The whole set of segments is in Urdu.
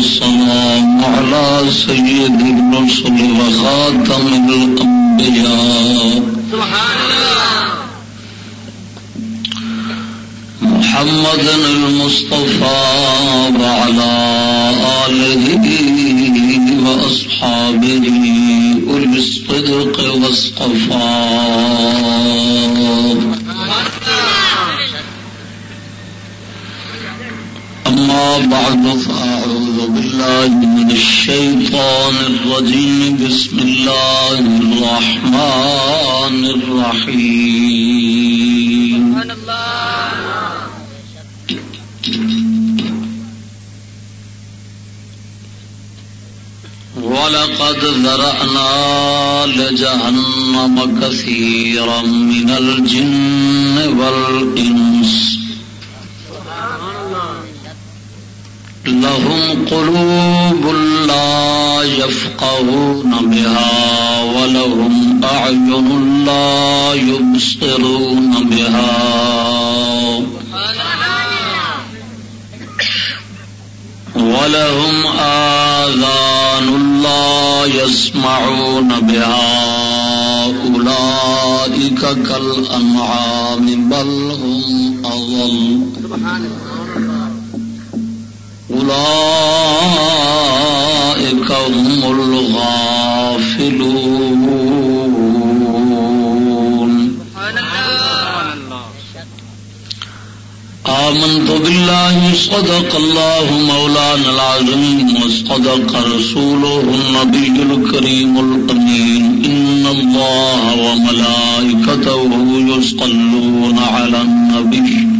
والسلام على سيد الرسل وخاتم الأنبياء. محمد المصطفى وعلى آله وأصحابه أولي الصدق والصفاء. أما بعد، فأعوذ بالله من الشيطان الرجيم. بسم الله الرحمن الرحيم. ولقد ذرأنا لجهنم كثيرا من الجن والإنس. لهم قلوب لا يفقهون بها ولهم أعين لا يبصرون بها. ولهم آذان لا يسمعون بها. أولئك كالأنعام بل هم أضل. سبحان الله أولئك هم الغافلون. آمنت بالله صدق الله مولانا العظيم وصدق رسوله النبي الكريم الأمين. إن الله وملائكته يصلون على النبي.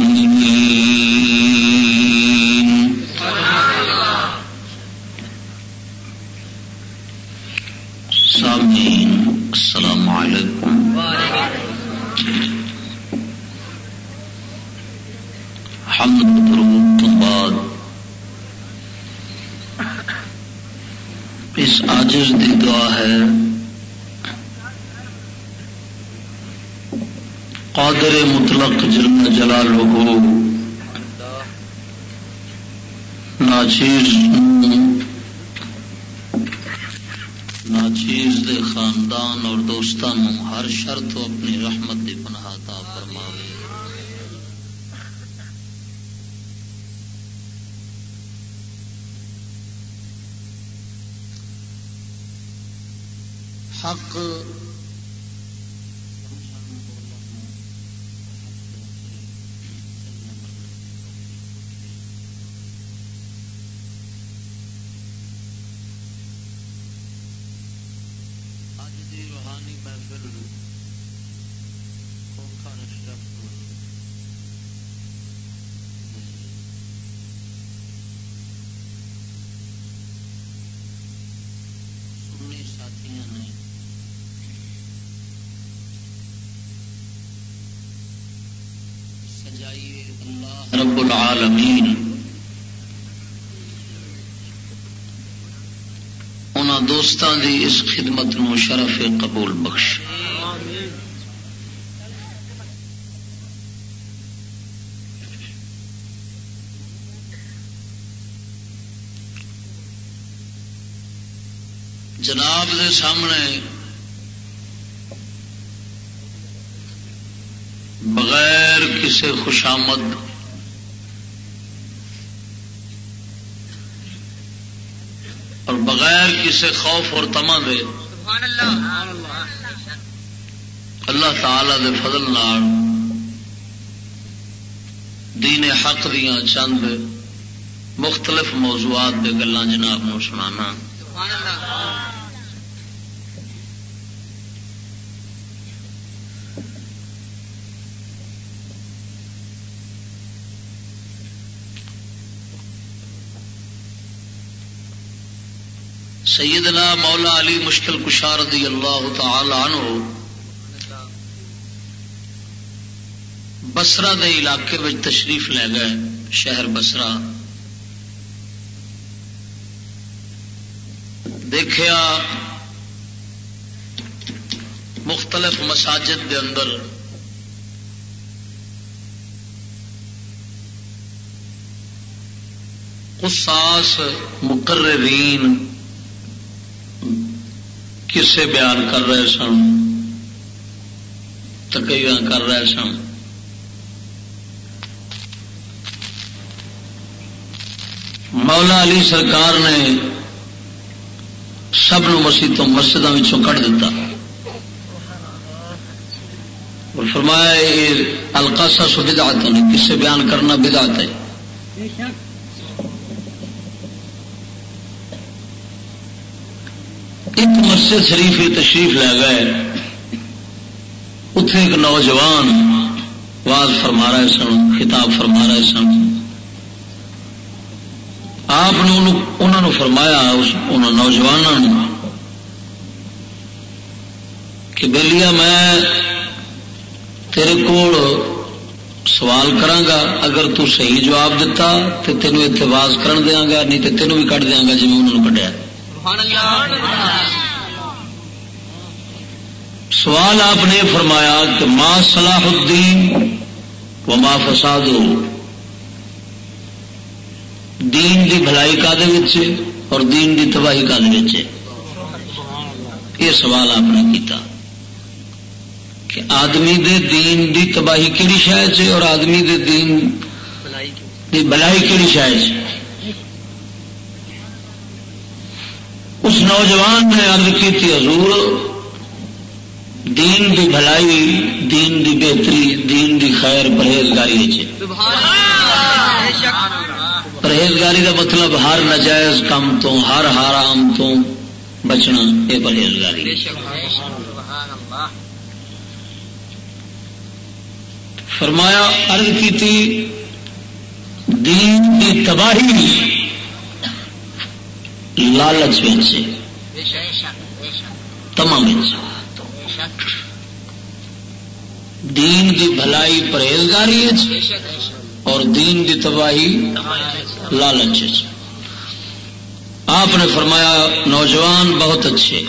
حمد درود تو بعد اس آجز دی دعا ہے۔ قادر مطلق جل جلال ہو ناچیز ناچیز دے خاندان اور دوستان ہر شرط اپنی رحمت دی پناہ عطا فرماوے۔ حق رب العالمین۔ انہاں دوستاں دی اس خدمت نو شرف قبول بخش۔ جناب دے سامنے بغیر کسی خوشامد اور بغیر کسی خوف اور تما دے. اللہ تعالی دے فضل نال دین حق دیا چند مختلف موضوعات دے گلان جناب نو سنانا. سیدنا مولا علی مشکل کشار رضی اللہ تعالی عنہ بسرا دے علاقے میں تشریف لے گئے، شہر بسرا دیکھا مختلف مساجد دے اندر قصاص مقررین کسے بیان کر رہے سن؟ تکیاں کر رہے سن؟ مولا علی سرکار نے سب نو مسیح تو مسجد کٹ دیتا اور فرمایا، یہ الکاسا سو بدعت نہیں کسے بیان کرنا بدعت ہے؟ ایک مسجد شریف تشریف لے گئے۔ اتے ایک نوجوان واز فرما رہے سن، خطاب فرما رہے سن۔ آپ نے انہوں فرمایا نوجوانوں کہ بلیا میں تیرے کول سوال کرانگا اگر تو صحیح جواب دیتا تو تینوں اتنے واز کر دیا گا نہیں تو تینوں بھی کٹ دیا گا جی میں انہوں نے کٹیا سوال آپ نے فرمایا کہ ماں صلاح الدین و ماں فساد دین دی بھلائی کا اور دین دی تباہی کا یہ سوال آپ نے کیتا. کہ آدمی دے دین دی تباہی کہڑی شاید اور آدمی دے دین دی بلائی کہڑی شاید اس نوجوان نے ارد کی تھی، حضور، دین دی بھلائی، دین دی بہتری، دین دی خیر پرہیزگاری جی۔ پرہیزگاری کا مطلب ہر نجائز کام تو، ہر حرام تو بچنا، یہ پرہیزگاری فرمایا ارد کی تھی، دین کی تباہی لالچ تمام دین کی بھلائی پرہیزگاری اور دین کی تباہی لالچ آپ نے فرمایا نوجوان بہت اچھے۔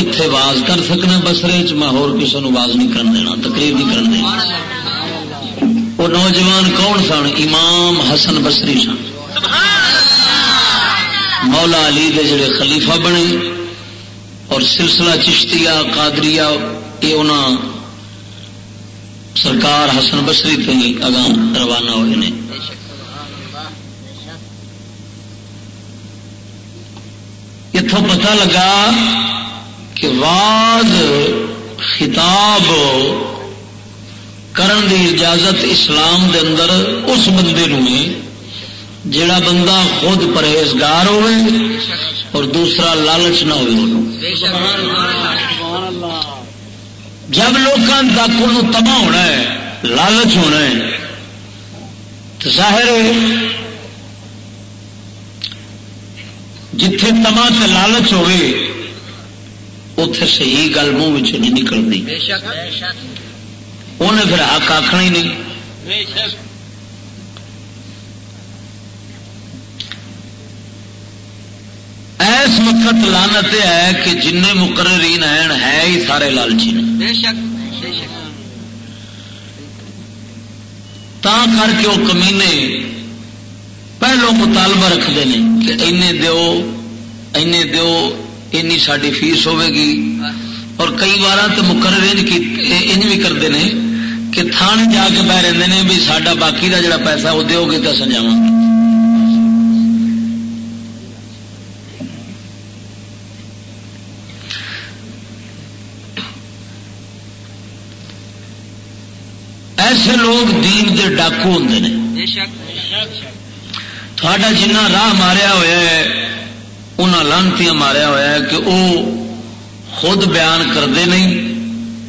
اتے واز کر سکنا بسرے چ میں کسی نے واز نہیں کر دینا تقریر نہیں کر دینا۔ وہ نوجوان کون سن؟ امام حسن بسری سن۔ مولا علی دے جڑے خلیفہ بنے اور سلسلہ چشتیا قادریا یہ انہوں سرکار حسن بسری تو ہی اگاں روانہ ہوئے ہیں اتوں پتہ لگا کہ واض خطاب کرن دی اجازت اسلام دے اندر اس بندے نو جڑا بندہ خود پرہیزگار ہوئے اور دوسرا لالچ نہ ہوئے جب لوگوں تک ان تباہ ہونا ہے لالچ ہونا ہے تو ظاہر جتھے تما سے لالچ ہوئے اتے صحیح گل منہ نہیں نکلتی انہیں پھر حق آخنا ہی نہیں۔ ایس وقت لانت ہے کہ جن مقررین ہیں ہے ہی سارے لالچی نے۔ تا کر کے وہ کمینے پہلو مطالبہ رکھتے ہیں کہ اینے دیو اینے دیو اینی ساری فیس ہوے گی۔ اور کئی بار تو مقرر انج بھی کرتے ہیں کہ تھان جا کے بہ رہے ہیں بھی سڈا باقی کا جڑا پیسہ وہ دو گے تو سجاو ایسے لوگ دین دے ڈاکو ہوں تھوڑا جنہ راہ ماریا ہوا ہے انہیں لانتی ماریا ہوا ہے کہ وہ خود بیان کرتے نہیں،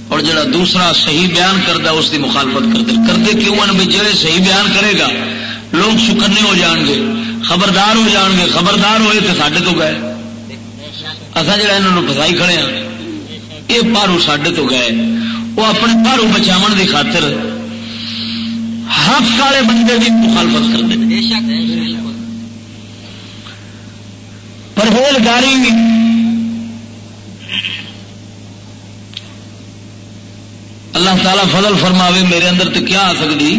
اور جڑا دوسرا صحیح بیان کرتا اس کی مخالفت کرتے کرتے کیوں؟ ہیں جڑے صحیح بیان کرے گا، لوگ سکنے ہو جان گے، خبردار ہو جان گے، خبردار ہوئے تو سڈے تو گئے۔ اصا جا فسائی کھڑے ہیں یہ پارو سڈے تو گئے۔ وہ اپنے پارو بچاؤ کی خاطر حق والے بندے بھی مخالفت کرتے ہیں پرہیزگاری اللہ تعالی فضل فرماوے میرے اندر تو کیا آ سکتی؟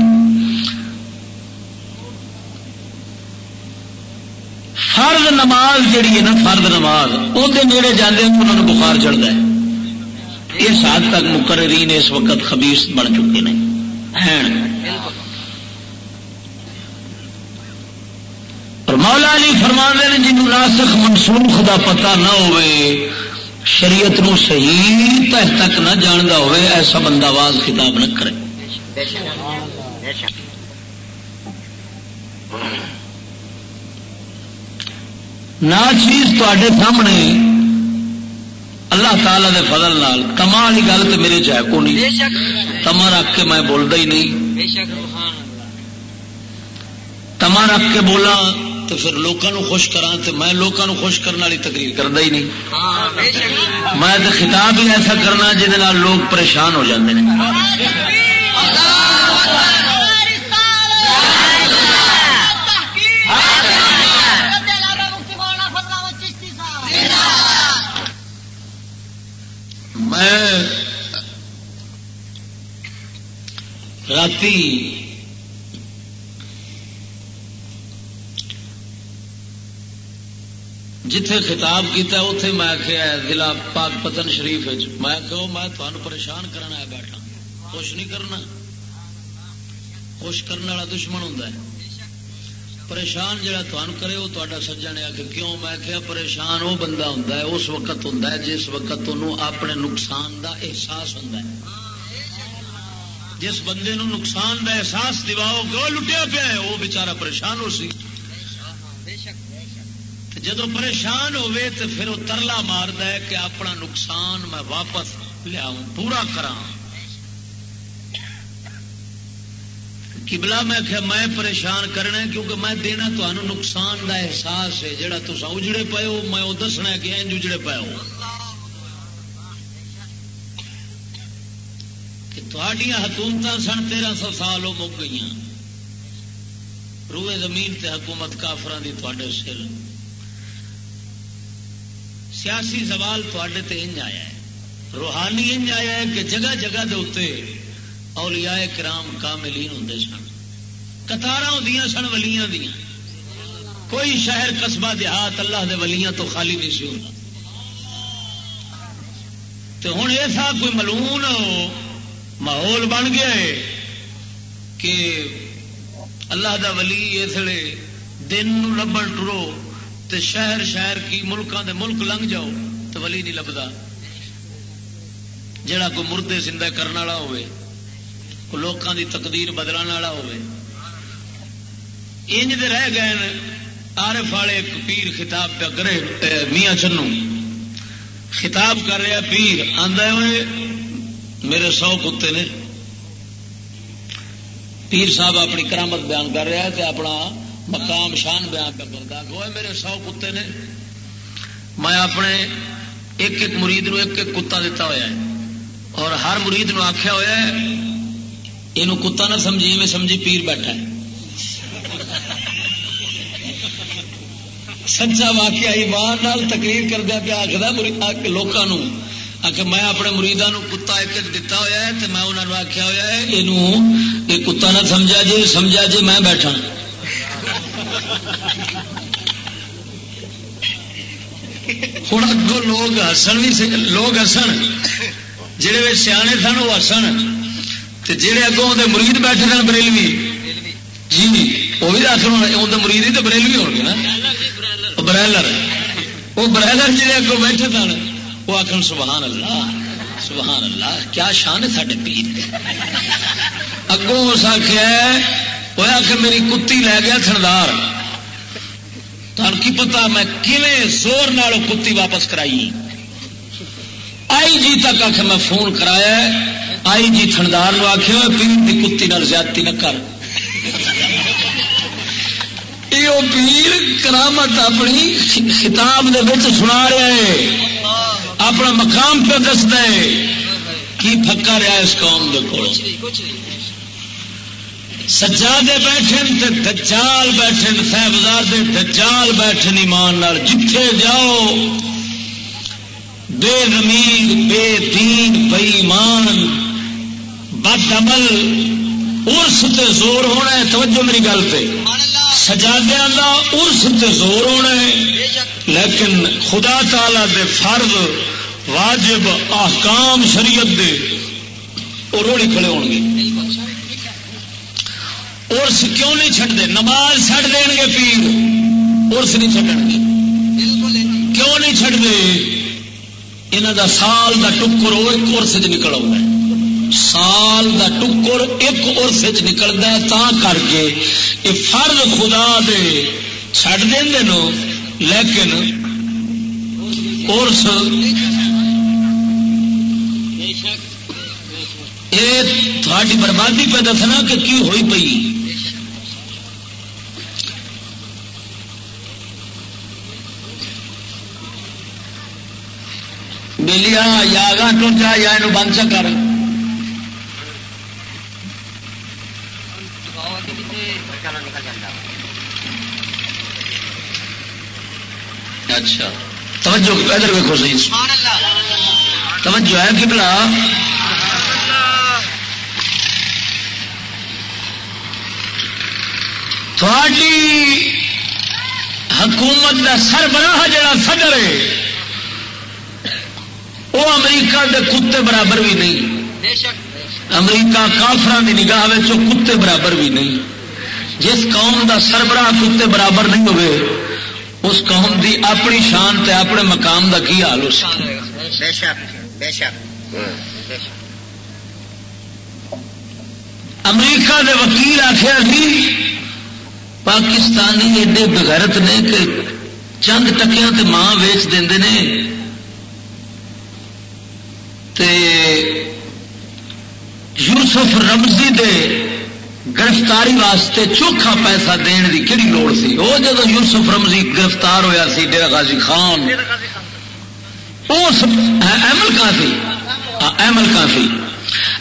فرد نماز جیڑی ہے نا فرد نماز وہ نیڑے جانے انہوں نے بخار چڑھتا ہے۔ اس حد تک مقررین اس وقت خبیص بن چکے ہیں اور مولا علی فرما نے جن ناسخ منسوخ دا پتہ نہ ہوئے شریعت نو صحیح تہ تک نہ جانتا ہوئے ایسا بندہ آواز کتاب نہ کرے۔ نہ چیز تے سامنے اللہ تعالی دے فضل نال تما والی گل تو میرے چاہ کو نہیں۔ تما رکھ کے میں بولتا ہی نہیں۔ تما رکھ کے بولا تو پھر لوگوں خوش کرا تو میں لوگوں خوش کرنے والی تقریر کرتا ہی نہیں۔ میں تو خطاب ہی ایسا کرنا جہد لوگ پریشان ہو جاتے ہیں میں رات جتھے خطاب کیتا اتے میں آخیا ضلع پاک پتن شریف میں کہو میں تمہیں پریشان کرنا ہے، بیٹھا۔ خوش نہیں کرنا۔ خوش کرنے والا دشمن ہوں پریشان جڑا تمہیں کرے وہ تا سجن ہے۔ کہ کیوں؟ میں کیا پریشان وہ بندہ ہوں اس وقت ہوں جس وقت انہوں اپنے نقصان دا احساس ہوں جس بندے نو نقصان دا احساس دواؤ کہ وہ لٹیا پیا ہے؟ وہ بچارا پریشان ہو سی۔ جدو پریشان ہوے تو پھر وہ ترلا مارد ہے کہ اپنا نقصان میں واپس لیا پورا کرا کبلا میں کہ میں پریشان کرنا کیونکہ میں دینا تمہیں نقصان دا احساس ہے جہاں تصا اجڑے پے ہو، میں وہ دسنا کہ انج اجڑے پے ہو۔ حکومت سن تیرہ سو سال وہ مک گئی روئے زمین تے حکومت کافران دی تے سر۔ سیاسی سوال تے انج آیا ہے۔ روحانی انج آیا ہے کہ جگہ جگہ دے اتنے اولیاء کرام کاملین ہوں سن۔ کتار ہوں سن، ولیاں دیا کوئی شہر قصبہ دیہات اللہ دے ولیاں تو خالی نہیں سی ہوتا تو ہوں ایسا کوئی ملون ماحول بن گیا ہے کہ اللہ دا ولی اس لیے دن لبن ٹرو۔ تے شہر شہر کی ملکوں دے ملک لنگ جاؤ تو ولی نہیں لبدا۔ جڑا کوئی مردے زندہ کرنے والا ہوئے، کوئی لوکاں دی تقدیر بدلنے والا ہوئے۔ انج دے رہ گئے عارف والے ایک پیر خطاب پہ کرے میاں چنو، خطاب کر رہا پیر آدھا ہوئے میرے سو کتے نے۔ پیر صاحب اپنی کرامت بیان کر رہا ہے تے اپنا مقام شان بیان کا کرتا گوئے میرے سو کتے نے میں اپنے ایک ایک مرید نو ایک ایک کتا دیتا ہوا ہے۔ اور ہر مرید نو آخیا ہوا ہے یہ کتا نہ سمجھی میں سمجھی پیر بیٹھا ہے۔ سچا واقعہ ایمان نال تقریر کر دیا پیا آخر لوگوں آ میں اپنے مریداں کتا ایک ایک دتا ہوا ہے تو میں انہوں نے آخیا ہوا ہے یہ کتا نہ سمجھا جی سمجھا جی میں بیٹھا۔ ہوں اگوں لوگ ہسن بھی لوگ ہسن۔ جہے سیانے سن وہ ہسن۔ جہے اگوں وہ مرید بیٹھے سن بریلوی۔ جی وہ بھی آخر اندر مرید ہی تو بریلوی ہو گے نا برائلر۔ وہ برائلر جہے اگوں بیٹھے سن وہ آخر سبحان اللہ سبحان اللہ کیا شان ہے سارے پیر اگوں اس آخیا ہوا کہ میری کتی لے گیا تھندار تمہیں کی پتا میں کھے زور نال کتی واپس کرائی؟ آئی جی تک آخ میں فون کرایا آئی جی تھندار آخیا پیر کی کتی نال زیادتی نہ کر۔ یہ پیر کرامت اپنی خطاب سنا رہا ہے۔ اپنا مقام پہ دس دے کی پکا رہا اس قوم کے کو سجادے بیٹھے دجال بیٹھے صاحبزادے دجال بیٹھے ایمان جتھے جاؤ۔ بے زمین بے دین بے ایمان بد عمل ارس تے زور ہونا ہے۔ توجہ میری گل پہ۔ سجادیا کا ارس تے زور ہونا ہے۔ لیکن خدا تعالی دے فرض، واجب، احکام شریعت دے، وہ روڑی کھڑے ہو گے ارس کیوں نہیں چڑھتے نماز چڑھ دین گے پیر۔ ارس نہیں چڈن گے۔ کیوں نہیں چڑھتے یہاں دا سال دا ٹکر وہ ایک ارس چ نکل آؤں ہے۔ سال دا ٹکر ایک ارس نکلتا ہے، تا کر کے یہ فرد خدا دے چڈ دیں نو، لیکن ارس یہ تھوڑی بربادی پہ دسنا کہ کی ہوئی پی ملیا یا گاہ ٹوٹ جا یا یہ بند چ کر۔ اچھا۔ توجہ، ادھر ویکو سی توجہ ہے کہ بلا تھوڑی حکومت کا سربراہ جڑا صدر ہے وہ امریکہ کے کتے برابر بھی نہیں۔ امریکہ کافران کی نگاہ کتے برابر بھی نہیں۔ جس قوم کا سربراہ کتے برابر نہیں ہوئے، اس قوم دی اپنی شان تے اپنے مقام دا کی حال ہو امریکہ دے وکیل آخیا سی، پاکستانی ایڈے بغیرت نے کہ چند ٹکیا تے ماں ویچ دے نے۔ تے یوسف رمزی دے گرفتاری واسطے چوکھا پیسہ دن کی کہڑی لوڑ سی؟ وہ جب یوسف رمزی گرفتار ہوا سی ڈیرا غازی خان احمل کافی احمل کافی۔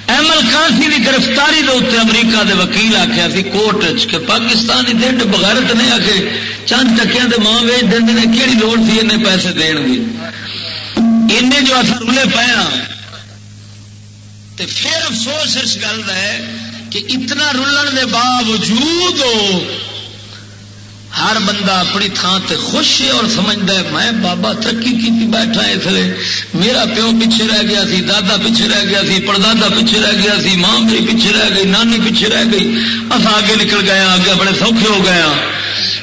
احمل کافی کی گرفتاری کے اتنے امریکہ دے وکیل آخیا سی کوٹ کہ پاکستان کی بغیرت نے آ کے چند ٹکیا کے ماں ویچ دیں کہڑی لوڑ سی ان پیسے دن کی ان جو اثر رلے پے ہاں پھر افسوس اس گل کا ہے کہ اتنا رلن دے باوجود ہر بندہ اپنی تھان تے خوش ہے اور سمجھتا ہے، میں بابا ترقی کی بیٹھا اس لیے میرا پیو پیچھے رہ گیا سی، دادا پیچھے رہ گیا سی، پردادا پیچھے رہ گیا سی، ماں میری پیچھے رہ گئی، نانی پیچھے رہ گئی۔ اص آگے نکل گیا، آگے بڑے سوکھے ہو گیا۔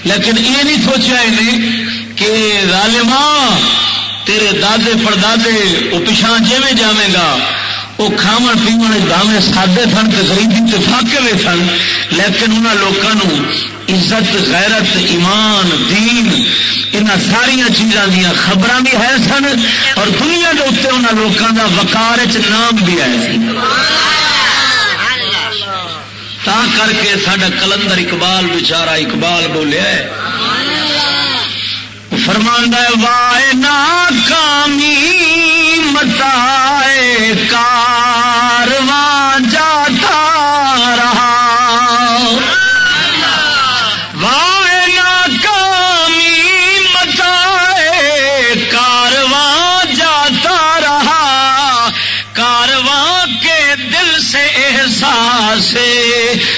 لیکن یہ نہیں سوچا انہیں کہ ظالما تیرے دادے پردادے، وہ پچھا جیویں جاویں گا۔ وہ کھاو پیو دامے سادے سن تو غریبی تو فاقے سن، لیکن انہوں لوگوں عزت، غیرت، ایمان، دین ان ساریا چیزوں دیا خبر بھی ہے سن اور دنیا کے اتنے انہوں لوگوں کا وکار نام بھی آئے تا کر کے سڈا کلندر اقبال بچارا اقبال بولیا فرماندہ وائے ناکامی متائے کارواں جاتا رہا۔ کارواں جاتا رہا۔ کارواں کے دل سے احساس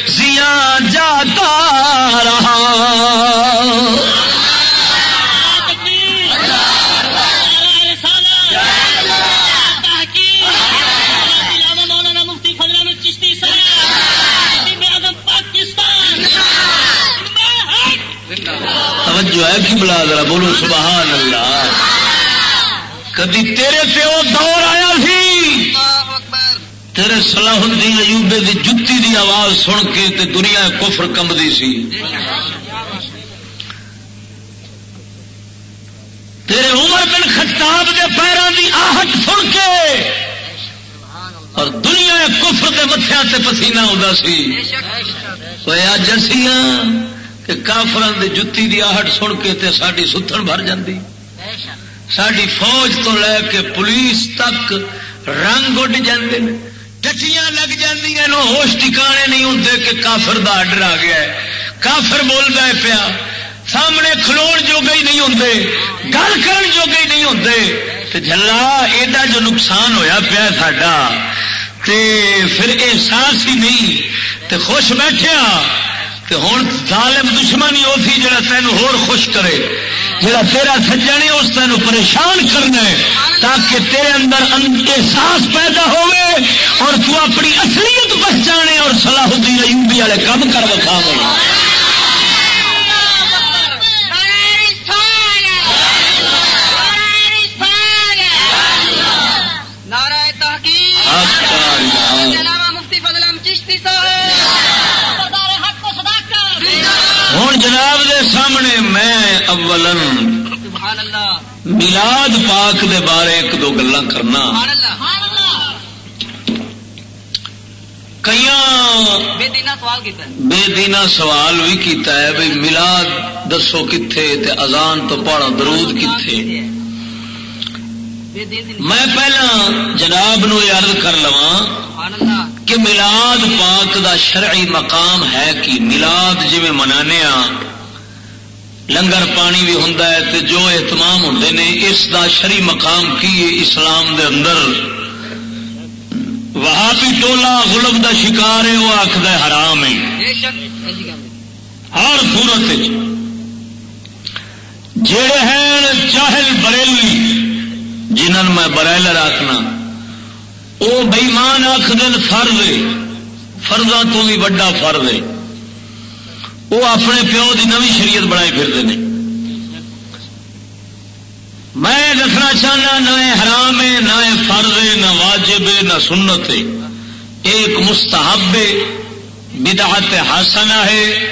زیا جاتا رہا۔ ہے کی بلا ذرا بولو، سبحان اللہ۔ کدی تیرے تے وہ دور آیا سی؟ تیرے صلاح الدین ایوبے دی جتی دی آواز سن کے تے دنیا کفر کمدی سی۔ تیرے عمر بن خطاب دے پیروں دی آہٹ سن کے اور دنیا کفر کے متھیا سے پسینہ ہوتا سی۔ اج اصیاں کہ کافران دی جتی دی آہٹ سن کے تے ساری ستن بھر جاندی۔ ساری فوج تو لے کے پولیس تک رنگ اڈ جاندے ٹچیاں لگ جاندیاں نو ہوش ٹکانے نہیں ہوتے کہ کافر دا آڈر آ گیا ہے۔ کافر بولتا ہے پیا سامنے کھلو جو گئی نہیں ہوں گل کرن جو گئی نہیں ہوں جلا ایڈا جو نقصان ہویا پیا ساڈا تے پھر احساس ہی نہیں۔ تے خوش بیٹھے ہوں ظالم دشمن ہی وہ سی جا تین ہور خوش کرے جا تیرا نہیں اس تین پریشان کرنا ہے تاکہ تیرے اندر احساس پیدا ہوئے اور تو اپنی اصلیت پہچانے اور صلاح الدین ایوبی والے کام کر بکھا ہوں جناب دے سامنے میں اولن ملاد پاک دے بارے ایک دو گلا کرنا۔ کئی بے دینا سوال بھی کیتا ہے بھائی ملاد دسو کتنے ازان تو پڑھا درود کتنے میں پہلا جناب نو یاد کر لوا کہ ملاد پاک دا شرعی مقام ہے کہ ملاد جی منانے لنگر پانی بھی ہوں تے جو اہتمام ہوں نے، اس دا شرعی مقام کی اسلام دے اندر۔ وہابی ٹولا غلب دا شکار ہے، وہ آخد حرام ہے۔ ہر سورت جڑے ہیں چاہل بریلی جنہوں میں برائلر آخنا وہ بئیمان آخ دن فرد فرضاں تو بھی وڈا فرد ہے۔ وہ اپنے پیو کی نوی شریعت بنائی پھرتے ہیں۔ میں دسنا چاہنا، نہ حرام ہے، نہ فرض ہے، نہ واجب ہے، نہ سنت ہے۔ ایک مستحب بدعت حسنہ ہے۔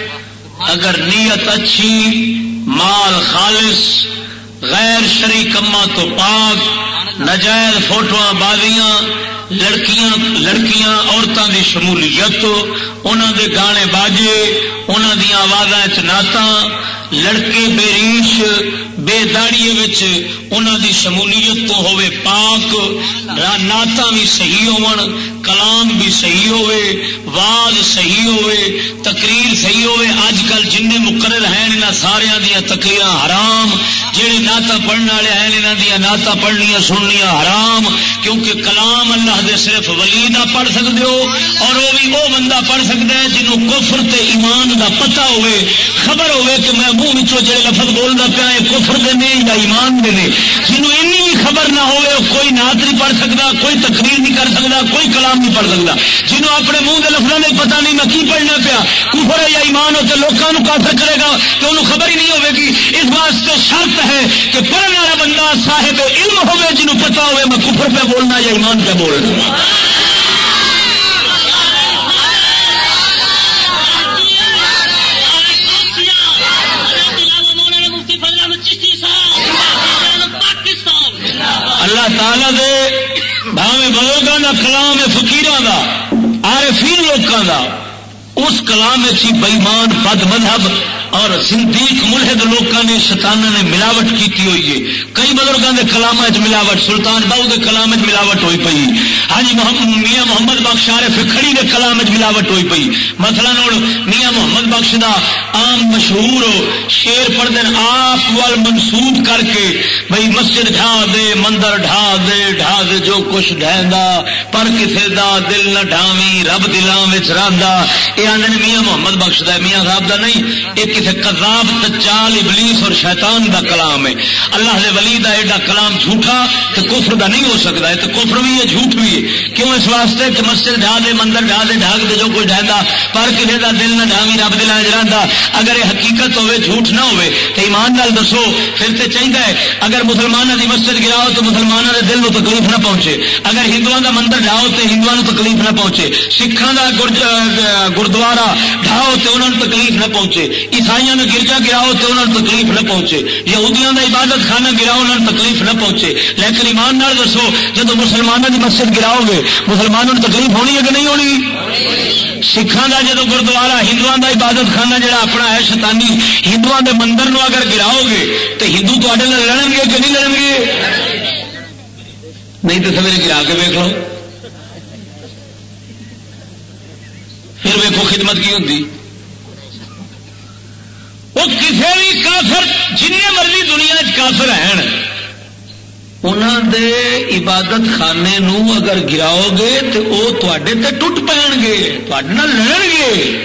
اگر نیت اچھی، مال خالص، غیر شری کما تو پاک، نجائز فوٹو بازیاں لڑکیاں لڑکیاں عورتوں کی شمولیت انہوں دے گانے باجے انہوں دیا آواز نعت لڑکے بے ریش بے داڑی انہوں دی شمولیت تو ہوے پاک نعت بھی صحیح ہون کلام بھی صحیح ہوے واز صحیح ہوے تقریر صحیح ہوے اج کل جن مقرر ہیں انہاں سارے دیا تقریر حرام جہے نعت پڑھنے والے ہیں انہاں دیا نعت پڑھنیاں سننیاں حرام، کیونکہ کلام اللہ دے صرف ولی دا پڑھ سکتے ہو، اور وہ بھی وہ بندہ پڑھ سکتا ہے جنہوں کفر تے ایمان دا پتہ ہوئے خبر ہوئے کہ میں منہ جڑے لفظ بولنا پیا یہ کفر دے نے یا ایمان دے نے، جنہوں این بھی خبر نہ ہوئے، کوئی نعت نہیں پڑھ سکتا کوئی تقریر نہیں کر سکتا کوئی کلام نہیں پڑھ سکتا جنہوں اپنے منہ کے لفظوں میں پتا نہیں میں کی پڑھنا پیا، کفر ہے یا ایمان ہو تو لوگوں کافر کرے گا، تو انہوں خبر ہی نہیں ہوگی اس واسطے شرط ہے کہ پڑھنے والا بندہ صاحب علم ہوئے، جنہوں پتا ہوئے میں کفر پہ بولنا یا ایمان پہ بولنا۔ اللہ تعالی دے بھاوے بزرگوں کا کلام ہے فکیران کا آر فیل لوگوں کا اس کلام چی بئیمان پد مذہب اور سندیق ملحد لوگوں نے شتانہ نے ملاوٹ کی ہوئی ہے۔ کئی بزرگوں کے کلام ملاوٹ، سلطان باؤ کے کلام ملاوٹ ہوئی پی ہاں جی محمد، میاں محمد بخش آر فکڑی کے کلام ملاوٹ ہوئی پی مثلا ہوں میاں محمد بخش دا عام مشہور شیر پڑھ دین آپ وال منسوب کر کے بھائی مسجد ڈھا دے، مندر ڈھا دے ڈھا دے جو کچھ ڈہدا پر کسے دا دل نہ ڈھاوی رب دلان رہا یہ آدھے میاں محمد بخش دا میاں صاحب دا نہیں، ایک کسی کذاب تچال ابلیس اور شیطان دا کلام ہے۔ اللہ دے ولی دا ایڈا کلام جھوٹا تو کفر دا نہیں ہو سکتا ہے، تو کفر بھی ہے، جھوٹ بھی ہے۔ کیوں اس واسطے کہ مسجد ڈھا دے، مندر ڈھا دے ڈھاک دے جو کوئی ڈھا پر کسی دا دل نہ ڈھاوی رب دل جانا اگر یہ حقیقت ہوے جھوٹ نہ ہوے تو ایمان نال دسو، پھر تو چاہیے اگر مسلمانوں کی مسجد گراؤ تو مسلمانوں کے دل کو تکلیف نہ پہنچے۔ اگر ہندو کا مندر ڈھاؤ تو ہندوؤں ہندو تکلیف نہ پہنچے۔ سکھان کا گردوارا ڈھاؤ تو انہوں تکلیف نہ پہنچے۔ عیسائی نے گرجا گراؤ تو انہوں نے تکلیف نہ پہنچے۔ یہودیاں کا عبادت خانہ گراؤ انہوں نے تکلیف نہ پہنچے۔ لیکن ایمان نال دسو جب مسلمانوں کی مسجد گراؤ گے مسلمانوں نے تکلیف ہونی ہے کہ نہیں ہونی؟ سکھان کا جب گردوارا ہندو کا عبادت خانہ جڑا اپنا ہے، شیطانی ہندو کے مندر اگر گراؤ گے تو ہندو تے لڑن گے کہ نہیں لڑن گے نہیں تو سویرے گرا کے ویک لو پھر ویکو خدمت کی ہوتی وہ کسی بھی کافر جن مرضی دنیا کافر ہیں انہوں دے عبادت خانے نو اگر گراؤ گے تو وہ تے ٹوٹ پے گے لڑن گے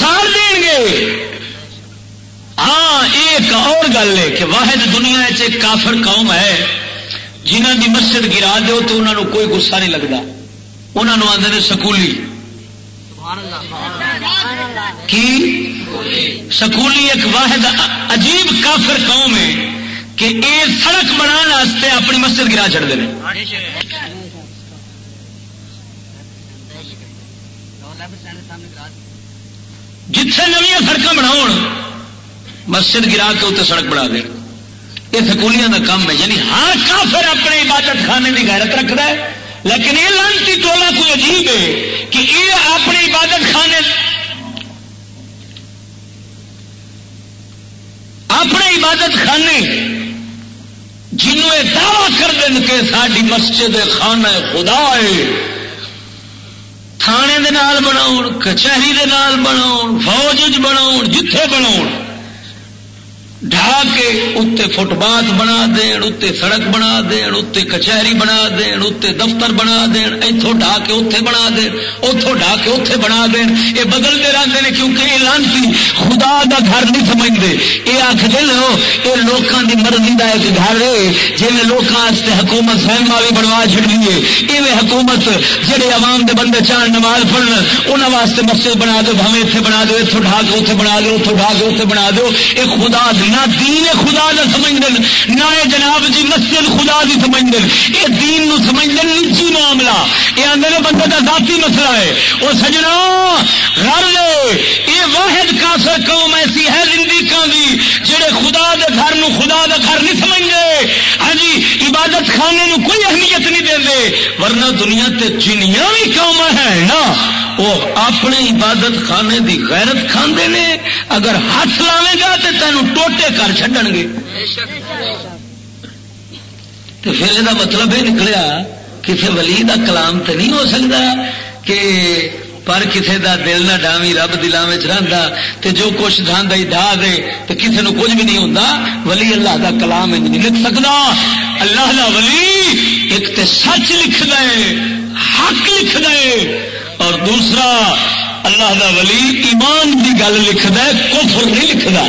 سار دیں گے ہاں ایک اور گل ہے کہ واحد دنیا ایک کافر قوم ہے جنہ دی مسجد گرا دو تو انہوں کوئی گسا نہیں لگتا انہوں آتے سکولی۔ کی؟ سکولی ایک واحد عجیب کافر قوم ہے کہ یہ سڑک بنا اپنی مسجد گرا چڑھتے ہیں جتنے نویاں سڑک بناؤ مسجد گرا کے اتنے سڑک بنا دیں یہ سکولیاں کا کام ہے۔ یعنی ہر کافر اپنے عبادت خانے کی غیرت رکھتا ہے، لیکن یہ لانتی ٹولا کوئی عجیب ہے کہ یہ اپنے عبادت خانے اپنے عبادت خانے جنوں یہ دعوی کر دیں کہ ساری مسجد خانہ خدا ہے، تھانے دے نال بناؤ کچہری دے نال بناؤ فوج بناؤ جتھے بناؤ ڈھا کے اتنے فٹ بات بنا دین اتنے سڑک بنا دین اتنے کچہری بنا دین اتنے دفتر بنا دین اتوں ڈھا کے اتنے بنا دین اتوں ڈھا کے اتنے بنا دین۔ یہ بدلتے رہتے ہیں کیونکہ یہ لانسی خدا دا گھر نہیں سمجھتے یہ آخر لو یہ لوگوں کی مرضی کا ایک گھر ہے جی لوگوں حکومت سہما بھی بنوا چڑی ہے یہ حکومت جہے عوام کے بندے چاہ نماز پڑھن انہوں واسطے مسجد بنا دو ہمیں اتنے بنا دو اتوں ڈھا کے اتنے بنا دو اتوں ڈھا کے اتنے بنا دو۔ یہ خدا دی نہ دین خدا نہ سمجھ دین نہ جناب جی مسجد خدا دی سمجھ دین یہ دین نو سمجھ دین معاملہ۔ یہ آدھے بندے کا ذاتی مسئلہ ہے۔ وہ سجنا گھر لے۔ یہ واحد کافر قوم ایسی ہے زندگی کی جہے خدا دے گھر نو خدا دا گھر نہیں سمجھتے ہاں جی عبادت خانے نو کوئی اہمیت نہیں دے ورنہ دنیا تے جنیا بھی قوم ہے نا۔ وہ اپنے عبادت خانے دی غیرت کھانے نے۔ اگر ہاتھ لاوے گا تو تینوں ٹوٹے کر چڈن گے۔ تو پھر یہ مطلب یہ نکلیا کسی ولی دا کلام تو نہیں ہو سکتا کہ پر کسی دا دل نہ ڈاوی، رب دلان رہتا تو جو کچھ ڈھاندا ہی ڈا دے تو کسی نو کچھ بھی نہیں ہوتا ولی اللہ دا کلام نہیں لکھ سکتا اللہ دا ولی ایک تے سچ لکھ دے حق لکھ دے اور دوسرا، اللہ دا ولی ایمان کی گل لکھتا ہے، کفر نہیں لکھتا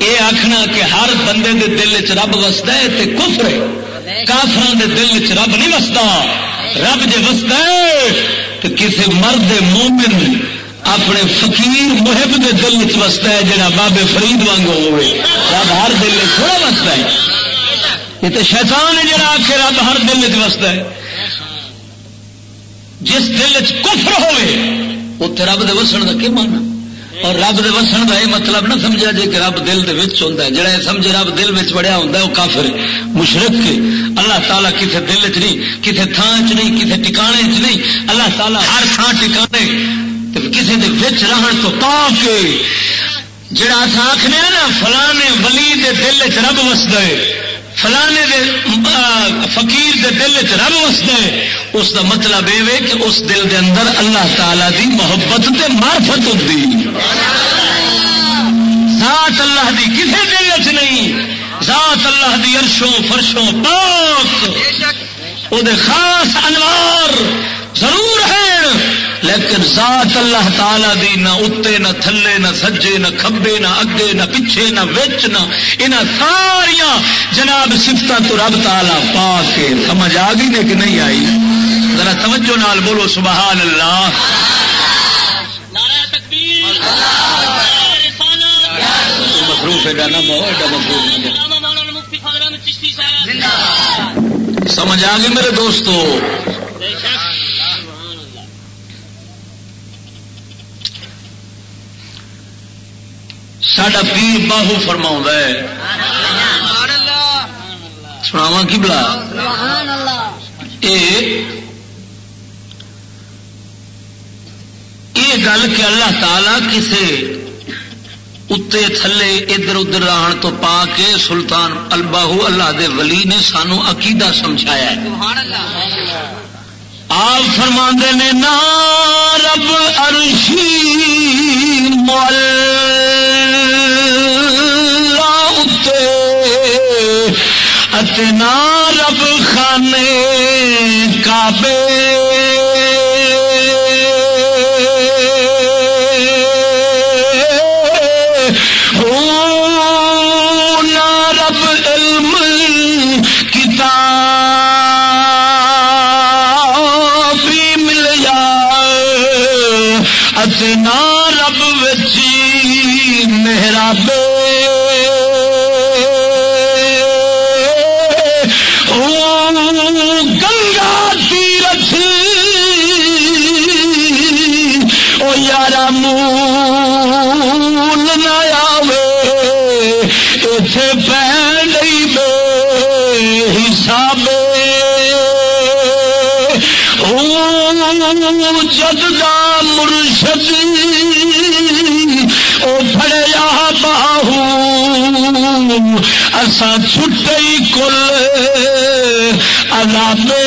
یہ آخنا کہ ہر بندے دے دل چ رب وستا ہے تے کفر ہے۔ کافر دے دل چ رب نہیں وستا رب جے وستا ہے تو کسی مرد مومن اپنے فقیر محب دے دل چ وستا ہے جہاں بابے فرید وانگ ہوئے۔ رب ہر دل تھوڑا وستا ہے۔ یہ تو شیطان ہے جڑا آ رب ہر دل چ وستا ہے۔ جس دل چ کفر ہوئے اتنے رب دے وسن کا کیا ماننا اور رب دے وسن کا یہ مطلب نہ سمجھا جائے کہ رب دل دے وچ ہوتا ہے۔ جڑا سمجھے رب دل میں بڑیا ہوتا ہے، وہ کافر ہے مشرق کے اللہ تعالیٰ کسی دل چ نہیں کسی تھان چ نہیں کسی ٹکانے چ نہیں۔ اللہ تعالیٰ ہر تھان ٹکانے کسی دے وچ رہن تو پا کے جڑا آخنے نا فلانے ولی دے دل چ رب وسد ہے۔ فلانے دے فقیر دے دل چ رب وستا ہے اس دا مطلب یہ کہ اس دل دے اندر اللہ تعالی دی محبت تے مارفت ہوتی ذات اللہ دی کسے دل چ نہیں، ذات اللہ دی عرشوں، فرشوں پاک۔ او دے خاص انوار۔ ضرور ہیں لیکن ذات اللہ تعالی دی نہ اتنے نہ تھلے نہ سجے نہ کھبے نہ اگے نہ پیچھے نہ وچ نہ یہاں ساریا جناب سفت تو رب تالا پا کے سمجھ آ گئی نے کہ نہیں آئی؟ ذرا توجہ نال بولو سبحان اللہ۔ مصروف ہے گانا بہت مصروف سمجھ آ گئی میرے دوستو؟ سڈا پیر باہو فرما ہے۔ سناوا کی بلا؟ یہ گل کہ اللہ تعالی کسی اتنے تھلے، ادھر ادھر آن تو پا کے سلطان الباہو اللہ دے ولی نے سانو عقیدہ سمجھایا آپ فرما نے نا رب ارشی مل اتنا رب خانے کعبے۔ رچنا رب وچی میرا بے گنگا تیرتھ۔ او یارا منہ اسا چھٹئی کل عذابے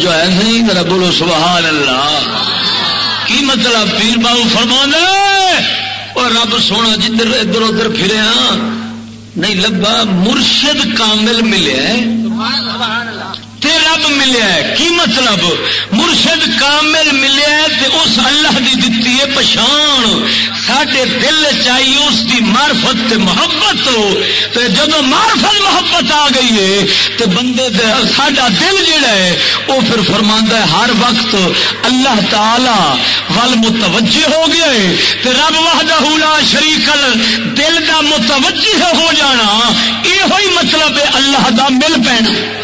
توجہ ہے نہیں؟ ذرا بولو سبحان اللہ۔ کی مطلب؟ پیر بابو فرما اور رب سونا جدھر ادھر ادھر ہاں نہیں لبا مرشد کامل ملے تے رب ملیا کی مطلب؟ مرشد کامل ملیا ہے تے اس اللہ دی دتی ہے پچھان سڈے دل چاہیے اس دی معرفت تے محبت ہو۔ تے جب معرفت محبت آ گئی ہے، تے بندے ساڈا دل جڑا ہے وہ پھر فرما ہے ہر وقت اللہ تعالی ول متوجہ ہو گیا ہے۔ تے رب وحدہ لا شریک دل دا متوجہ ہو جانا یہ مطلب ہے اللہ دا مل پینا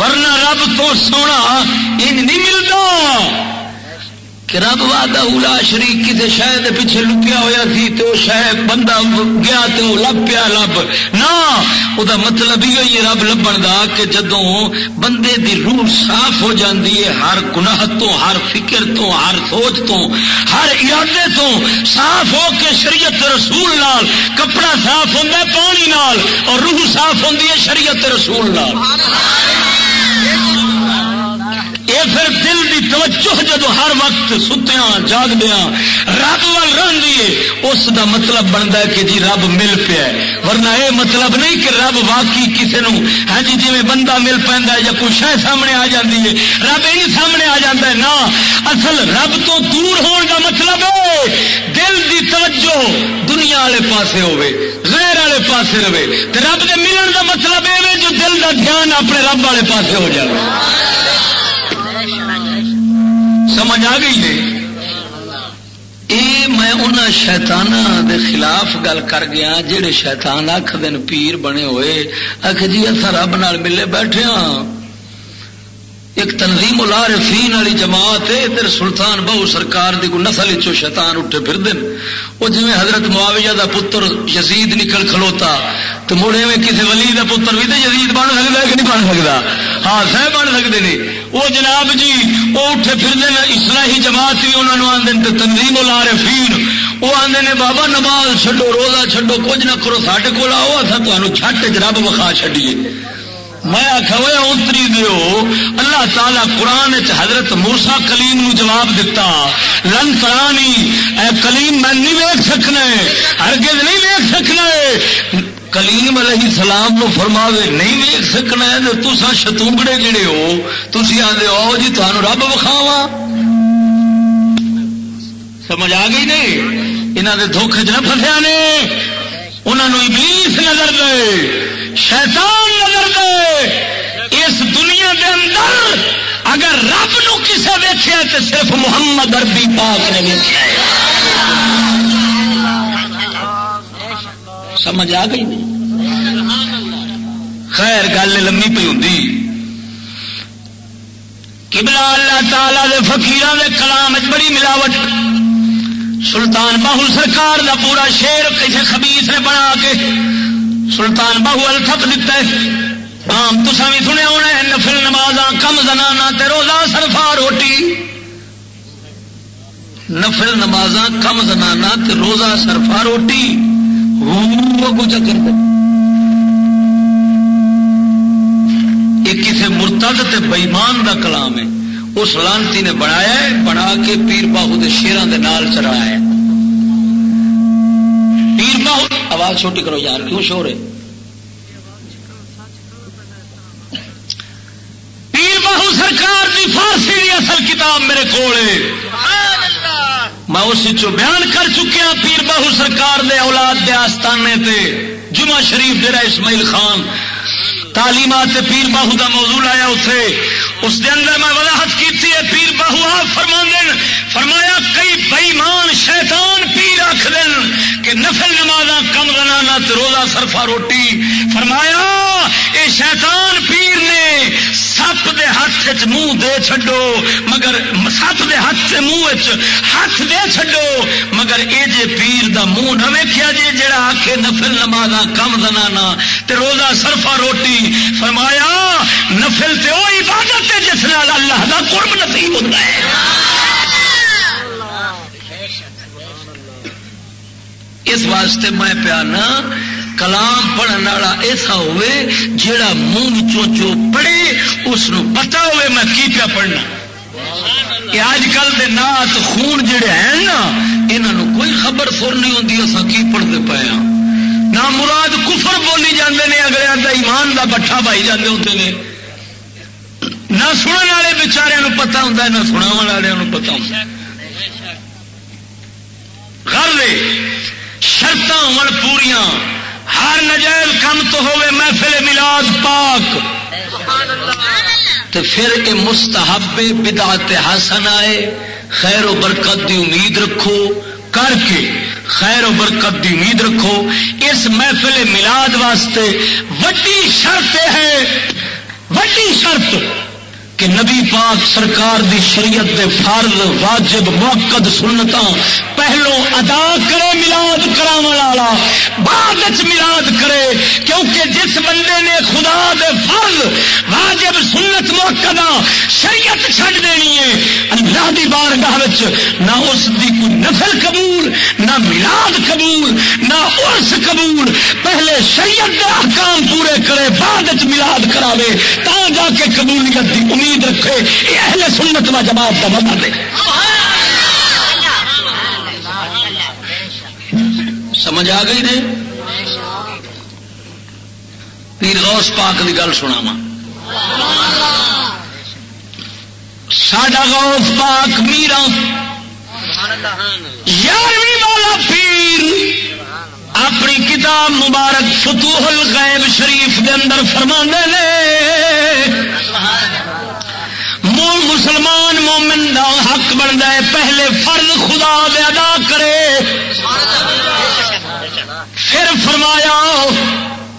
ورنہ رب تو سونا ان نہیں ملتا کہ رب وعدہ اولا شریف کسی شہر پیچھے لکیا ہوا سی تو شہ بندہ گیا تو لب پیا لب نہ وہ مطلب یہ رب لبن کا کہ جدوں بندے دی روح صاف ہو جاندی ہے، ہر گناہ تو، ہر فکر تو، ہر سوچ تو، ہر ارادے تو صاف ہو کے شریعت رسول نال، کپڑا صاف ہوتا ہے پانی نال اور روح صاف ہوتی ہے شریعت رسول نال۔ یہ پھر دل کی توجہ جب ہر وقت ستیا جاگدیا رب وال رہی اس دا مطلب بنتا ہے کہ جی رب مل پیا ورنہ یہ مطلب نہیں کہ رب واقعی کسی نو ہاں جی جی بندہ مل پہ یا کوئی شہ سامنے آ جاتی ہے رب یہ سامنے آ جاتا ہے نا اصل رب تو دور ہون دا مطلب ہے دل دی توجہ دنیا والے پاسے ہوے غیر والے پاسے رہے رب کے ملن دا مطلب یہ جو دل دا دھیان اپنے رب والے پاسے ہو جائے سمجھ آ گئی نے اے میں ان شیتان دے خلاف گل کر گیا جہے شیتان اکھ دن پیر بنے ہوئے اک جی اصا رب نال ملے بیٹھے ہاں۔ ایک تنظیم العارفین والی جماعت ہے، ادھر سلطان بہو سرکار دی کو نسل چو شیطان اٹھے پھر دن وہ جی حضرت معاویہ دا پتر یزید نکل کھلوتا، تو مڑے میں کسی ولی دا پتر بھی تو یزید بن سکتا ہے کہ نہیں بن سکتا ہاں سہ بن سکتے ہیں وہ جناب جی وہ اٹھے پھر دن اسلاحی جماعت بھی انہوں نے آدھے تنظیم العارفین۔ وہ آدھے نے، بابا نماز چھڈو، روزہ چھڈو، کچھ نہ کرو، ساڈے کو آؤ اصل تمہیں چھٹ رب وکھا چڈیے میں آخا ہوا اتری دیو اللہ تعالی قرآن حضرت موسا کلیم نو جواب دیتا رن کرانی اے کلیم میں نہیں ویک سکنا ہرگز نہیں ویک سکنا کلیم علیہ السلام نو فرماوے، نہیں ویک سکنا ہے تو تسا شتونگڑے جڑے ہو۔ تھی آدھے آؤ جی تمہوں رب وکھاوا سمجھ آ گئی نہیں؟ یہاں کے دکھ چ نہ فسیا نے۔ انہوں ابلیس نظر دے، شیطان نظر دے۔ اس دنیا دے اندر اگر رب نو کسے ویچیا تو صرف محمد اربی پاک نے ویچیا سمجھ آ گئی نہیں؟ خیر، گل لمبی پی ہوں کبلا اللہ تعالی دے فقیران دے کلام بڑی ملاوٹ۔ سلطان باہو سرکار دا پورا شیر کسی خبیس نے بنا کے سلطان باہو الفت دیتا ہے۔ آم تو بھی سنیا ہونا ہے، نفل نماز کم زنانا تے روزہ سرفا روٹی۔ نفل نماز کم زنانا تے روزہ سرفا روٹی۔ چکر یہ کسی مرتد تے بئیمان دا کلام ہے۔ اس لانتی نے بنایا ہے، بنا کے پیر باہو دے شیران دے نال چڑھایا ہے۔ پیر باہو، آواز چھوٹی کرو یار، کیوں شور ہے؟ پیر باہو سرکار کی فارسی کی اصل کتاب میرے کو میں اس بیان کر چکیا ہاں، پیر باہو سرکار دے اولاد دے آستانے تے، جمعہ شریف ڈیرا اسماعیل خان۔ تعلیمات پیر باہو دا موضوع آیا اتنے اس دے اندر میں وضاحت کی پیر باہو آپ فرما دین فرمایا کئی بئیمان شیطان پیر رکھ دین کہ نفل نماز کم بنانا روزہ سرفا روٹی، فرمایا، اے شیطان پیر نے سپ دے ہاتھ منہ دے چڈو مگر سپ دے ہاتھ سے منہ ہاتھ دے چڈو مگر اے جے پیر دا منہ نہ ویکیا جی جڑا آخ نفل نماز کم بنانا روزہ سرفا روٹی فرمایا نفل تے وہ عبادت ہے جس نال اللہ دا قرب نصیب ہوتا ہے۔ اس واسطے میں پیانا کلام پڑھنے والا ایسا ہوئے جیڑا منہ چو پڑھے اس پتا ہوئے میں کی پیا پڑھنا۔ کہ اج کل کے نات خون جڑے ہیں نا یہاں کوئی خبر سر نہیں ہوتی اصا کی پڑھتے پے ہاں۔ نہ مراد کفر بولی جاندے نے اگلے کا ایمان کا بٹھا پائی جاتے ہوتے ہیں نہ سننے والے بچارے پتا ہوں نہ سنا والوں پتا ہوں گھر شرط ہو پوریا ہر نجائز کم تو ہوئے محفل ملاد پاک. تو پھر یہ مستحب بدعت حسن آئے، خیر و برکت دی امید رکھو، کر کے خیر و برکت دی امید رکھو. اس محفل ملاد واسطے وڈی شرط ہے، وڈی شرط کہ نبی پاک سرکار دی شریعت دے فرض، واجب موقد سنتا پہلو ادا کرے ملاد کرا والا، بعد ملاد کرے، کیونکہ جس بندے نے خدا دے فرض، واجب، سنت موقع شریعت چھڈ دینی ہے، اللہ دی بارگاہ نہ اس دی کوئی نفل قبول، نہ ملاد قبول، نہ عرس قبول، پہلے شریعت دے احکام پورے کرے، بعد ملاد کراوے، تا جا کے قبولیت دی امید امید رکھے یہ اہل سنت و جماعت کا مدد ہے سمجھ آ گئی نے پیر غوث پاک کی گل سنا ساڈا غوث پاک میرا۔ یارویں والا پیر اپنی کتاب مبارک فتوح الغیب شریف کے اندر فرما نے۔ مسلمان مومن دا حق بنتا ہے، پہلے فرض خدا دے ادا کرے۔ پھر فرمایا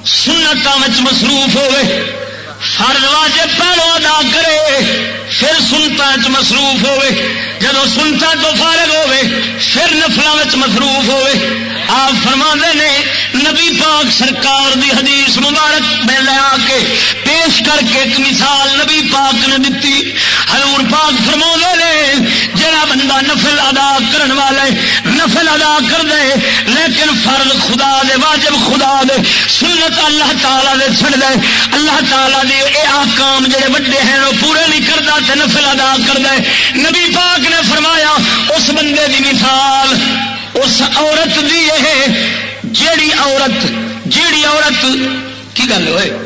سنتوں مصروف ہوئے۔ فرد واجب پہلو ادا کرے، پھر سنتا چ مصروف ہوئے۔ جب سنتا تو فارغ ہوئے، پھر نفلوں مصروف ہوئے۔ آپ فرما نے، نبی پاک سرکار دی حدیث مبارک میں لے آ کے پیش کر کے ایک مثال نبی پاک نے دیتی حضور پاک فرما نے، جڑا بندہ نفل ادا کرن والے، نفل ادا کر دے لیکن فرض خدا دے، واجب خدا دے، سنت اللہ تعالی دے چھڑ دے اللہ تعالی دے اے آکام جڑے بڑے ہیں، وہ پورے نہیں کرتا تے نفل ادا کر دے نبی پاک نے فرمایا، اس بندے دی مثال، اس عورت دی یہ جیڑی عورت جیڑی عورت، کی گل ہوئے؟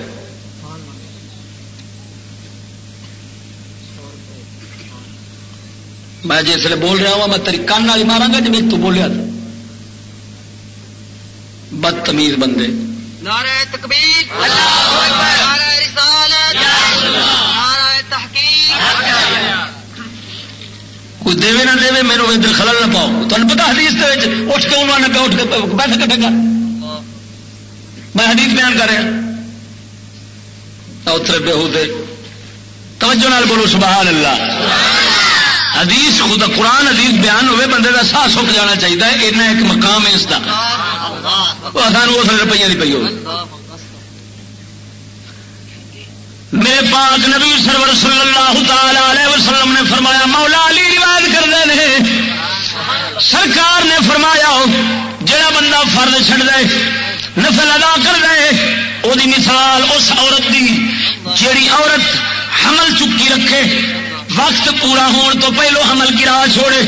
میں جس بول رہا ہوں، میں تیری کان والی مارا گا جی تو بولیا۔ بدتمیز بندے۔ نعرہ تکبیر نعرہ رسالت نعرہ تحقیق۔ کوئی دے نہ دے میرے ادھر خلل نہ پاؤ۔ تمہیں پتا حدیث دے اٹھ کے انہوں نے اٹھ کے بیٹھ کٹے گا میں حدیث بیان کر رہا اترے بے ہو دے توجہ نال بولو، سبحان اللہ۔ حدیث خدا قرآن حدیث بیان ہوئے، بندے کا سا سک جانا چاہیے۔ ایسا ایک مقام ہے اس کا سانو اس روپیے کی پی ہو میرے پاک نبی سرور صلی اللہ تعالی وسلم نے فرمایا، مولا علی رواج کرتے ہیں۔ سرکار نے فرمایا، جڑا بندہ فرد چڑ دے نفل ادا کر دے وہ مثال اس عورت دی، جیڑی عورت حمل چکی رکھے۔ وقت پورا ہون تو پہلو حمل گرا چھوڑے۔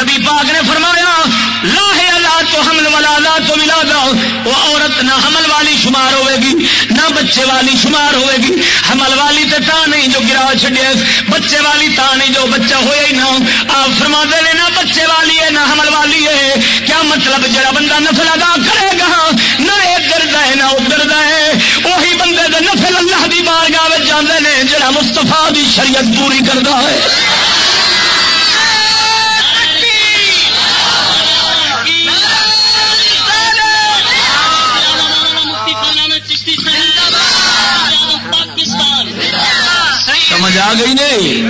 نبی پاک نے فرمایا لاہ اللہ تو حمل والا لا تو ملا دا۔ وہ عورت نہ حمل والی شمار ہوے گی، نہ بچے والی شمار ہوے گی۔ حمل والی تو تا نہیں جو گرا چڈیا بچے والی تا نہیں جو بچہ ہوئے ہی نہ۔ آپ فرما دے نہ بچے والی ہے، نہ حمل والی ہے۔ کیا مطلب جڑا بندہ نفل ادا کرے گا؟ نہ ادھر دے نہ ادھر دے وہی بندے دے نفل اللہ دی بارگاہ جاندے نے، جڑا مستفا دی شریعت پوری کرتا ہے۔ سمجھ آ گئی نہیں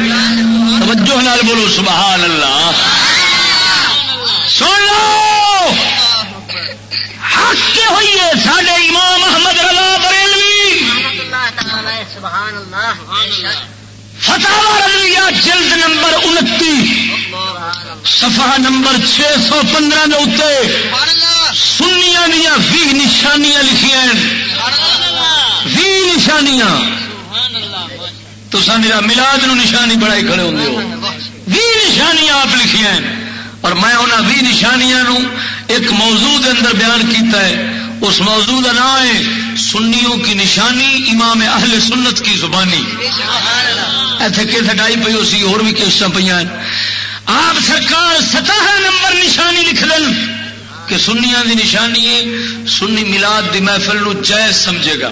توجہ نال بولو، سبحان اللہ۔ سن لو۔ حق ہوئیے سڈے امام محمد رضا بریلوی سبحان اللہ فتح رضویہ جلد نمبر انتی۔ سفا نمبر چھ سو پندرہ اتنے سنیا دیا بھی نشانیاں لکھیا بھی نشانیاں۔ تو سا ملاد نو نشانی بڑائی کھڑے ہوتے ہو۔ بھی نشانیاں آپ لکھیا اور میں انہوں بھی نشانیاں نو ایک موضوع دے اندر بیان کیتا ہے۔ اس موضوع کا نام ہے سنیوں کی نشانی، امام اہل سنت کی زبانی۔ اتنے کس ہٹائی پی اسی اور بھی کیسا پہ آپ سرکار ستاہ نمبر نشانی لکھ دین کہ سنیا دی نشانی ہے، سنی ملاد دی محفل نو جائز سمجھے گا۔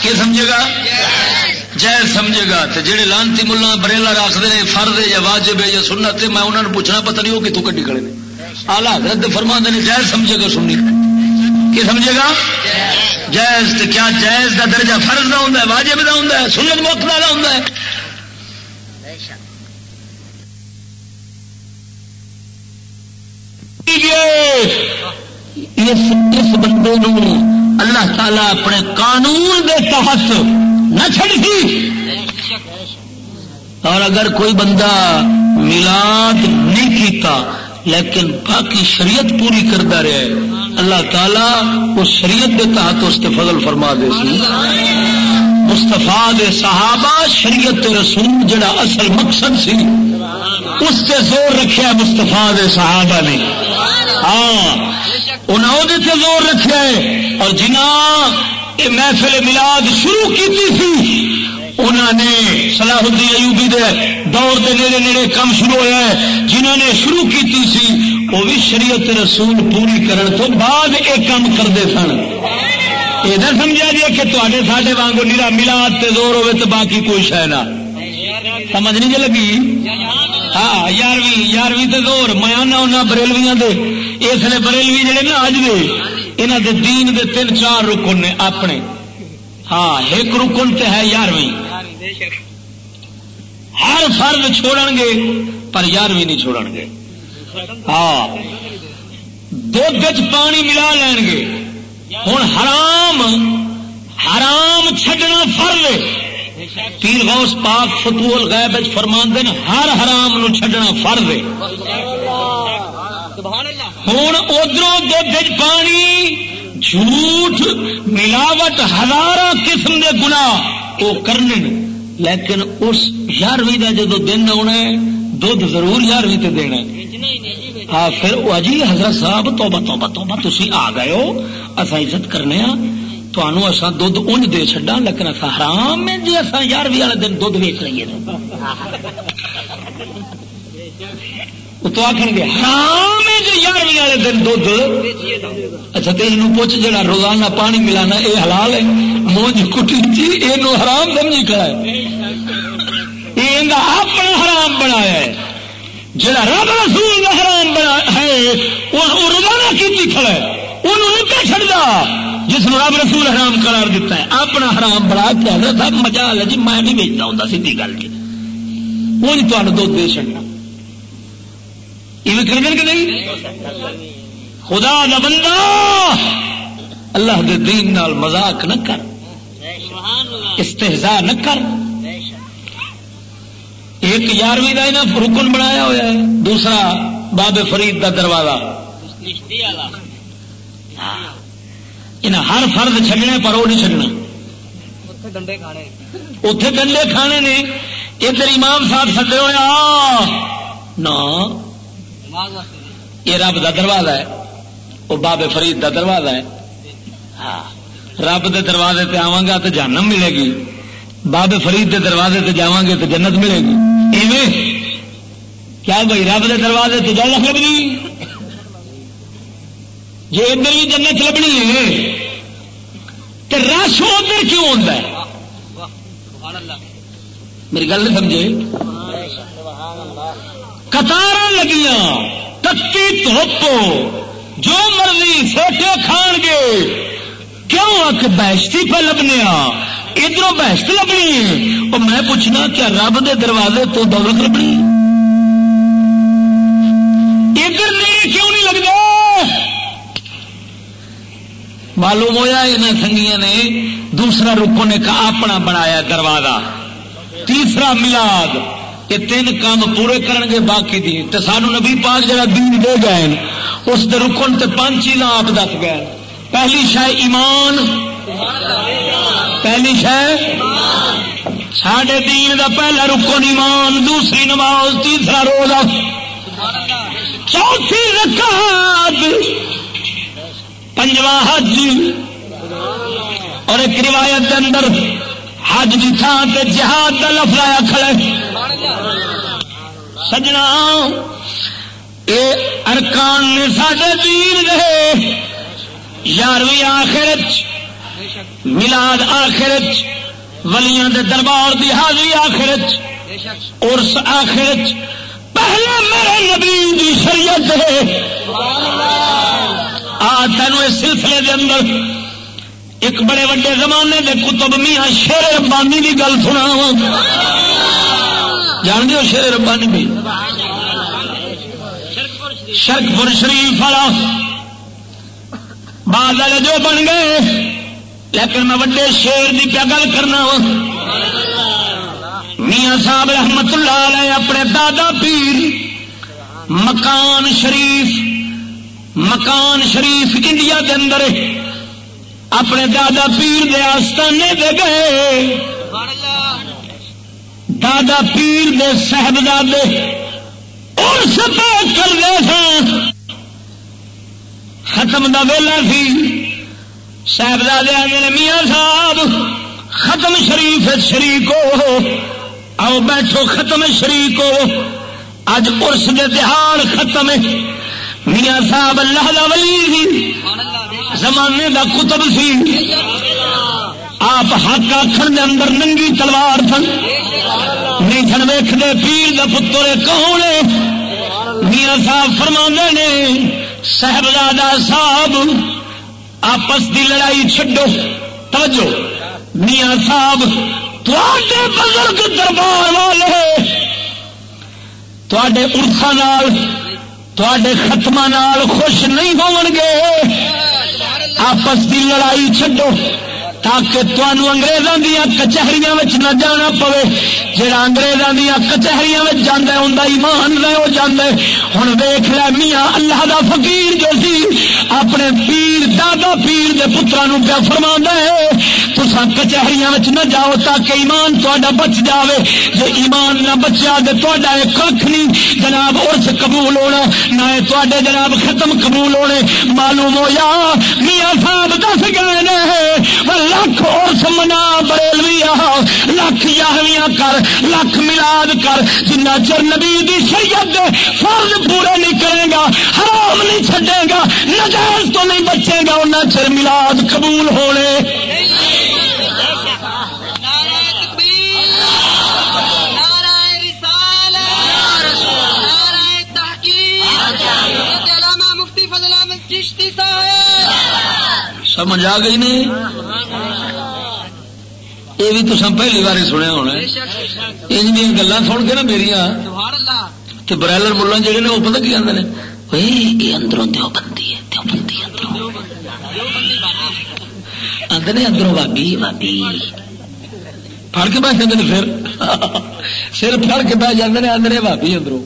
کیا سمجھے گا؟ جائز سمجھے گا۔ تو جہے لانتی ملا بریلا رکھتے ہیں فرد ہے یا واجب ہے یا سنت ہے، میں انہوں نے پوچھنا پتہ نہیں وہ کتوں کٹی کھڑے آلہ حضرت فرما نے جائز سمجھے گا سنی۔ کی سمجھے گا؟ جائز تو کیا جائز کا درجہ فرض کا ہوں واجب کا ہوں سنت موت والا ہوں اس بندے اللہ تعالی اپنے قانون دے تحت نہ چڑی اور اگر کوئی بندہ ملاد نہیں کیتا لیکن باقی شریعت پوری کرتا رہے اللہ تعالی اس شریعت کے تحت اس کے فضل فرما دے سی۔ مستفا دے صحابہ شریعت رسول جڑا اصل مقصد سی، اس سے زور رکھا مستفا دے صحابہ نے۔ ہاں انہوں نے زور رکھا ہے۔ اور جنا یہ محفل ملاد شروع کی تھی انہوں نے صلاح الدین ایوبی دے دور دے نیڑے نیڑے کم شروع ہوا ہے جنہوں نے شروع کی سی، وہ بھی شریعت رسول پوری کرن تو بعد یہ کام کرتے سن۔ یہ نہ سمجھا جی کہ تے ساڈے وانگو نیلا ملاد تے زور ہوے تو باقی کوئی شہ نہ۔ سمجھ نہیں جی لگی؟ ہاں یارویں یارویں تے زور، میں آنا بریلویاں دے۔ اس لیے بریلوی جڑے نا اج دے یہاں دے دین دے تین چار رکن نے اپنے۔ ہاں ایک رکن تے ہے یارویں۔ ہر فرد چھوڑ گے پر یارویں نہیں چھوڑ گے۔ ہاں دھد پانی ملا لین گے۔ ہوں حرام حرام چھڈنا فرد پیر غوث پاک فتول غیب فرما دین ہر حرام نو چھڈنا فرد ہوں ادھر دھد پانی جھوٹ، ملاوٹ ہزار قسم کے گنا وہ کرنے لیکن اس یارویں کا جدو دن آنا ہے دھد ضرور یارویں تے دینا ہے۔ ہاں پھر وہ اجی حضرت صاحب تو بتو بتو تھی آ گئے ہو اصا عزت کرنے ہاں۔ تمہوں اصا دھد انج دے چڈا لیکن اصا حرام ہے جی اصا یارویں والے دن دھد ویچ لیے تو آخر گے، حرام ہے جی یارویں والے دن دھد اچھا تو یہ پوچھ جا روزانہ پانی ملانا یہ حلال ہے؟ مونج کٹی جی یہ حرام سمجھی کھڑا ہے۔ یہ اپنا حرام بنایا ہے۔ جڑا رب رسول کا حرام بنا ہے، وہ روزانہ کی کھڑا ہے۔ انہوں نہیں پہ چڑھتا جس نے رب رسول حرام قرار دیتا ہے۔ اپنا حرام بڑا کیا تھا مزہ جی میں نہیں بیچتا ہوں سی گل کی وہ نہیں تمہیں دھد دے چڑنا یہ کر کہ نہیں؟ خدا دا بندہ، اللہ دے دین نال مذاق نہ کر استحزا نہ کر۔ ایک یارویں کا انہیں رکن بنایا ہوا ہے، دوسرا باب فرید کا دروازہ۔ انہیں ہر فرد چڈنے پر وہ نہیں چڈنا اتے ڈنڈے کھانے۔ نے ادھر امام صاحب سدے ہوا نہ۔ یہ رب کا دروازہ ہے۔ وہ بابے فرید کا دروازہ ہے۔ رب کے دروازے تے آواں گا تو جانم ملے گی۔ بابے فرید کے دروازے تے جاواں گے تو جنت ملے گی۔ کیا بھائی رب کے دروازے تو جل لبنی؟ جی ادھر بھی جنت لبنی ہے تو رش ادھر کیوں ہوتا ہے؟ میری گل نہیں سمجھے۔ کتار لگیاں تتی دھوپ جو مرضی سوٹے کھان گے۔ کیوں آ بہشتی پہ لبنے ادھر بحث لبنی۔ ہے اور میں پوچھنا کیا رب دے دروازے تو دولت لبنی؟ ادھر میرے کیوں نہیں لگتا؟ معلوم ہوا یہاں سنگیا نے دوسرا رکو نے اپنا بنایا دروازہ، تیسرا ملاد یہ تین کام پورے کرن گے باقی دی۔ تو سانو نبی پاک جڑا دین دے گئے اس رکن تے پانچ چیزاں آپ دس گئے پہلی شاہ ایمان۔ پہلی شہ ساڈے دین دا پہلا رکن ایمان، دوسری نماز، تیسرا روزہ۔ چوتھی رکعت۔ پنجواں حج۔ اور ایک روایت اندر حج کی تھان سے جہاد کا لفظایا کھڑے سجنا یہ ارکان نے سڈے دین رہے یارویں آخر ملاد آخر ولیاں دے دربار دی حاضری آخر ارس آخر پہلے میرے نبی دی شریعت ہے آ تین اس سلسلے دے اندر ایک بڑے وڈے زمانے دے کتب میاں شیر ربانی کی گل سنا جان دو شیر ربانی بھی شرک پور شریف والا۔ بادل جو بن گئے، لیکن میں وڈے شیر کی پیا گل کرنا وا میاں صاحب رحمت اللہ علیہ اپنے دادا پیر، مکان شریف مکان شریف انڈیا کے اندر۔ اپنے دادا پیر دے آستانے دے گئے۔ دادا پیر دے صاحبزادے اور سطح کر دے سن۔ ختم دا ویلا سی۔ صاحبزادے آگے میاں صاحب، ختم شریف شریک ہو آؤ بیٹھو ختم شریک ہو اج ارس دے دہاڑ ختم میاں صاحب اللہ دا ولی سی۔ زمانے دا کتب سی۔ آپ حق آخر دے اندر ننگی تلوار سن۔ نہیں سن ویختے پیر دا پتر کون میاں صاحب فرما نے، صاحبزادہ صاحب، آپس کی لڑائی چڈو توجہ، میاں صاحب تے بزرگ دربار والے تے ارسا تے ختم خوش نہیں ہو گے آپس کی لڑائی چھڈو۔ تاکہ تمہوں اگریزوں دیا کچہری نہ جانا پوے۔ جہاں اگریزوں دیا کچہری جانا ہوں ایمان رہے ہو جانا ہوں ویخ لیا میاں اللہ دا فقیر جو سی، اپنے پیر، دادا پیر کے پترا پیا فرما ہے تو کچہری نہ جاؤ تاکہ ایمان تا بچ جاوے۔ جی ایمان نہ بچیا تو کھ نہیں جناب ارس قبول ہونا، نہ تے جناب ختم قبول ہونے۔ معلوم ہو یا میاں صاحب دس گئے لکھ اور سمنا بریلوی آ لکھ یاہویاں کر، لکھ ملاد کر جنا چر نبی دی شریعت فرض پورے نہیں کرے گا، حرام نہیں چھڈے گا، نجائز تو نہیں بچے گا ان چر ملاد قبول ہونے۔ سمجھ آ گئی نہیں؟ یہ بھی تو پہلی بار سنیا ہونا ان گلا سن کے نا میری برائلر ملا جہے نے، وہ پتا کی آدھے یہ اندروں دو بندی ہے، دیو بندی اندروں۔ آدھے ادھروں بابی بابی پڑ کے بہ جاتے پھر۔ سر پڑ کے بہ جاتے ہیں آدھے بابی ادھروں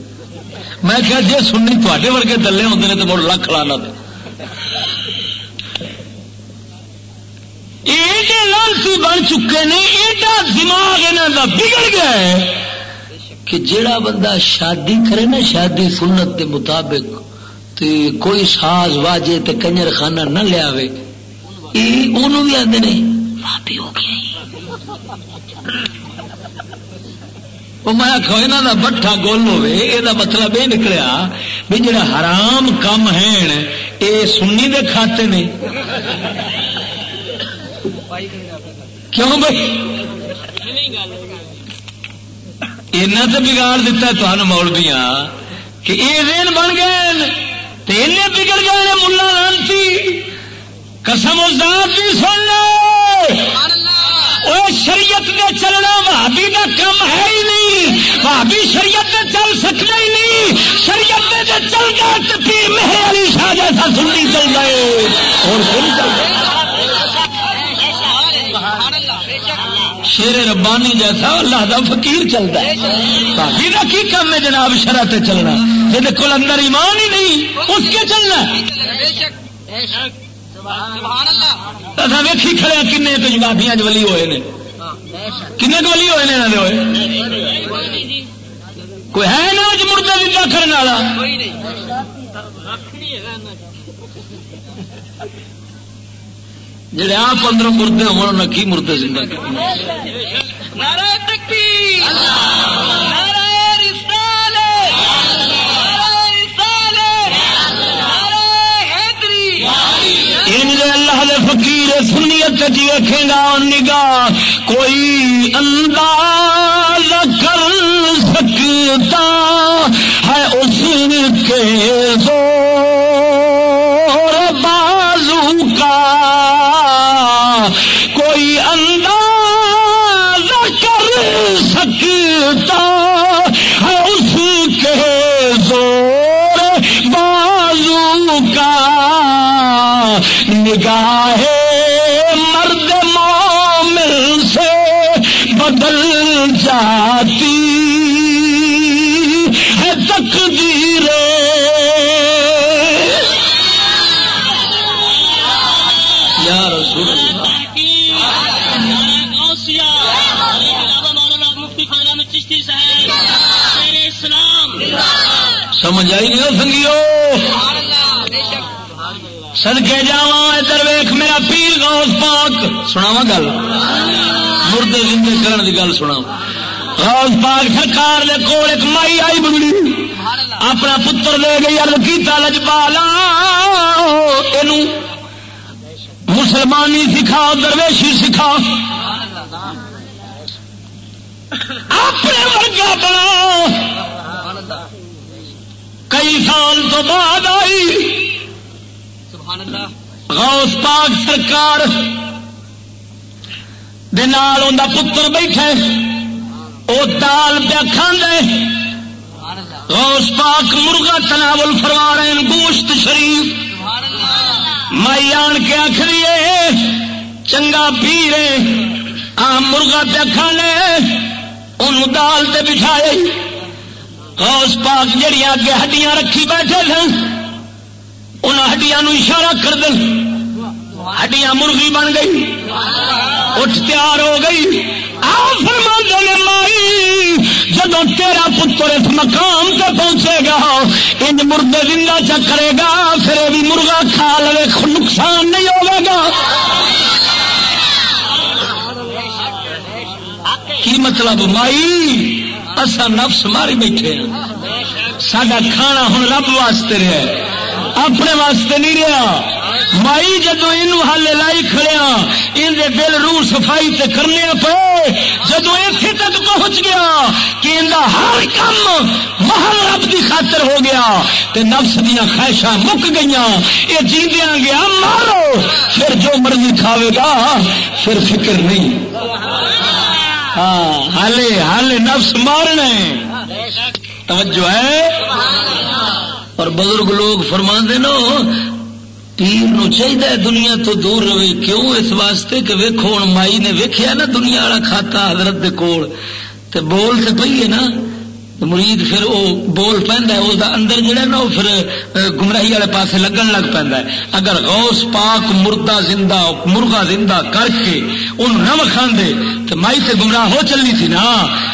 میں کیا جی سننی تے ورگے دلے ہوتے ہیں تو مڑ لکھ لانا لالسی بن چکے نے ایڈا دماغ یہاں کا بگڑ گیا ہے کہ جڑا بندہ شادی کرے نا، شادی سنت کے مطابق، تے کوئی ساز واجے تے کنجر خانہ نہ لیا بھی آدھے بھابی ہو گیا میں آخو یہاں کا بٹھا گول ہوے یہ مطلب یہ نکلیا بھی جڑا حرام کم ہے یہ سنی دے کھاتے نے۔ کیوں بھائی ایسا تو بگاڑ دیتا تمہیں مولبیاں کہ یہ دین بن گئے بگڑ گئے ملا لانتی۔ قسم ذات بھی سن لو شریعت میں چلنا بھابی کا کم ہے ہی نہیں۔ بھابی شریعت میں چل سکنا ہی نہیں۔ شریعت میں چل گئے تو پھر مہر علی شاہ جیسا سننی چل گئے۔ اور سن چل گئے شیر ربانی جیسا اللہ دا فقیر چلتا ہے۔ باقی کا کی کام ہے جناب شرح چلنا؟ جی کول اندر ایمان ہی نہیں، اس کے چلنا؟ ویکھی کھڑے کن جماعتیاں ولی ہوئے نے۔ کن ولی ہوئے نے ہوئے؟ کوئی ہے نا مردہ دتا کرنے والا؟ جڑے آپ اندر مردے ہونا کی مردے زندہ اللہ دے فقیر سنیت جی رکھے گا نگاہ کوئی انداز کر سکتا ہے اس کے زور بازو کا۔ نگاہ مرد مومن سے بدل جاتی ہے تقدیر سمجھ آئی نہیں سنگیو؟ سدکے جا ادھر ویخ میرا پیر غوث پاک سناوا گل؟ مردے زندے کرن دی گل سنا غوث پاک سرکار دے کول ایک مائی آئی بگڑی اپنا پتر دے گئی ارد کیتا لجپالا مسلمانی سکھا، درویشی سکھا۔ اپنے ورگا بنا۔ کئی سال تو بعد آئی غوث پاک سرکار پتر بیٹھے وہ دال پیا کھانے غوث پاک مرغا تناول فرما رہے ہیں گوشت شریف۔ مائی آن کے آخری چنگا پی رہے آ مرغا پیا کھانے ان دال تے بٹھائے۔ غوث پاک جڑیاں اگے ہڈیاں رکھی بیٹھے سن۔ ان ہڈیاں اشارہ کر دیں ہڈیاں مرغی بن گئی۔ اٹھ تیار ہو گئی۔ مائی جب تیرا پتر اس مقام سے پہنچے گا، ان مردے زندہ چکرے گا، پھر بھی مرغا کھا لے نقصان نہیں ہوگا کی مطلب مائی اصا نفس ماری بیٹھے سڈا کھانا ہوں رب واسطے رہا اپنے واسطے نہیں رہا۔ مائی جدو یہ ہالے لائی کھڑیا اندر دل روح صفائی تے کرنے پے۔ جدو اتنے تک پہنچ گیا کہ اندر ہر کم محل رب کی خاطر ہو گیا، تے نفس دیا خواہشاں مک گئی یہ جیدیا گیا مارو۔ پھر جو مرضی کھاوے گا، پھر فکر نہیں۔ ہاں ہالے ہالے نفس مارنے۔ توجہ ہے؟ اور بزرگ لوگ فرما دے نو پیر نو چاہیے دنیا تو دور رہے، کیوں اس واسطے کہ ویکو ہوں مائی نے ویکیا نا دنیا والا کھاتا حضرت دے کول، تے بول تو پی ہے نا مرید پھر وہ بول پہ اس اندر جڑا نا، وہ پھر گمراہی والے پاسے لگن لگ پہ اگر غوث پاک مردہ زندہ، مرغا زندہ کر کے ان نہ وکھاندے تو مائی سے گمراہ ہو چلی تھی نا۔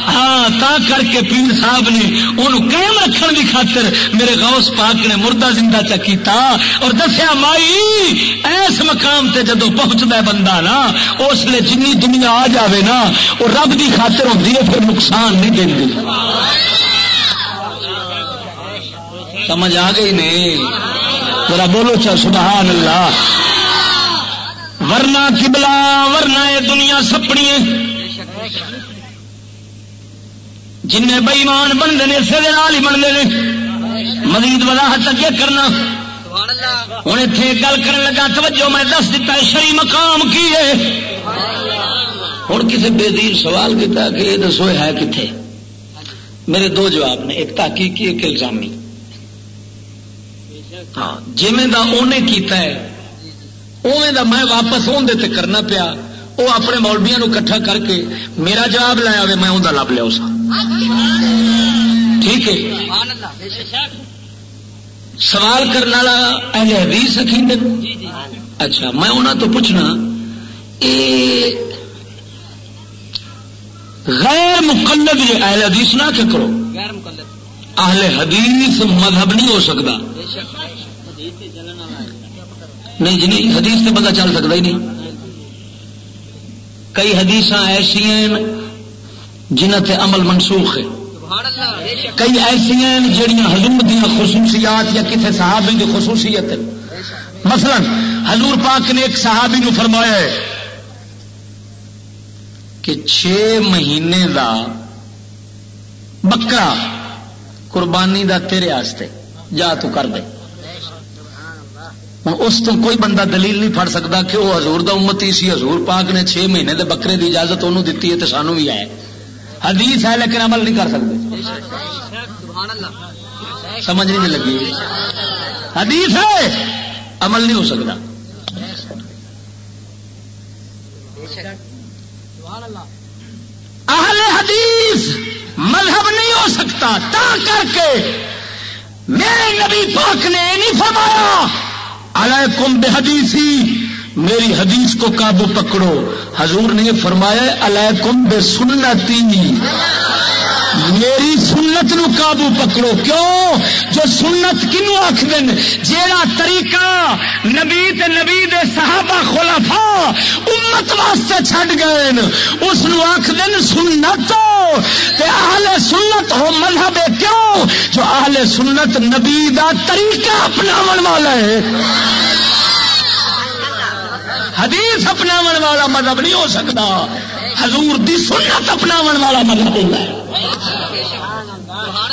ہاں تا کر کے پیر صاحب نے انہوں قائم رکھن کی خاطر میرے غوث پاک نے مردہ زندہ چکیتا اور دسیا، مائی، ایس مقام تے جدو پہنچتا ہے بندہ نا، اس لیے جنی دنیا آ جاوے نا، وہ رب کی خاطر ہوتی ہے، پھر نقصان نہیں دیں سمجھ آ گئی نہیں ذرا بولو چا سبحان اللہ۔ ورنہ کبلا ورنہ یہ دنیا سپنی جن بئیمان بنتے ہیں اسے ہی بنتے ہیں۔ مزید وضاحت اگے کرنا۔ ہوں اتنے گل کر لگا، توجہ، میں دس دتا شری مقام کی ہے؟ ہوں کسی بےدی سوال کیا کہ یہ دسو ہے کتنے میرے دو جواب نے، ایک تحقیقی، ایک الزامی۔ ہاں جی انہیں کیتا ہے اوے دا میں واپس اندر کرنا پیا وہ اپنے مولبیا کٹھا کر کے میرا جواب لایا میں انہیں لب لیا سا ٹھیک ہے؟ سوال کرنے والا اہل حدیث سکھی اچھا میں انہوں تو پوچھنا غیر مقلد یہ اہل حدیث نہ کرو؟ اہل حدیث مذہب نہیں ہو سکتا۔ نہیں جی نہیں حدیث سے پتا چل سکتا ہی نہیں۔ کئی حدیث ایسا جنہ تے عمل منسوخ ہے۔ کئی ایسا جہیا حضور دیا خصوصیات یا کسی صحابی کی خصوصیت ہے۔ مثلا، حضور پاک نے ایک صحابی نو فرمایا ہے کہ چھ مہینے دا بکرا قربانی دا تیرے آستے، جا تو کر دے۔ اس تو کوئی بندہ دلیل نہیں پڑ سکتا کہ وہ ہزور کا امتی سی ہزور پاک نے چھ مہینے دے بکرے کی اجازت انہوں دیتی ہے تو سانو بھی ہے حدیث ہے لیکن عمل نہیں کر سکتے سمجھ نہیں لگی حدیث ہے عمل نہیں ہو سکتا اہل حدیث مذہب نہیں ہو سکتا تا کر کے میرے نبی پاک نے نہیں فرمایا علیکم بحدیثی میری حدیث کو قابو پکڑو۔ حضور نے فرمایا علیکم بے سنتی میری سنت نو قابو پکڑو۔ کیوں؟ جو سنت کنو آخ دن جیڑا طریقہ نبی تے نبی دے صحابہ خلفا امت واسطے چھڈ گئے اس آخ دن سنت۔ تے اہل سنت ہو مذہب کیوں؟ جو اہل سنت نبی دا طریقہ اپنا والا ہے۔ حدیث اپنا والا مذہب نہیں ہو سکتا۔ حضور دی سنت اپنا والا مذہب ہوتا ہے۔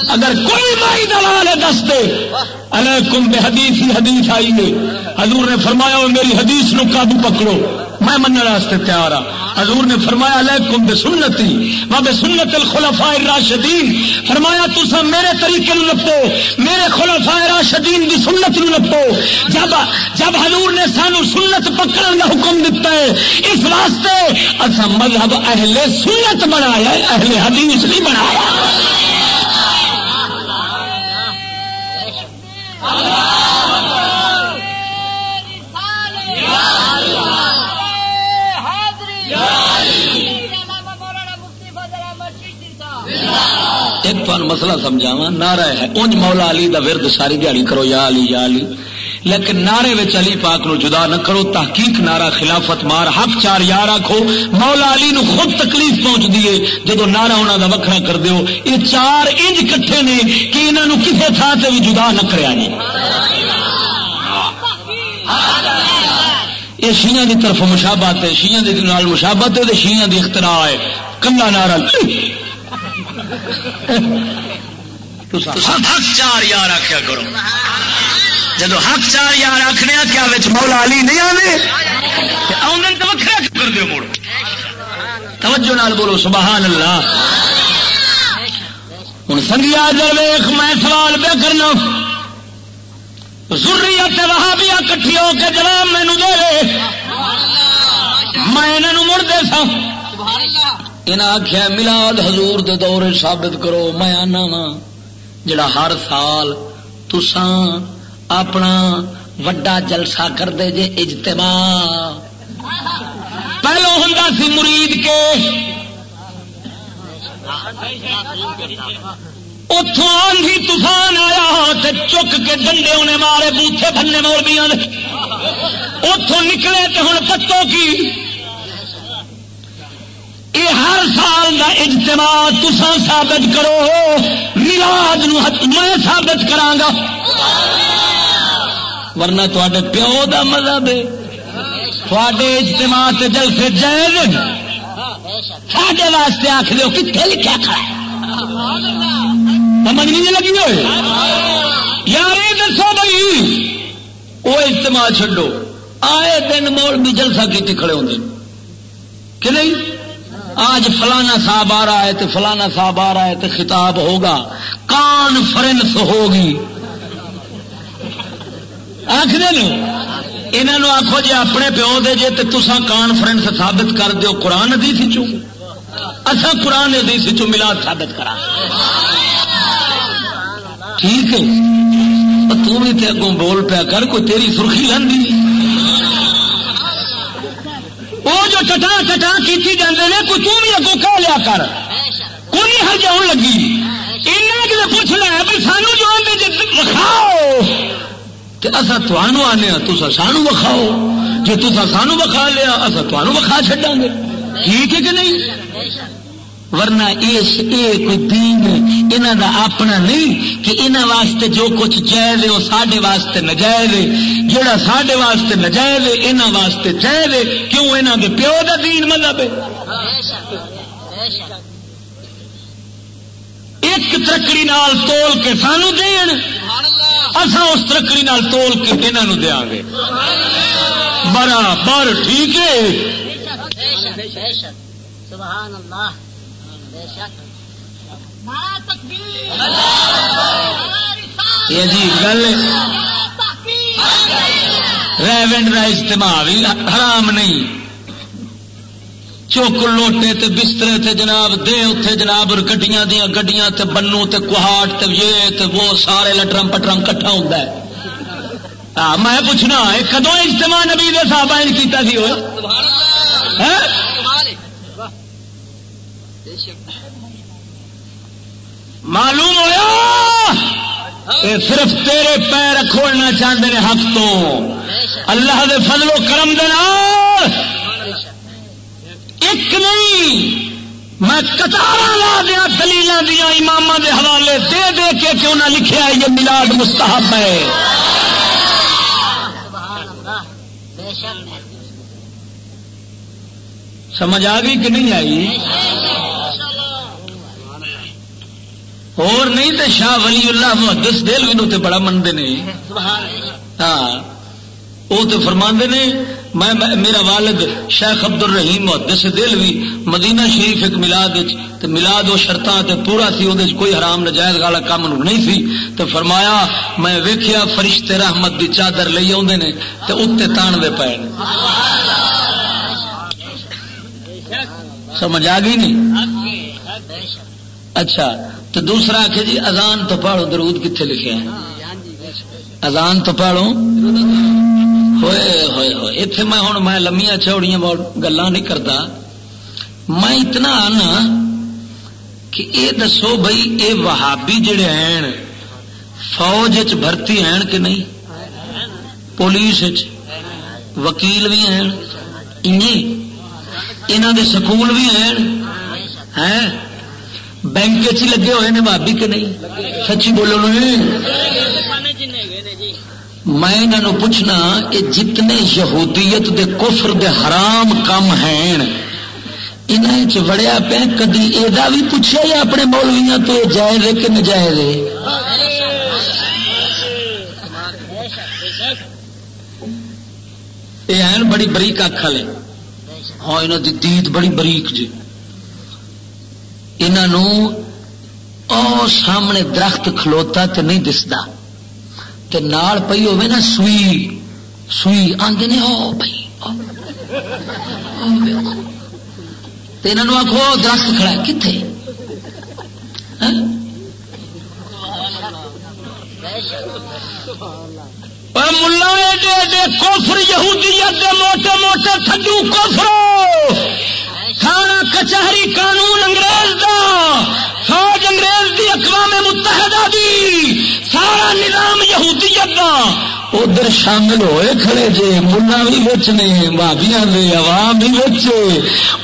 اگر کوئی مائی دلال دس دے۔ ارے کم بے حدیث ہی حدیث آئی ہے۔ حضور نے فرمایا، اور میری حدیث نو قابو پکڑو۔ میں منع واسطے تیار ہوں حضور نے فرمایا، علیکم بے سنتی و بے سنت الخلفاء الراشدین۔ فرمایا تسا میرے طریقے نو لپو میرے خلفاء راشدین دی سنت نو لپو جب جب حضور نے سانو سنت پکڑن کا حکم دیتا ہے، اس واسطے اصا مذہب اہل سنت بنایا اہل حدیث نہیں بنایا۔ ایک تو مسئلہ سمجھاوا نعرہ ہے انج مولا علی دا ورد ساری دیہی کرو، یا علی یا علی۔ لیکن نعرے وچ علی پاک نو جدا نہ کرو، تحقیق نعرہ خلافت مار، حق چار یار آخو مولا علی نو خود تکلیف پہنچ دیے جدو نعرہ انہوں دا وکھرا کر دیو، یہ چار انج کٹھے نے کہ انہوں نے کسی تھان سے بھی جدا نہ کریا جی یہ شیعہ دی طرف مشابت ہے، شیعہ دی نال مشابت ہے شیعہ دی اختراع ہے۔ کلا نعرہ حق چار یار آخیا کرو۔ جب حق چار یار آخنے کیا مولا علی نہیں آنے آمدن تو وکرا کر دو مڑ۔ توجہ نال بولو، سبحان اللہ۔ ہوں سنگیا ویخ میں سوال پہ کرنا۔ ضروریت وہاں بھی کٹھی ہو کے جواب مینو دے۔ میں انہوں مڑ دے سا انہیں آخیا ملاد حضور دے دور ثابت کرو، میں آنا وا جڑا ہر سال تسان اپنا وڈا جلسہ کر دے جے اجتماع۔ پہلو ہوں سی مرید کے۔ اتوں آندھی طوفان آیا چک کے ڈنڈے انہیں مارے بوٹے بننے مولبیاں اتوں نکلے تو ہوں پتوں کی یہ ہر سال کا اجتماع تسا ثابت کرو ملاد میں ثابت کرا ورنہ تے پیو کا مذہب تھوڑے اجتماع سے جلسے جائز ساڈے واسطے آخ دو کتنے لکھا کھڑا سمجھ نہیں لگی ہوئے؟ یار یہ دسو بھائی وہ اجتماع چڈو آئے دن مول بھی جلسہ کی کھڑے ہوتے کہ نہیں؟ آج فلانا صاحب آ رہا ہے تو فلانا صاحب آ رہا ہے تو خطاب ہوگا۔ کانفرنس ہوگی۔ آخر انہوں آخو جی اپنے پیو دے جے تو تسا کانفرنس ثابت کر دو قرآن ادیس چو اصا قرآن ادیس چو ملاد ثابت کرا ٹھیک ہے۔ تم بھی اگوں بول پیا کر، کوئی تیری سرخی لندی۔ وہ جو چٹا چٹا کی جانے نے، کوئی تم بھی اگوں کہہ لیا کر۔ کوئی ہر جاؤ لگی۔ ان پوچھ لیا بھائی سانو جو آدھے وکھاؤ۔ اصا تمہوں آنے ہاں، تو سانو وکھاؤ۔ جی تصا سانو وکھا لیا اصا تمہوں وکھا چڈا گے۔ ٹھیک ہے کہ نہیں؟ ورنہ اس کوئی دین انہوں دا اپنا نہیں کہ انہوں واسطے جو کچھ جائز وہ سڈے واسطے نجائز جہاں سڈے واسطے نجائز انہوں واسطے جائز کیوں انہوں دے پیو دا دین مطلب ایک ترکڑی نال تول کے سانو دین اصا اس ترکڑی نال تول کے انہوں دیا گے۔ برابر، ٹھیک ہے؟ سبحان اللہ۔ یہ جی گل ریونڈ کا اجتماع بھی حرام نہیں چوک لوٹے تے بسترے تے جناب دے اتے جناب گڈیاں دیا گڈیاں تے بنو تے کوہاٹ تے یہ تے وہ؟ سارے لٹرم پٹرم کٹھا ہوتا ہے؟ میں پوچھنا کدو اجتماع نبی صاحب کیتا سی معلوم ہوا صرف تیرے پیر کھولنا چاہتے ہیں حق تو۔ اللہ دے فضل و کرم دے ایک نہیں، میں کتار لا دیا دلیل دیا امام دے حوالے دے دے کے کہ انہیں لکھا یہ ملاد مستحب ہے۔ سمجھ آ گئی کہ نہیں آئی؟ اور نہیں تو شاہ ولی اللہ محدث دل بھی بڑا منتے ہیں ہاں۔ وہ تو فرما نے میں میرا والد شیخ عبد الرحیم محدث دل بھی مدینہ شریف ایک ملاد تے ملاد وہ شرطاں تے پورا سی وہ کوئی حرام نجائز والا کام نہیں سی۔ تے فرمایا میں ویکھیا فرشتے رحمت دی چادر لئی آدھے نے تے اتنے تان دے پے سمجھ آ گئی نہیں؟ اچھا۔ تو دوسرا آخ جی اذان تو پڑھو درود کتنے لکھے ہیں؟ اذان تو پڑھو ہوئے ہوئے ہوئے۔ اتے میں ہوں، میں لمیا چوڑیاں گلا نہیں کرتا۔ میں اتنا آنا کہ اے دسو بھائی اے وہابی جڑے ہیں، فوج بھرتی ہیں کہ نہیں؟ پولیس وکیل بھی ہیں۔ انہوں دے سکول بھی ہیں؟ بینک چ لگے ہوئے نے بھابی کہ نہیں۔ سچی بولو میں پوچھنا کہ جتنے یہودیت دے کفر دے حرام کم ہیں انہیں وڑیا پہ کدی یہ بھی پوچھا یا اپنے مولویا تو یہ جائز ہے کہ نجائز ہے؟ یہ بڑی بریک اکھل ہے ہاں یہاں دید بڑی بریک جی۔ انہوں او سامنے درخت کھلوتا تے نہیں دستا۔ تے نال پئی ہوے نا سوئی سوئی آدھے نے، او بھائی انہوں آخو درخت کھڑا کتنے ہاں؟ ملا ایڈے ایڈے کوفر یہودیت دے موٹے موٹے تھڈو کوفر تھانہ کچہری قانون انگریز دا فوج انگریز دی اقوام متحدہ دی سارا نظام یہودیت دا۔ ادھر شامل ہوئے کھڑے جے ملا بھی بچ نے بھابیاں دے عوام بھی بچ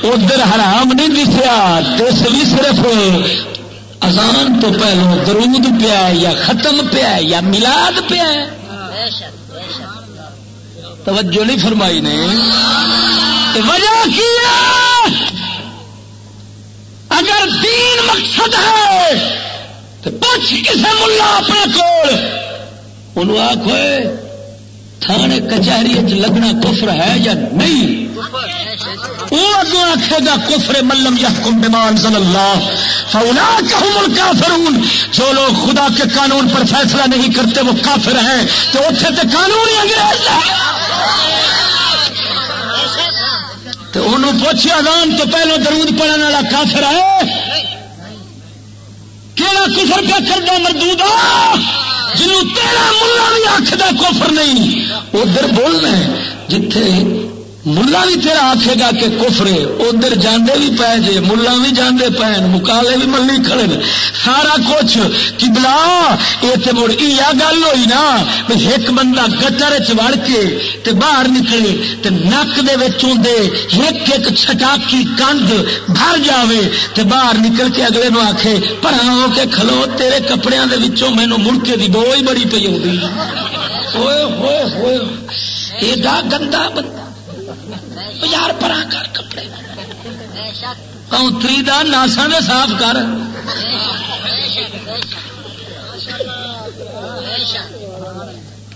ادھر حرام نہیں دسیا دس بھی صرف اذان تو پہلو درود پیا یا ختم پیا یا ملاد پیا۔ توجہ نہیں فرمائی نے۔ وجہ کیا اگر دین مقصد ہے، تو پوچھ کسے ملا اپنے کول؟ ان آخو تھانے کچہری لگنا کفر ہے یا نہیں؟ وہ اگو آخے گا، کفر ملم یا کمبان صلی اللہ فولا کہ کافرون جو لوگ خدا کے قانون پر فیصلہ نہیں کرتے، وہ کافر ہیں۔ تو اتنے تو قانون ہی انگریز ہے۔ تو انہوں پوچھے اذان تو پہلو درود پڑھنے والا کافر ہے؟ کہڑا کفر پہ کرتا مردود جنوں تیرا ملا بھی آخر کفر نہیں ادھر بولنا جتھے ملا بھی تیرا آخے گا کہ کفرے، ادھر جانے بھی پے جے، ملا بھی جانے پے مکالے بھی ملی کھڑے سارا کچھ کی بلا یہ مڑ یہ گل ہوئی نا ایک بندہ گٹر چڑ کے تے باہر نکلے، تے نک دے وچوں دے ایک ایک چھٹاکی کند بھر جاوے، تے باہر نکل کے اگلے نو آخے پڑا ہو کے کھلو، تیرے کپڑے کے مینو مڑکے کی بو ہی بڑی پی ہوئے ہوئے ہوئے، ایڈا گندا بندہ۔ یار پرا کر کپڑے کونتری دا ناسا دے صاف کر۔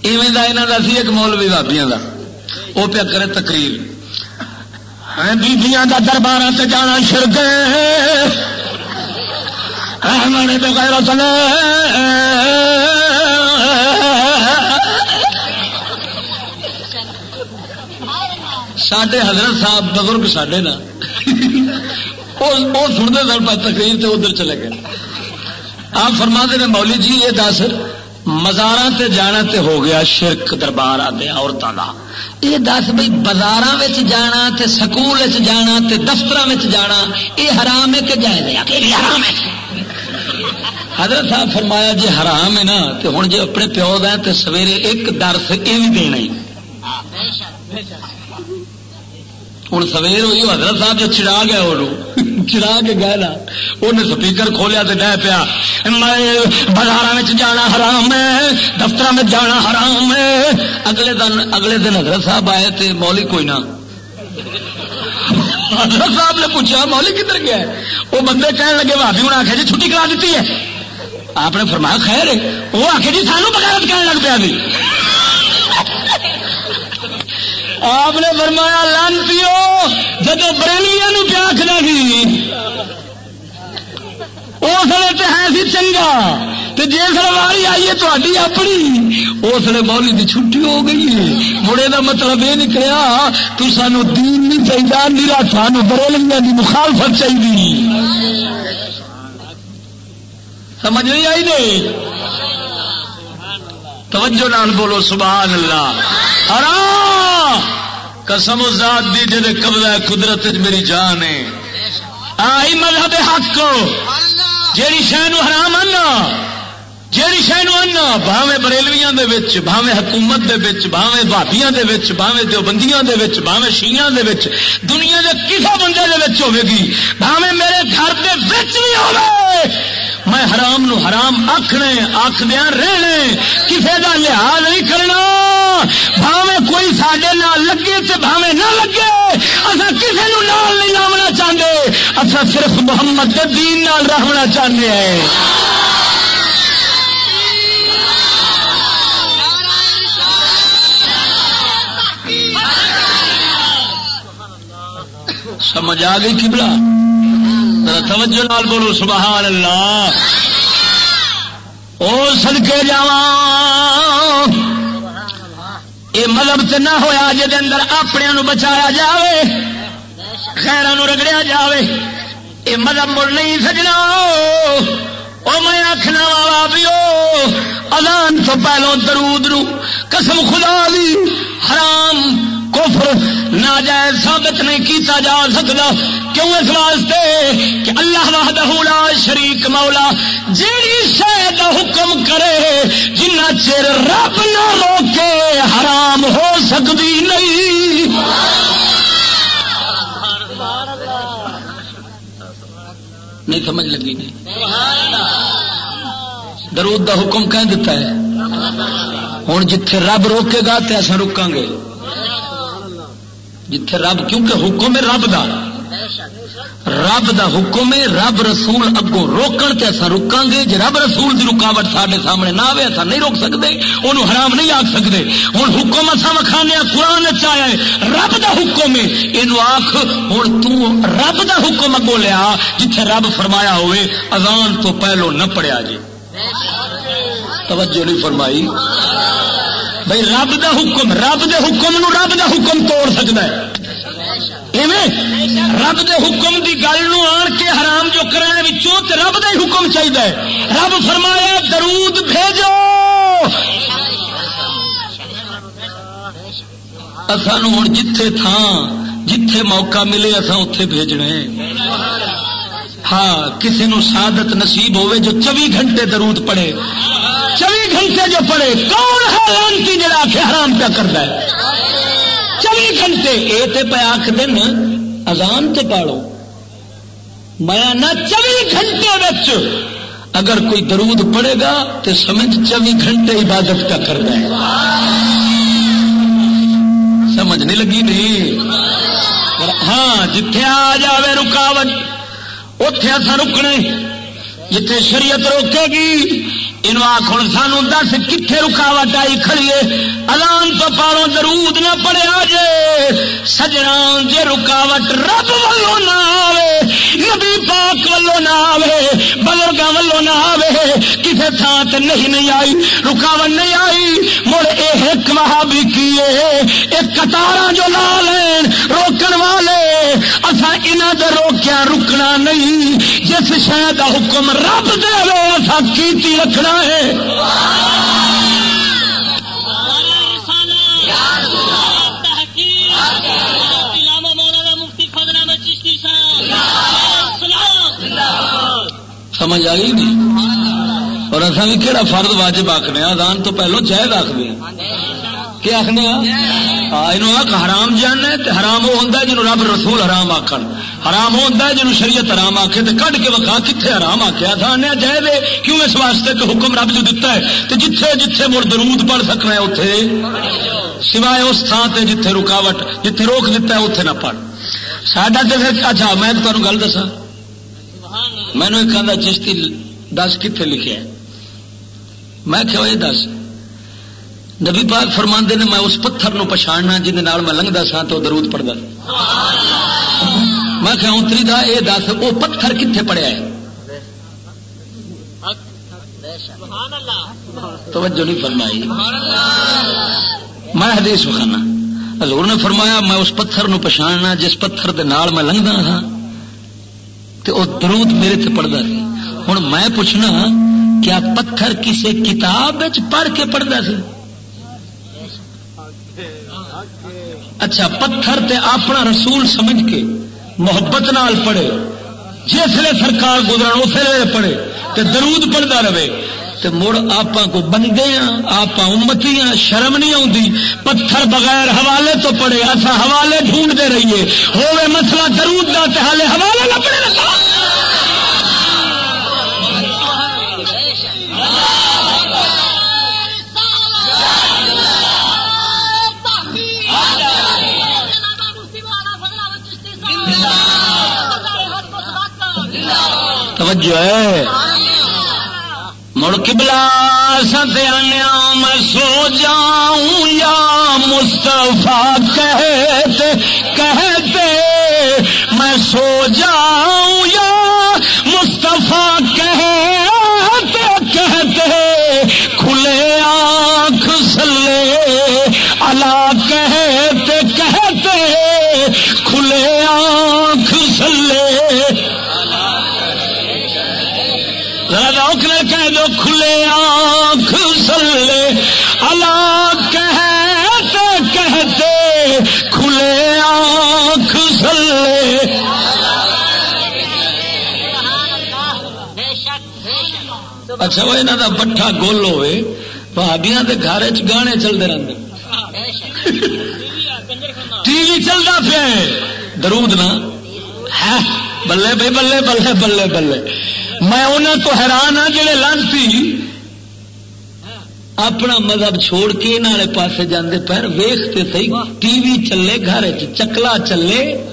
ایویں دا سی، ایک مولوی بابیاں دا۔ وہ پیا کرے تقریر۔ بیبیاں دا دربار سے جانا شر گئے بغیر چلے سڈے حضرت صاحب بزرگ سڈے نا۔ وہ سنتے سن پہ تقریر سے ادھر چلے گئے۔ آپ فرما نے مولی جی یہ دس مزار تے جانا تے ہو گیا شرک دربار آدھے عورتوں کا یہ دس بھائی بازار جانا تے سکول جانا تے دفتر جانا، یہ حرام ہے کہ جائز ہے؟ حرام ہے۔ حضرت صاحب فرمایا جی حرام ہے نا تو ہوں جی اپنے پیو دیں سویرے ایک درس یہ بھی دینا ہی۔ ہوں سویر ہوئی، حضرت صاحب جو چڑا گیا وہ چڑا کے گئے نا انہیں سپیکر کھولیا تو ڈہ پیا۔ میں بازار جانا حرام ہے دفتر میں جانا حرام ہے۔ اگلے دن اگلے دن حضرت صاحب آئے تھے مولی کوئی نہ۔ حضرت صاحب نے پوچھا، مولی کدھر گیا وہ بندے کہنے لگے بھابی ہوں آخیا جی چھٹی کرا دیتی ہے۔ آپ نے فرمایا خیر ہے۔ وہ آخر جی سانو بغیر کہنے لگ پیا آپ نے فرمایا لان پیو جب بریلیا پیا آخنا سی؟ اس لیے تو ہے سی چنگا۔ تو جس واری آئی ہے تاری اپنی، اس لیے مولی کی چھٹی ہو گئی ہے۔ مڑے کا مطلب یہ نکلیا، تو سانو دین نہیں چاہیے نیلا سانو بریلیا کی مخالفت چاہیے سمجھ نہیں آئی نہیں توجہ نال بولو، سبحان اللہ۔ حرام! قسم ذات دی جے قبضہ قدرت میری جان ہے۔ آئی مذہب حق کو۔ جیڑی شہ حرام آنا جیڑی شہ آنا بھاوے بریلویاں دے وچ، بھاوے حکومت دے وچ، بھاوے بھابیاں دے وچ، بھاوے دیوبندیاں دے وچ، بھاوے شیعاں دے وچ، دنیا دے کسا بندے دے وچ ہوے گی؟ بھاوے میرے گھر دے وچ بھی ہوے۔ میں حرام نو حرام آخنے آخدیا رہنے کسی کا لحاظ نہیں کرنا۔ بھاوے کوئی سڈے نال لگے تو بھاوے نہ لگے۔ اصا کسی نو نال نہیں لاونا چاہتے اصا صرف محمد دین نال رہنا چاہتے ہیں۔ سمجھ آ گئی کبلا توجہ نال بولو سبحان اللہ او سدکے جا یہ مطلب تو نہ ہوا جی اندر اپنے بچایا جائے خیران رگڑیا جائے یہ مطلب مڑ نہیں سجنا۔ او میں آخنا والا بھی ادان تو پہلو درود رو قسم خدا لی حرام کفر ناجائز ثابت نہیں کیتا جا سکتا۔ کیوں اس واسطے کہ اللہ وحدہ لا شریک مولا جیڑی شہ کا حکم کرے، جنہ چر رب نہ روکے حرام ہو سکتی نہیں۔ نہیں سمجھ لگی۔ نہیں درود دا حکم کہہ دیتا ہے۔ ہوں جتھے رب روکے گا تو ایسا رکاں گے۔ جتھے رب کیونکہ حکم ہے رب دا. رب دا حکم ہے، رب رسول اگوں روکن تے اصا رکاں گے۔ جی رب رسول دی رکاوٹ سارے سامنے نہ آئے اصا نہیں روک سکتے انہوں حرام نہیں آخ سکتے ہوں حکم اصا وکھانے قرآن چایا ہے، رب دا حکم ہے۔ یہ آخ ہوں تب دا حکم اگوں لیا، جتھے رب فرمایا ہوئے، اذان تو پہلو نہ پڑیا جی توجہ نہیں فرمائی۔ بھائی رب دا حکم، رب دے حکم نو رب دا حکم توڑ سکتا ہے۔ رب دے حکم دی گل نو آن کے حرام جو کرنے تے رب دا حکم چاہیے رب فرمایا، درود بھیجو۔ سانو ہوں جتھے تھان جتھے موقع ملے اصا اتے بھیجنے۔ ہاں کسی نو سعادت نصیب ہوے جو چوبی گھنٹے درود پڑے گھنٹے جو پڑے کون ہے لانتی جڑا کے حرام پہ کرتا ہے؟ چوبی گھنٹے۔ یہ تو پہ آخ دن ازان سے پاڑو۔ میں نہ چوبی گھنٹے بچ اگر کوئی درود پڑے گا تو سمجھ چوبی گھنٹے عبادت کا کر ہے۔ سمجھ نہیں لگی نہیں؟ ہاں جتھے آ جائے رکاوٹ اتے اصا رکنے۔ جتھے شریعت روکے گی آخ سانو دس کتنے رکاوٹ آئی کھڑیے الان تو پالو درود نہ پڑیا جے سجنا جے رکاوٹ رب ولو نہ آوے۔ نبی پاک ولو نہ آوے۔ بزرگ ولو نہ آوے۔ کسی تھان سے نہیں نہیں آئی۔ رکاوٹ نہیں آئی۔ مڑ یہ ایک بھی کیے ایک کتار جو لا لین، روکن والے۔ اصا انہوں دے روکیا رکنا نہیں۔ جس شہر کا حکم رب دے اصا کیتی رکھنا ہے۔ سمجھ آئی نہیں؟ اور اصل بھی کہڑا فرد واجب آخنے آدان تو پہلو چاہے آخری کیا آخنے حرام جاننا تو حرام وہ ہوتا ہے جنوب رب رسول حرام آخر حرام وہ ہوتا ہے جنوب شریعت حرام آخے تو کھ کے وقا کتنے حرام آخیا تھا آنے جائے کیوں اس واسطے کہ حکم رب جو دتا ہے؟ تو جتھے جتھے مڑ درود پڑھ سکنا ہے اتنے سوائے اس تھان سے جتھے رکاوٹ، جتھے روک دیتا ہے اتنے نہ پڑھ۔ ساڈا تو پھر اچھا میں تمہیں گل دسا مینو ایک آدھا چشتی دس کتنے لکھے میں کیا یہ دس۔ نبی پاک فرما نے، میں اس پتھر نو پچھاڑنا جن میں لنگتا سا تو درود پڑھتا میں کہ اتری دا یہ دس، وہ پتھر کتنے پڑیا ہے؟ توجہ نہیں فرمائی۔ میں حدیث بخانا حضور نے فرمایا، میں اس پتھر نو پچھاڑنا، جس پتھر دے نال میں لنگتا ہاں تو وہ درود میرے تے پڑھتا سی۔ ہوں میں پوچھنا، کیا پتھر کسی کتاب پڑھ کے پڑھتا سی؟ اچھا پتھر تے اپنا رسول سمجھ کے محبت نال پڑھے۔ جسے سرکار گزرا اس لیے پڑھے۔ تے درود پڑھتا رہے۔ تو مڑ آپ کو بندے ہاں آپ امتی ہاں شرم نہیں آتی پتھر بغیر حوالے تو پڑے اصا حوالے ڈھونڈتے رہیے۔ ہوئے مسئلہ درود کا حالے حوالے نہ پڑے توجہ ہے۔ مڑ کبلا ستیا میں سو جاؤں یا مستفا کہتے کہتے میں سو جاؤں یا مستفا کہتے اللہ کہتے کہتے کھلے آنکھ سلے۔ اچھا وہ یہاں کا بٹھا گول ہوے بھابیا کے گھر چ گانے چلتے رہتے ٹی وی چلتا پیا درود نا بلے بھائی، بلے بلے بلے بلے۔ میں انہوں تو حیران ہاں جڑے لانتی اپنا مذہب چھوڑ کے نالے پاسے جاندے پیر ویختے سی ٹی وی چلے گھر چکلا چلے۔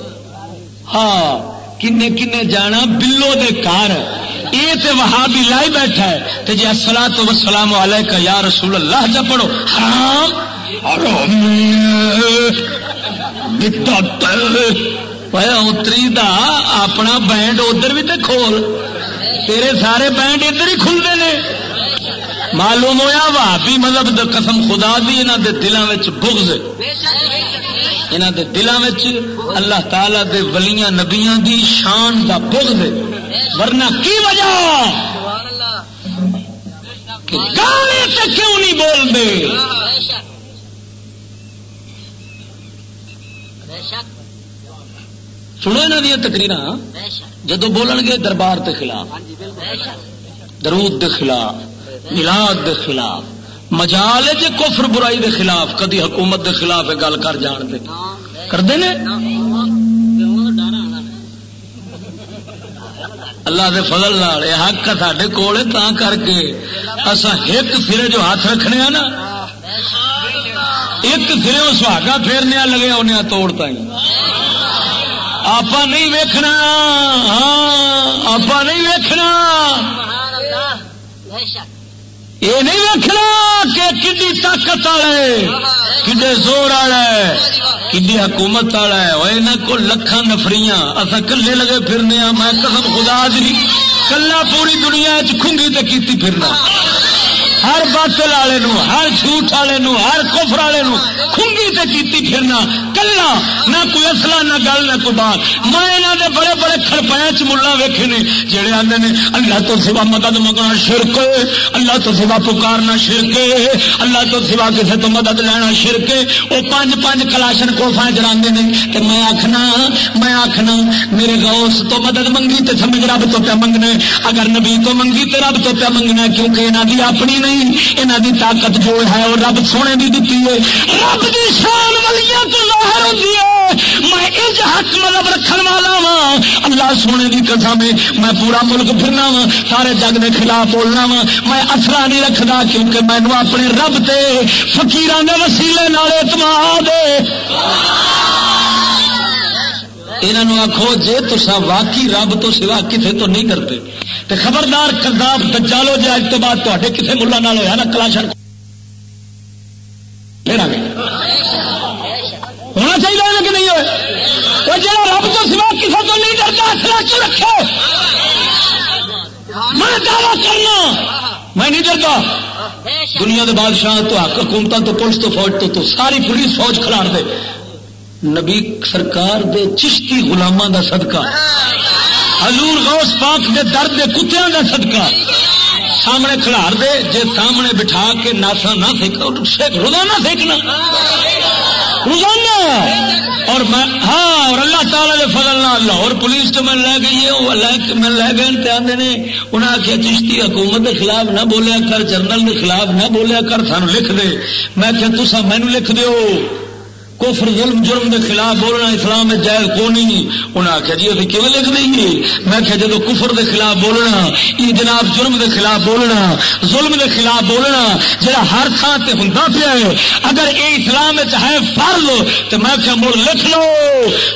ہاں کنے کنے جانا بلو دے کار یہ تو وہاں بھی لائی بیٹھا ہے۔ تو جی اصلا تو سلام والے کا یا رسول اللہ جا پڑھو۔ حرام۔ اتری دا اپنا بینڈ ادھر بھی تو کھول۔ تیرے سارے بینڈ ادھر ہی کھلتے ہیں معلوم ہوا بھابی مطلب دا قسم خدا دی یہاں دے دلوں بغض یہاں دے دلوں اللہ تعالی دے ولیاں نبیاں دی شان دا بغض ورنہ کی وجہ؟ گانے سے کیوں نہیں بول دے سنو یہاں دیا تقریر جدو بولن گے دربار کے خلاف۔ درود دے خلاف۔ ملاد دے خلاف مجال جی کفر برائی دے خلاف، کدی حکومت دے خلاف گل کر جان دے۔ کرتے ہیں اللہ دے فضل لال یہ حق سڈے کول تا کر کے اصا ایک سرے جو ہاتھ رکھنے ہاں نا ایک سرے وہ سہاگا پھیرنے لگے انہیں توڑتا ہی آپ نہیں ویکھنا ہاں آپ نہیں ویکھنا۔ یہ نہیں رکھنا کہ کھی طاقت والا ہے کھے زور والا ہے کھی حکومت والا ہے۔ وہ یہاں کو لکھان نفریاں۔ اصا کلے لگے پھرنے ہاں میں قسم خدا دی کلا پوری دنیا چنگی تو کیتی پھرنا۔ ہر باطل والے ہر جھوٹ والے ہر کفر والے خنگی سے کیتی پھرنا۔ کلا، نہ کوئی اصلا نہ گل، نہ کوئی بات۔ میں یہاں دے بڑے بڑے خرپائے ملا ویکھے نے جہے آتے ہیں اللہ تو سوا مدد منگنا شرک، اللہ تو سوا پکارنا شرک، اللہ تو سوا کسی تو مدد لینا شرک۔ وہ پانچ پانچ کلاشن کوفا چلا میں آخنا میں آخنا میرے گوس تو مدد منگی تو سمجھ رب تو پیا منگنا اگر نبی تو منگی تو رب تو پیا منگنا کیونکہ یہاں کی اپنی نہیں نہیں یہاں کی طاقت جو ہے وہ رب سونے کی دیتی ہے رب کی شان والیاں تو ظاہر ہوتی ہے میں اس حق مطلب رکھن والا وا اللہ سونے کی قسم میں میں پورا ملک پھرنا وا سارے جگ کے خلاف بولنا وا میں اثرا نہیں رکھتا کیونکہ مینو اپنے رب سے فکیر کے وسیلے نال اعتماد ہے انہوں آخو جی تسا واقعی رب تو سوا کسے تو نہیں کرتے۔ تو خبردار کرداب دجالو جی اج تو بعد تے کسی ملا ہوا نا کلاشن ہونا چاہیے کہ نہیں ہوئے۔ جا رب تو سوا کسی تو نہیں کرتا اصلا کیوں رکھو۔ میں دعوی کرنا۔ میں نہیں ڈرتا۔ دنیا کے بادشاہ تو حکومتوں تو پولیس تو فوج تو, تو ساری پولیس فوج کھلان دے۔ نبی سرکار دے چشتی غلاماں دا صدقہ، حضور غوث پاک دے درد دے کتوں دا صدقہ۔ سامنے کھلار دے، جے سامنے بٹھا کے ناسا نہ سیکھ روزانہ سیکھنا روزانہ۔ اور میں ہاں اور اللہ تعالیٰ کے فضل نہ لاہور پولیس تو میں لے گئی ہے میں لے گئے آدھے نے۔ انہیں آخیا چشتی حکومت کے خلاف نہ بولیا کر جنرل کے خلاف نہ بولیا کر، سانو لکھ دے۔ میں کیا تسا مینو لکھ دیو۔ کفر ظلم جرم دے خلاف بولنا اسلام میں جائز کو نہیں۔ انہیں آخیا جی ابھی کیون لکھ دیں گے میں آخیا جب جی، کفر دے خلاف بولنا یہ جناب جرم دے خلاف بولنا، ظلم دے خلاف بولنا جہاں ہر تھان سے ہوں پیا ہے، اگر یہ اسلام ہے فرض تو میں کیا مڑ لکھ لو۔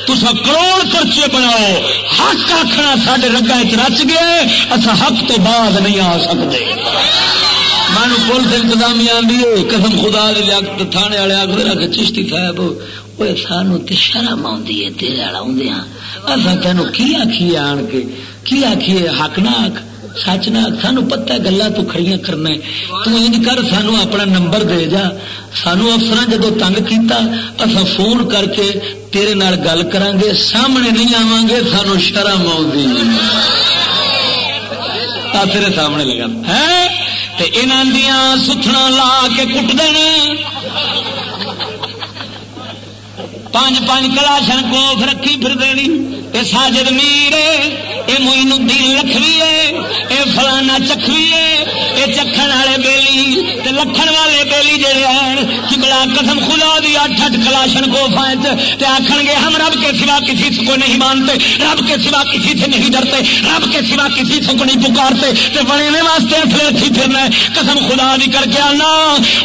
تصا کروڑ پرچے بناؤ۔ حق آخنا سارے رگا رچ گیا اصا حق تو بعد نہیں آ سکتے مینو پولیس انتظامیہ آدھی قسم خدا دی لیاقت تھانے والے آخر کہ چشتی صاحب وہ سانو تو شرم آدھی ہے، تیرے والا آدھے ہاں۔ اصا تینوں کی آخیے آن کے؟ کی آخیے حق نہ آخ سچ نہ سانو پتا گلا تو کھڑیاں کرنا تو کر سانو اپنا نمبر دے جا۔ سانو افسر جدو تنگ کیتا اصا فون کر کے تیرے نال گل کران گے سامنے نہیں آواں گے سانو شرم آؤں تیرے سامنے لگا۔ ہے؟ تے دیاں ستھنا لا کے کٹ دین پانچ پانچ کلاشن کوف رکھی پھر دینی۔ اے ساجد میرے اے موئن الدین لکھوی ہے، اے فلانا چکھوی ہے، اے چکھن والے بیلی تے لکھن والے بیلی جڑے ہیں کہ بڑا قسم خدا دی اٹھ اٹھ کلاشن کوف ہیں تے آکھن گے، ہم رب کے سوا کسی کو نہیں مانتے، رب کے سوا کسی سے نہیں ڈرتے، رب کے سوا کسی سے کو نہیں پکارتے، تے بڑے واسطے اصل اچھی پھرنا قسم خدا دی کر کے آنا۔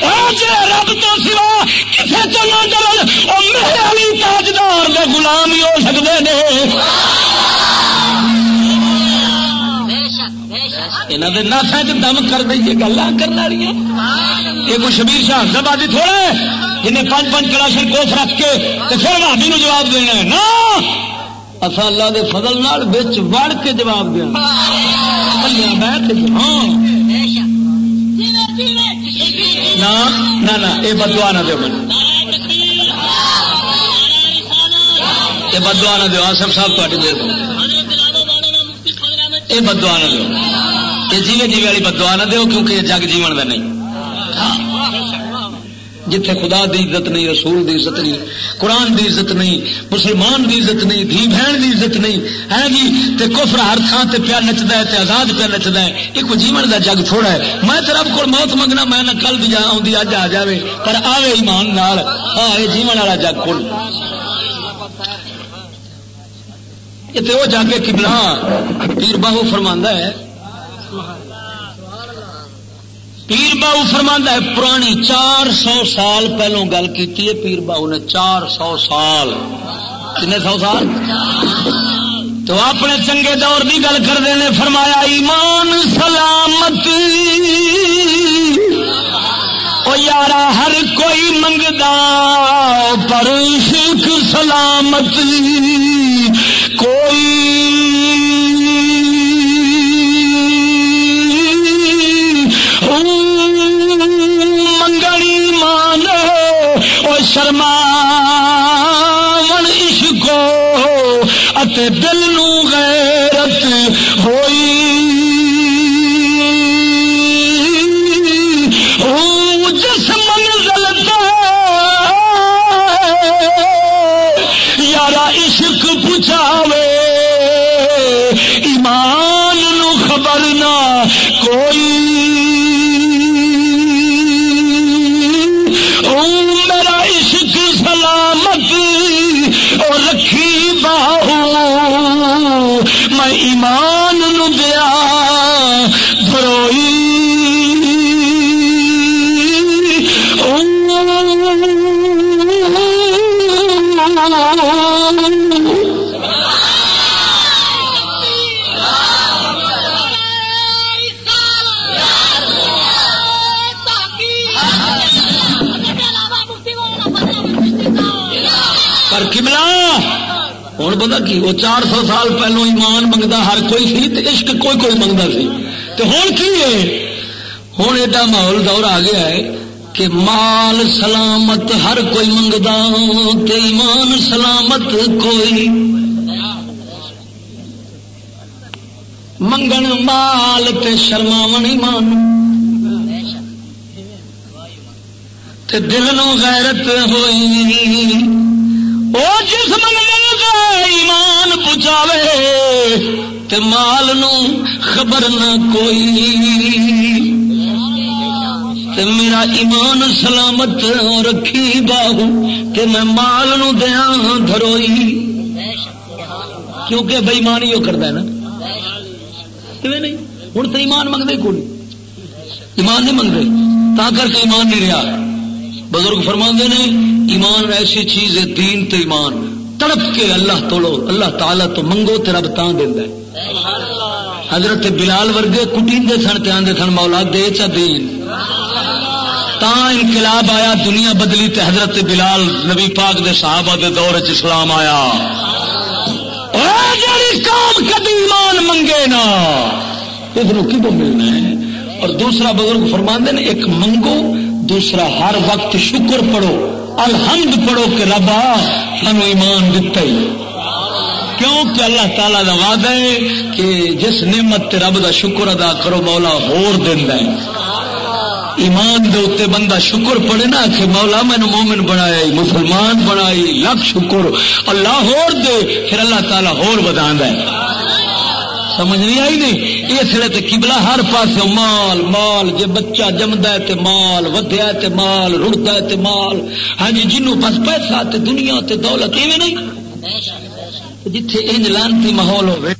او جے رب تو سوا کسے تو نہ ڈرن او میرے علی تاجدار دے غلام ہی ہو سکتے ہیں یہاں کے ناسا چ دم کر دئیے گلا کرنے والی یہ کوئی شبیر شاہ سبادی تھوڑے جنہیں پانچ پانچ کلاشن کوف رکھ کے تو پھر بھابی نو جواب دینا ہے۔ نا اصا اللہ دے فضل نال بچ وڑ کے جواب دیا جی، ہاں۔ نہ یہ بدوا نہ دو یہ بدوا نہ دو آسم صاحب تاری دیر یہ بدوا نہ دو یہ جیوے جیوے والی بدوا نہ دو کیونکہ یہ جگ جیون کا نہیں۔ جتھے خدا دی عزت نہیں، رسول دی عزت نہیں، قرآن دی عزت نہیں، مسلمان دی عزت نہیں، دھی بہن دی عزت نہیں، ہے جی؟ تے کفر ہر تھان تے پیا نچتا ہے، تے آزاد پیا نچتا ہے۔ ایک جیون دا جگ تھوڑا ہے۔ میں تو رب کو موت منگنا، میں نہ کل بھی جا آؤں اج آ جائے پر آوے ایمان نال۔ ہاں جیون والا جگ کون یہ وہ جا کے کبلا پیر باہو فرما ہے پیر باہو فرما ہے، پرانی چار سو سال پہلو گل کی پیر باہو نے چار سو سال۔ کن سو سال؟ تو اپنے چنگے دور کی گل کرتے ہیں فرمایا، ایمان سلامتی یارا، ہر کوئی منگدا پر سکھ سلامتی کوئی منگنی مان اور شرما عشق اتے دل نو غیرت ہوئی او رکھی باہو۔ میں ایمان نیا بروئی پتا کی وہ چار سو سال پہلو ایمان منگتا، ہر کوئی سی عشق کوئی کوئی منگتا سی۔ تو ہوں کی ہے؟ ہوں ایڈا ماحول دور آ گیا ہے کہ مال سلامت ہر کوئی منگتا ایمان سلامت کوئی۔ منگن مال تے شرماون ایمان۔ تے دل نو غیرت ہوئی۔ او جس منگنے ایمان پچاوے تے مال نو خبر نہ کوئی۔ تے میرا ایمان سلامت رکھی باہو کہ میں مال نو دیا دھروئی۔ کیونکہ بےمانی وہ کرتا ہے نا۔ نہیں؟ ہوں تو ایمان منگتے کو ایمان نہیں منگتے تا کر کے ایمان نہیں رہا بزرگ فرما نے، ایمان ایسی چیز ہے، دین تو ایمان۔ تڑپ کے اللہ توڑو اللہ تعالیٰ تو منگو تو رب تاں دینا حضرت بلال ورگے کٹیندے سن تے آندے سن، مولا دے چا دین۔ تا انقلاب آیا، دنیا بدلی تے حضرت بلال نبی پاک دے صحابہ دے دور چ اسلام آیا۔ کام کبھی ایمان منگے نا اس کی ملنا ہے؟ اور دوسرا بزرگ فرماندے نے، ایک منگو، دوسرا ہر وقت شکر پڑھو۔ الحمد پڑھو کہ ربا سانو ایمان دتا ہی۔ کیوں کہ اللہ تعالیٰ کا وعدہ ہے کہ جس نعمت رب دا شکر ادا کرو، مولا ہور دینا ہے۔ ایمان دے اتنے بندہ شکر پڑے نا، کہ مولا مینو مومن بنایا مسلمان بنائی لکھ شکر، اللہ ہور دے، پھر اللہ تعالیٰ ہور بدا ہے۔ سمجھ نہیں آئی نہیں؟ اس لیے تو کبلا ہر پاس مال مال جی بچہ جمدا ہے تے مال ودیا تے مال رڑتا ہے تے مال۔ ہاں جی جنوں بس پیسہ تے دنیا تے دولت ایویں نہیں؟ جتھے انج لانتی ماحول ہوئے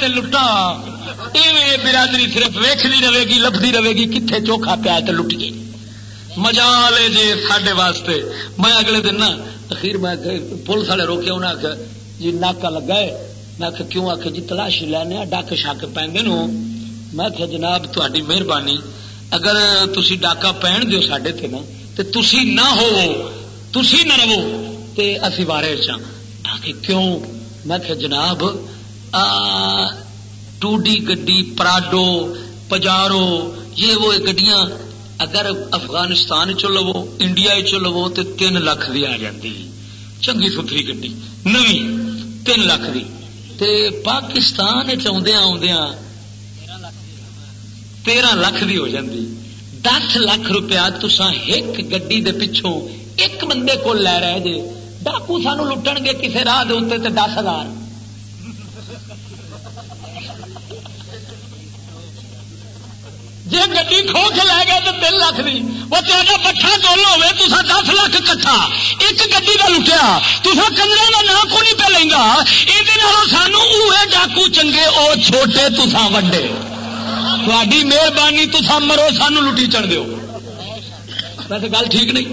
چوکھا پیا لٹا برادری صرف ویختی رہے گی لبھی رہے گی کتنے چوکھا پیا لٹ گئی۔ مزا لے جی سڈے واسطے۔ میں اگلے دن نا اخیر میں پولیس والے روکے انہیں آخیا جی ناکا لگا ہے۔ میں آخ کیوں آخ جی تلاشی لینے ڈاک شک پہ میں آخیا جناب تاری مہربانی، اگر تھی ڈاکا پہن دو سڈے تے نا تو تھی نہ ہو تھی نہ رہو تو اسی بارے چاہ کیوں؟ میں کہ جناب ٹو ڈی گڈی، پراڈو، پجارو، یہ وہ گڈیاں اگر افغانستان چ لو، انڈیا چ لو تو تین لاکھ دی آ جاتی چنگی ستری گڈی نو تین لاکھ دی۔ تے پاکستان چاہدیا آدیا تیرہ لاکھ دی ہو جاتی دس لاکھ روپیہ تسا ایک گڈی دے پچھوں ایک بندے کو لے رہے جے، ڈاکو سانو لٹن گے کسی راہ دے دس ہزار۔ جی گی کھو کے لے گئے تو تین لاکھ دی۔ وہ تیرا پٹھا گول ہوے تو دس لاکھ کٹھا۔ ایک گی کا لٹیا تو کنجرے کا نام کو نہیں پہ لینا یہ سانو اوے ڈاکو چنگے وہ چھوٹے تسا وڈے۔ تاری مہربانی تسا مرو، سانو لٹی چڑھ دو ویسے گل ٹھیک نہیں؟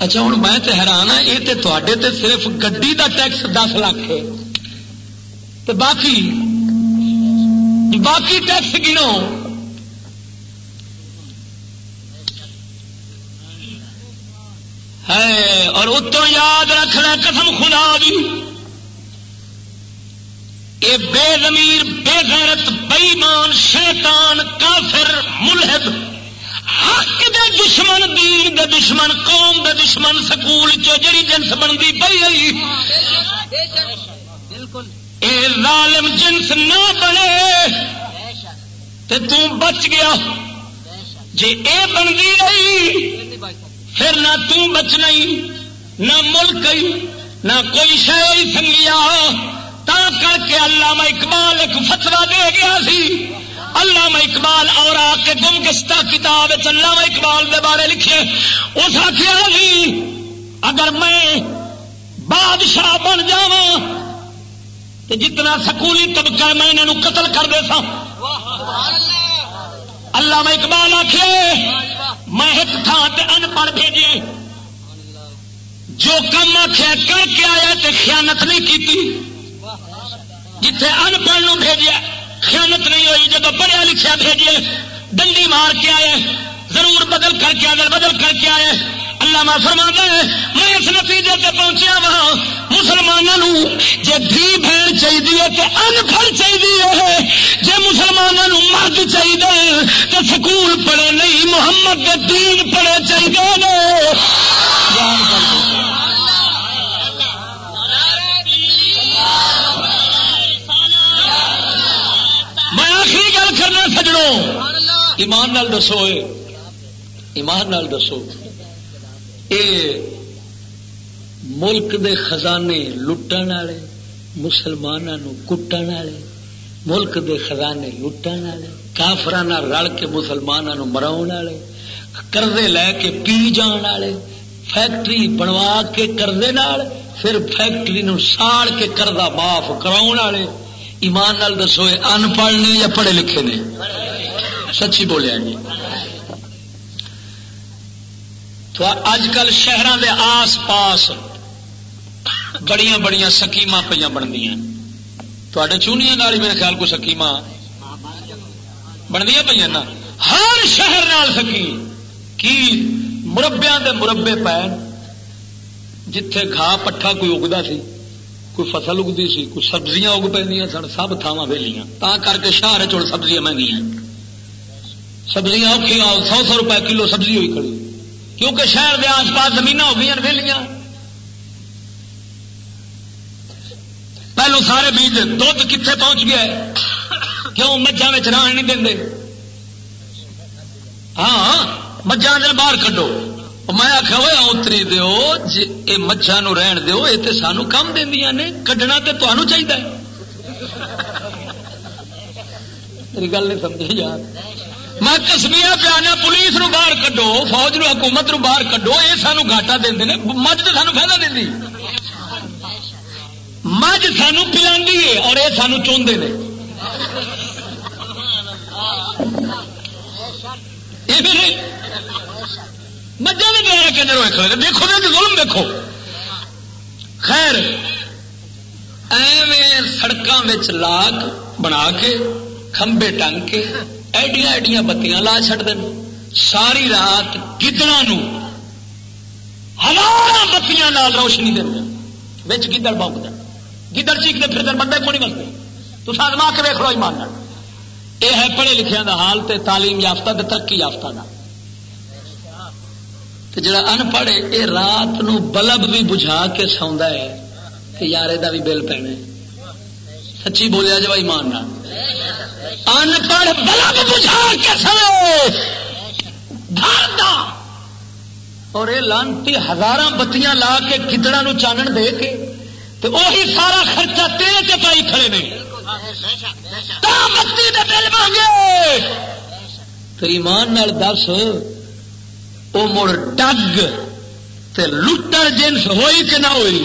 اچھا ہوں میں تو حیران ہاں یہ تے صرف گڈی دا ٹیکس دس لاکھ ہے۔ تو باقی باقی ٹیکس گنو ہے اور اتوں یاد رکھنا قسم خدا دی۔ اے بے زمیر بے غیرت بےمان شیطان، کافر، ملحد، حق دے دشمن، دین دے دشمن، قوم دے دشمن، سکول چی جنس بنتی پی آئی اے ظالم جنس نہ بنے۔ تے تو بچ گیا۔ جی اے بنتی رہی پھر نہ تو بچ نہیں نہ ملک نہ کوئی شہ سنگیا تا کر کے اللہ اقبال ایک فتوا دے گیا سی۔ علامہ اقبال اور آ کے گم گستہ کتاب علامہ اقبال دے بارے لکھے۔ اس آخیا جی اگر میں بادشاہ بن جا تو جتنا سکولی طبقہ میں انہوں قتل کر دے سا اللہ۔ میں اقبال آخے میں ایک تھان سے انپڑھ بھیجے۔ جو کم آخیا کر کے آیا تے خیانت نہیں کی جتھے انپڑھ بھیجیا، خیانت نہیں ہوئی جب پڑھیا لکھا بھیجیے ڈنڈی مار کے آئے، ضرور بدل کر کے آدر بدل کر کے آئے۔ اللہ میں فرما ہے، میں اس نتیجے سے پہنچیا وا مسلمانوں جی دھی بہن چاہیے تو انپڑھ چاہیے جی مسلمانوں مرد چاہیے تو سکول پڑھے نہیں، محمد کے دین پڑھے چاہیے میں آخری گل کرنا سجڑوں ایمان نال دسو ایمان نال دسو۔ اے ملک دے خزانے لٹن والے مسلمانوں کٹن والے، ملک دے خزانے لٹن والے کافران رل کے مسلمانوں مراؤ والے کرزے لے کے پی جان والے، فیکٹری بنوا کے کرزے پھر فیکٹری نو ساڑ کے کردہ معاف کراؤ والے۔ ایمان نال دسو ان پڑھ نے یا پڑھے لکھے نے؟ سچی بولیا جی۔ تو اج کل شہروں دے آس پاس بڑیاں بڑیاں سکیم پہ بنتی تے چونیا نال میرے خیال کو سکیم بنیا پہ نا۔ ہر شہر نال سکیم۔ کی مربیا دے مربے پے جتھے گھا پٹھا کوئی اگتا سی، کوئی فصل اگتی سی، کوئی سبزیاں اگ پہ سن، سب تھاواں ویلیاں۔ تا کر کے شہر چڑ سبزیاں مہنگی سبزیاں اوکھی سو سو روپئے کلو سبزی ہوئی کھڑی۔ کیونکہ شہر دے آس پاس زمین ہو گئی ویلیاں۔ پہلو سارے بیج دھد کتنے پہنچ گیا کیوں مجھا میں ران نہیں دیں ہاں مجھا دن باہر کڈو۔ میں آخیا ہوا اتری دو جی مجھا نو رہن دو یہ تو سانو کم دیا نے، کڈنا تو تمہوں چاہیے تیری گل نہیں سمجھی، یار۔ میں کسمیا پیانا پولیس نو باہر کڈو، فوج نو، حکومت نو باہر کڈو یہ سانو گاٹا دے مجھ تو سانو فائدہ دینی مجھ سانو پلا اور یہ سانو چاہتے ہیں مجھے بھی گیا کہ دیکھو گے ظلم دیکھو۔ خیر، ایویں سڑکوں لاگ بنا کے، کھمبے ٹنگ کے ایڈیاں ایڈیاں بتیاں لا چڑ دیں ساری رات گدڑا ہزار بتیاں لال روشنی دیں بچ گدڑ بوک دیں گدڑ چیختے پھر دن بندے کو نہیں بستے تو سازما کے ویک لو ایمان یہ ہے پڑھے لکھے کا حال تے تعلیم یافتہ تے ترقی یافتہ کا جڑا ان پڑھ یہ رات نو بلب بھی بجھا کے سوندا ہے کہ یار یہ بھی بل پینے سچی بولیا جی ایمان ان پڑھ بلب بجھا کے سو اور یہ لانتی ہزار بتیاں لا کے کدڑا نو چانن دے کے تو وہی سارا خرچہ تیل کے پائی کھڑے نے۔ بتی دے بل مانگے۔ تو ایمان نال دس وہ مڑ ڈگ لٹر جنس ہوئی کہ نہ ہوئی۔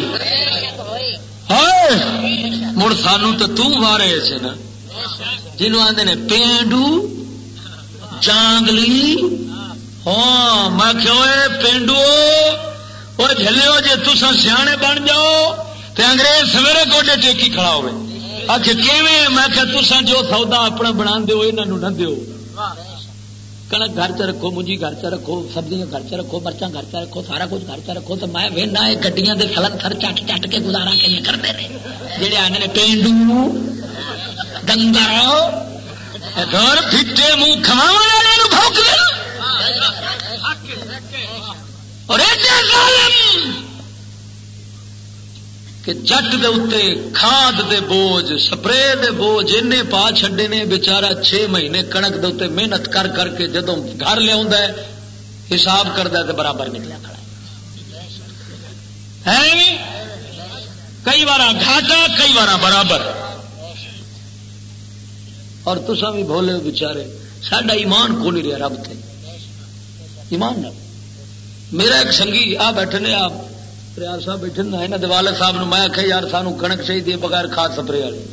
مڑ سانو تو تارے سے نا۔ جنوب آدھے نے پینڈو، جانگلی ہاں میں کہ پینڈو وہ جلو جی تسا سیانے بن جاؤ تو انگریز سویرے گوڈے ٹیکی کھڑا ہوئے۔ آخر کیویں؟ میں کہ تسا جو سودا اپنا بنا دو یہ نہ دو کنک گھر چ رکھو، مجھے گھر چ رکھو سبزیاں گھر چ رکھو مرچا گھر چ رکھو، سارا کچھ گھر چ رکھو، تو میں وہنا یہ گڈیاں کے سلن سر چٹ چٹ کے گزارا کئی کرتے ہیں جہے آنے پینڈو ڈنگر پھٹے منہ کھا اور کہ جٹ دے اتنے کھاد دے بوجھ، سپرے دے بوجھ این پا چڈے نے بچارا چھ مہینے کنک دے اتنے محنت کر کر کے جدو گھر لیا حساب کرتا تو برابر نکلیا کھڑا ہے۔ کئی بار گھاٹا، کئی بار برابر۔ اور تسا بھی بولے بچارے سڈا ایمان کو نہیں رہا رب تھے ایمان میرا ایک سنگھی آ بیٹھے آپ پریار صاحب بیٹھے نا یہاں والد صاحب نے میں آخیا یار سانو کنک چاہیے بغیر کھاد سپرے والی۔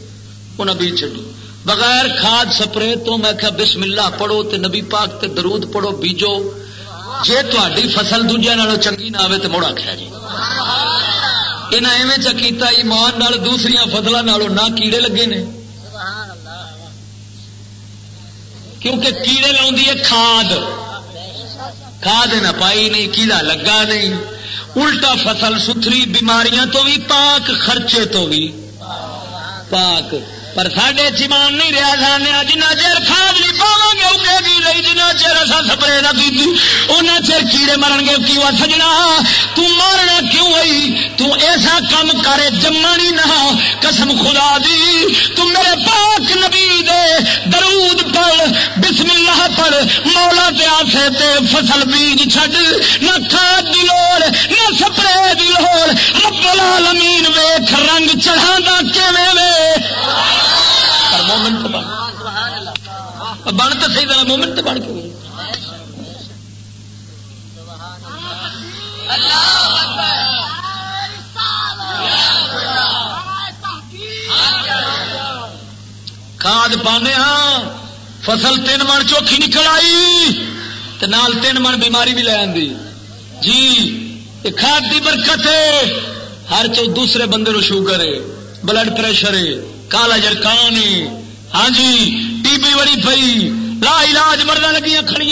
انہیں بیج چڈی بغیر کھاد سپرے تو میں آخیا بسم اللہ پڑھو تے نبی پاک تے درود پڑھو، بیجو۔ جی تاری فصل دوجے نالوں چنگی نہ آئے تو مڑ آخیا جی۔ یہاں ایویں چکیتا ایمان نال دوسری فصلوں نالوں نہ کیڑے لگے نے۔ کیونکہ کیڑے لا کھاد۔ کھاد نہ پائی نہیں، کیڑا لگا نہیں۔ الٹا فصل ستھری بیماریاں تو بھی پاک خرچے تو بھی۔ پاک۔ پر سڈے چمان نہیں رہا جانے جنا چر کھاد نہیں پاو گے اگے گی نہیں جنا چر اصا سپرے نہ کی ان چر کیڑے مرن گے، کیوں سجنا؟ تارنا کیوں ہوئی؟ ایسا کام کرے جمنی نہ قسم خدا دی تم میرے پاک نبی دے درود پڑھ، بسم اللہ پڑھ، مولا دیا سے تے فصل بیج چھڈ، نہ کھاد دی لوڑ، نہ سپرے دی لوڑ، رب العالمین ویکھ، رنگ چڑھا کیویں وے؟ مومن تو بن۔ بن تو صحیح طرح مومن تو بن کے کھاد پانے ہاں فصل تین من چوکھی نکل آئی نال تین من بیماری بھی لے آئی جی کھاد کی برکت ہے۔ ہر چو دوسرے بندے نو شوگر ہے بلڈ پریشر ہے۔ کالا جرکان ہاں جی ٹی بی بڑی پی لا علاج مرد لگی کھڑی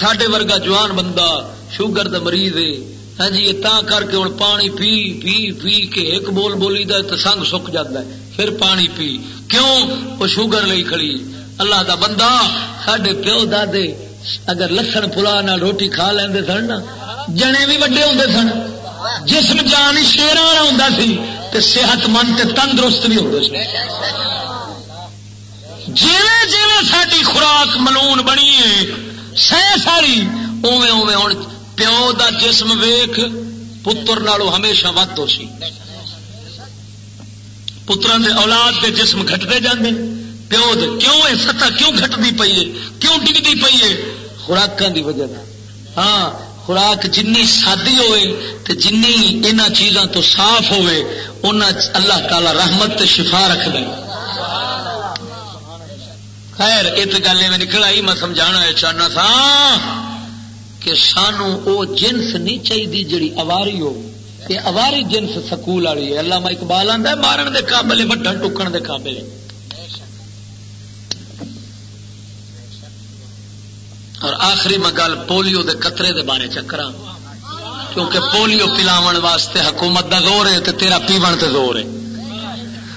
ساڈے ورگا جوان بندہ، شوگر دا مریض ہے۔ ہاں جی یہ کر کے ہوں پانی پی پی پی کے ایک بول بولی دا تو سنگ سک جاتا ہے۔ پھر پانی پی۔ کیوں؟ وہ شوگر لئی کھڑی۔ اللہ دا بندہ سڈے پیو دے اگر لسن پلا نہ روٹی کھا لیں سن نا، جنے بھی وڈے ہوں سن۔ جسم جان شیر والا ہوں سی۔ تے صحت مند تے تندرست بھی ہوتے جیویں جیویں ساری خوراک ملون بنی ہے، سہ ساری اوے اوے ہوں پیو دا جسم ویخ پتر نالو ہمیشہ ود ہو سی۔ پترا دے اولاد دے جسم گھٹتے جاندے، پیو دے کیوں ہے؟ سطح کیوں گھٹتی پی ہے؟ کیوں ڈگتی پی ہے؟ خوراکوں کی وجہ ہاں خوراک جن سادی ہوئے تو جن ان چیزوں تو صاف ہوئے ان اللہ تعالی رحمت تے شفا رکھ دے خیر ایک گل میں نکل آئی، میں سمجھا چاہنا تھا کہ سانو او جنس نہیں چاہیے جڑی اواری ہو۔ یہ اواری جنس سکول والی ہے۔ اللہ اقبال آتا ہے، مارن دے قابل وڈن ٹکن دے قابل ہے اور آخری میں گل پولیو دے قطرے دے بارے چکرا کیونکہ پولیو پلاو واسطے حکومت دا زور ہے تے تیرا پیون تے زور ہے۔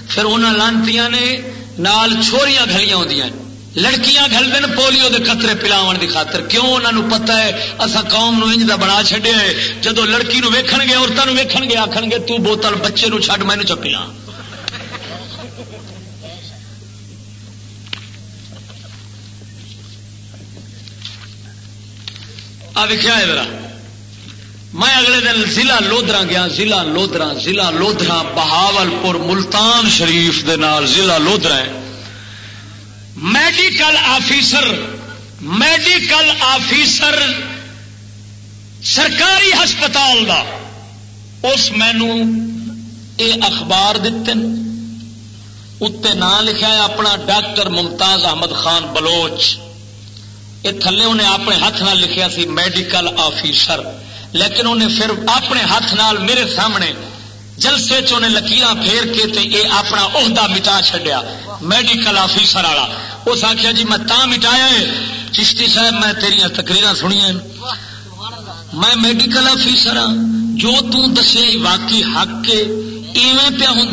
پھر انہوں لانتی نے نال چھوڑیاں گلیاں ہوندیاں لڑکیاں گل دن پولیو دے قطرے پلاو دی خاطر۔ کیوں انہوں پتا ہے؟ اصا قوم نو انج دا بنا چڈیا ہے۔ جدو لڑکی نو ویکھن گے عورتوں ویکھن گے آخن گے تو بوتل بچے نو چھڈ مینو چپیاں لکھا ہے ذرا۔ میں اگلے دن ضلع لودرا گیا، ضلع لودرا ضلع لودرا بہاول پور، ملتان شریف دے نال ضلع لودرا ہے۔ میڈیکل آفیسر میڈیکل آفیسر سرکاری ہسپتال دا، اس مینو یہ اخبار دیتے اتنے نام لکھا ہے اپنا ڈاکٹر ممتاز احمد خان بلوچ۔ یہ تھلے انہیں اپنے ہاتھ نال لکھیا سی میڈیکل آفیسر لیکن انہیں پھر اپنے ہاتھ نال میرے سامنے جلسے چنے لکیر پھیر کے تے اے اپنا عہدہ مٹا چڈیا میڈیکل آفیسر والا. اس آخیا جی میں تا مٹایا ہے؟ چشتی صاحب، میں تیریا تقریر سنیا میں میڈیکل آفیسر ہاں. جو تسے واقعی حق کے ایویں پیا ہوں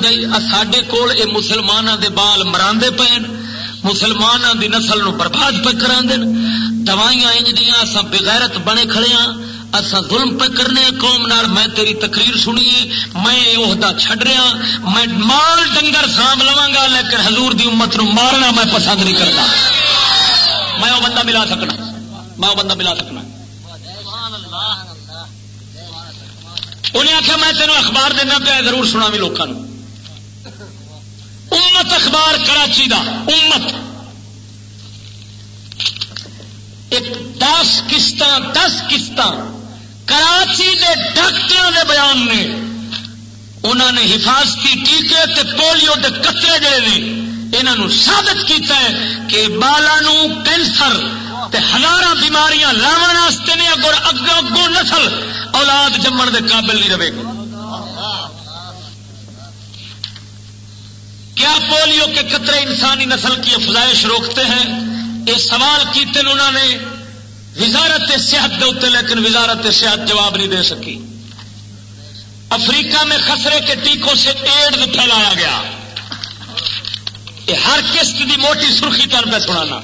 سڈے کول اے مسلمانوں دے بال مرا پے مسلمانوں دی نسل نو برباد پہ کرا دین دوائیاں انج دیا اصا بغیرت بنے کھڑے ہاں۔ اصا ظلم پہ کرنے قوم نال۔ میں تیری تقریر سنی میں عہدہ چھڈ رہا ہاں۔ میں مال ڈنگر سانب لوا گا لیکن حضور دی امت نو مارنا میں پسند نہیں کرتا۔ میں وہ بندہ ملا سکنا۔ میں وہ بندہ ملا سکنا۔ انہیں آخیا میں تینوں اخبار دینا پیا، ضرور سنا بھی لوگوں امت اخبار کراچی دا، امت۔ ایک دس قسط دس قسط کراچی دے ڈاکٹر دے بیان نے۔ انہوں نے حفاظتی ٹیکے تے پولیو دے قطرے جڑے نے انہوں ثابت کیتا ہے کہ بالا کینسر ہزار بیماریاں لاونے نے اگو اگو اگو نسل اولاد جمن دے قابل نہیں رہے۔ گا کیا پولیو کے قطرے انسانی نسل کی افزائش روکتے ہیں؟ یہ سوال کیتے انہوں نے وزارت صحت دے لیکن وزارت صحت جواب نہیں دے سکی۔ افریقہ میں خسرے کے ٹیکوں سے ایڈز پھیلایا گیا۔ یہ ہر قسط کی موٹی سرخی طور پہ سنانا۔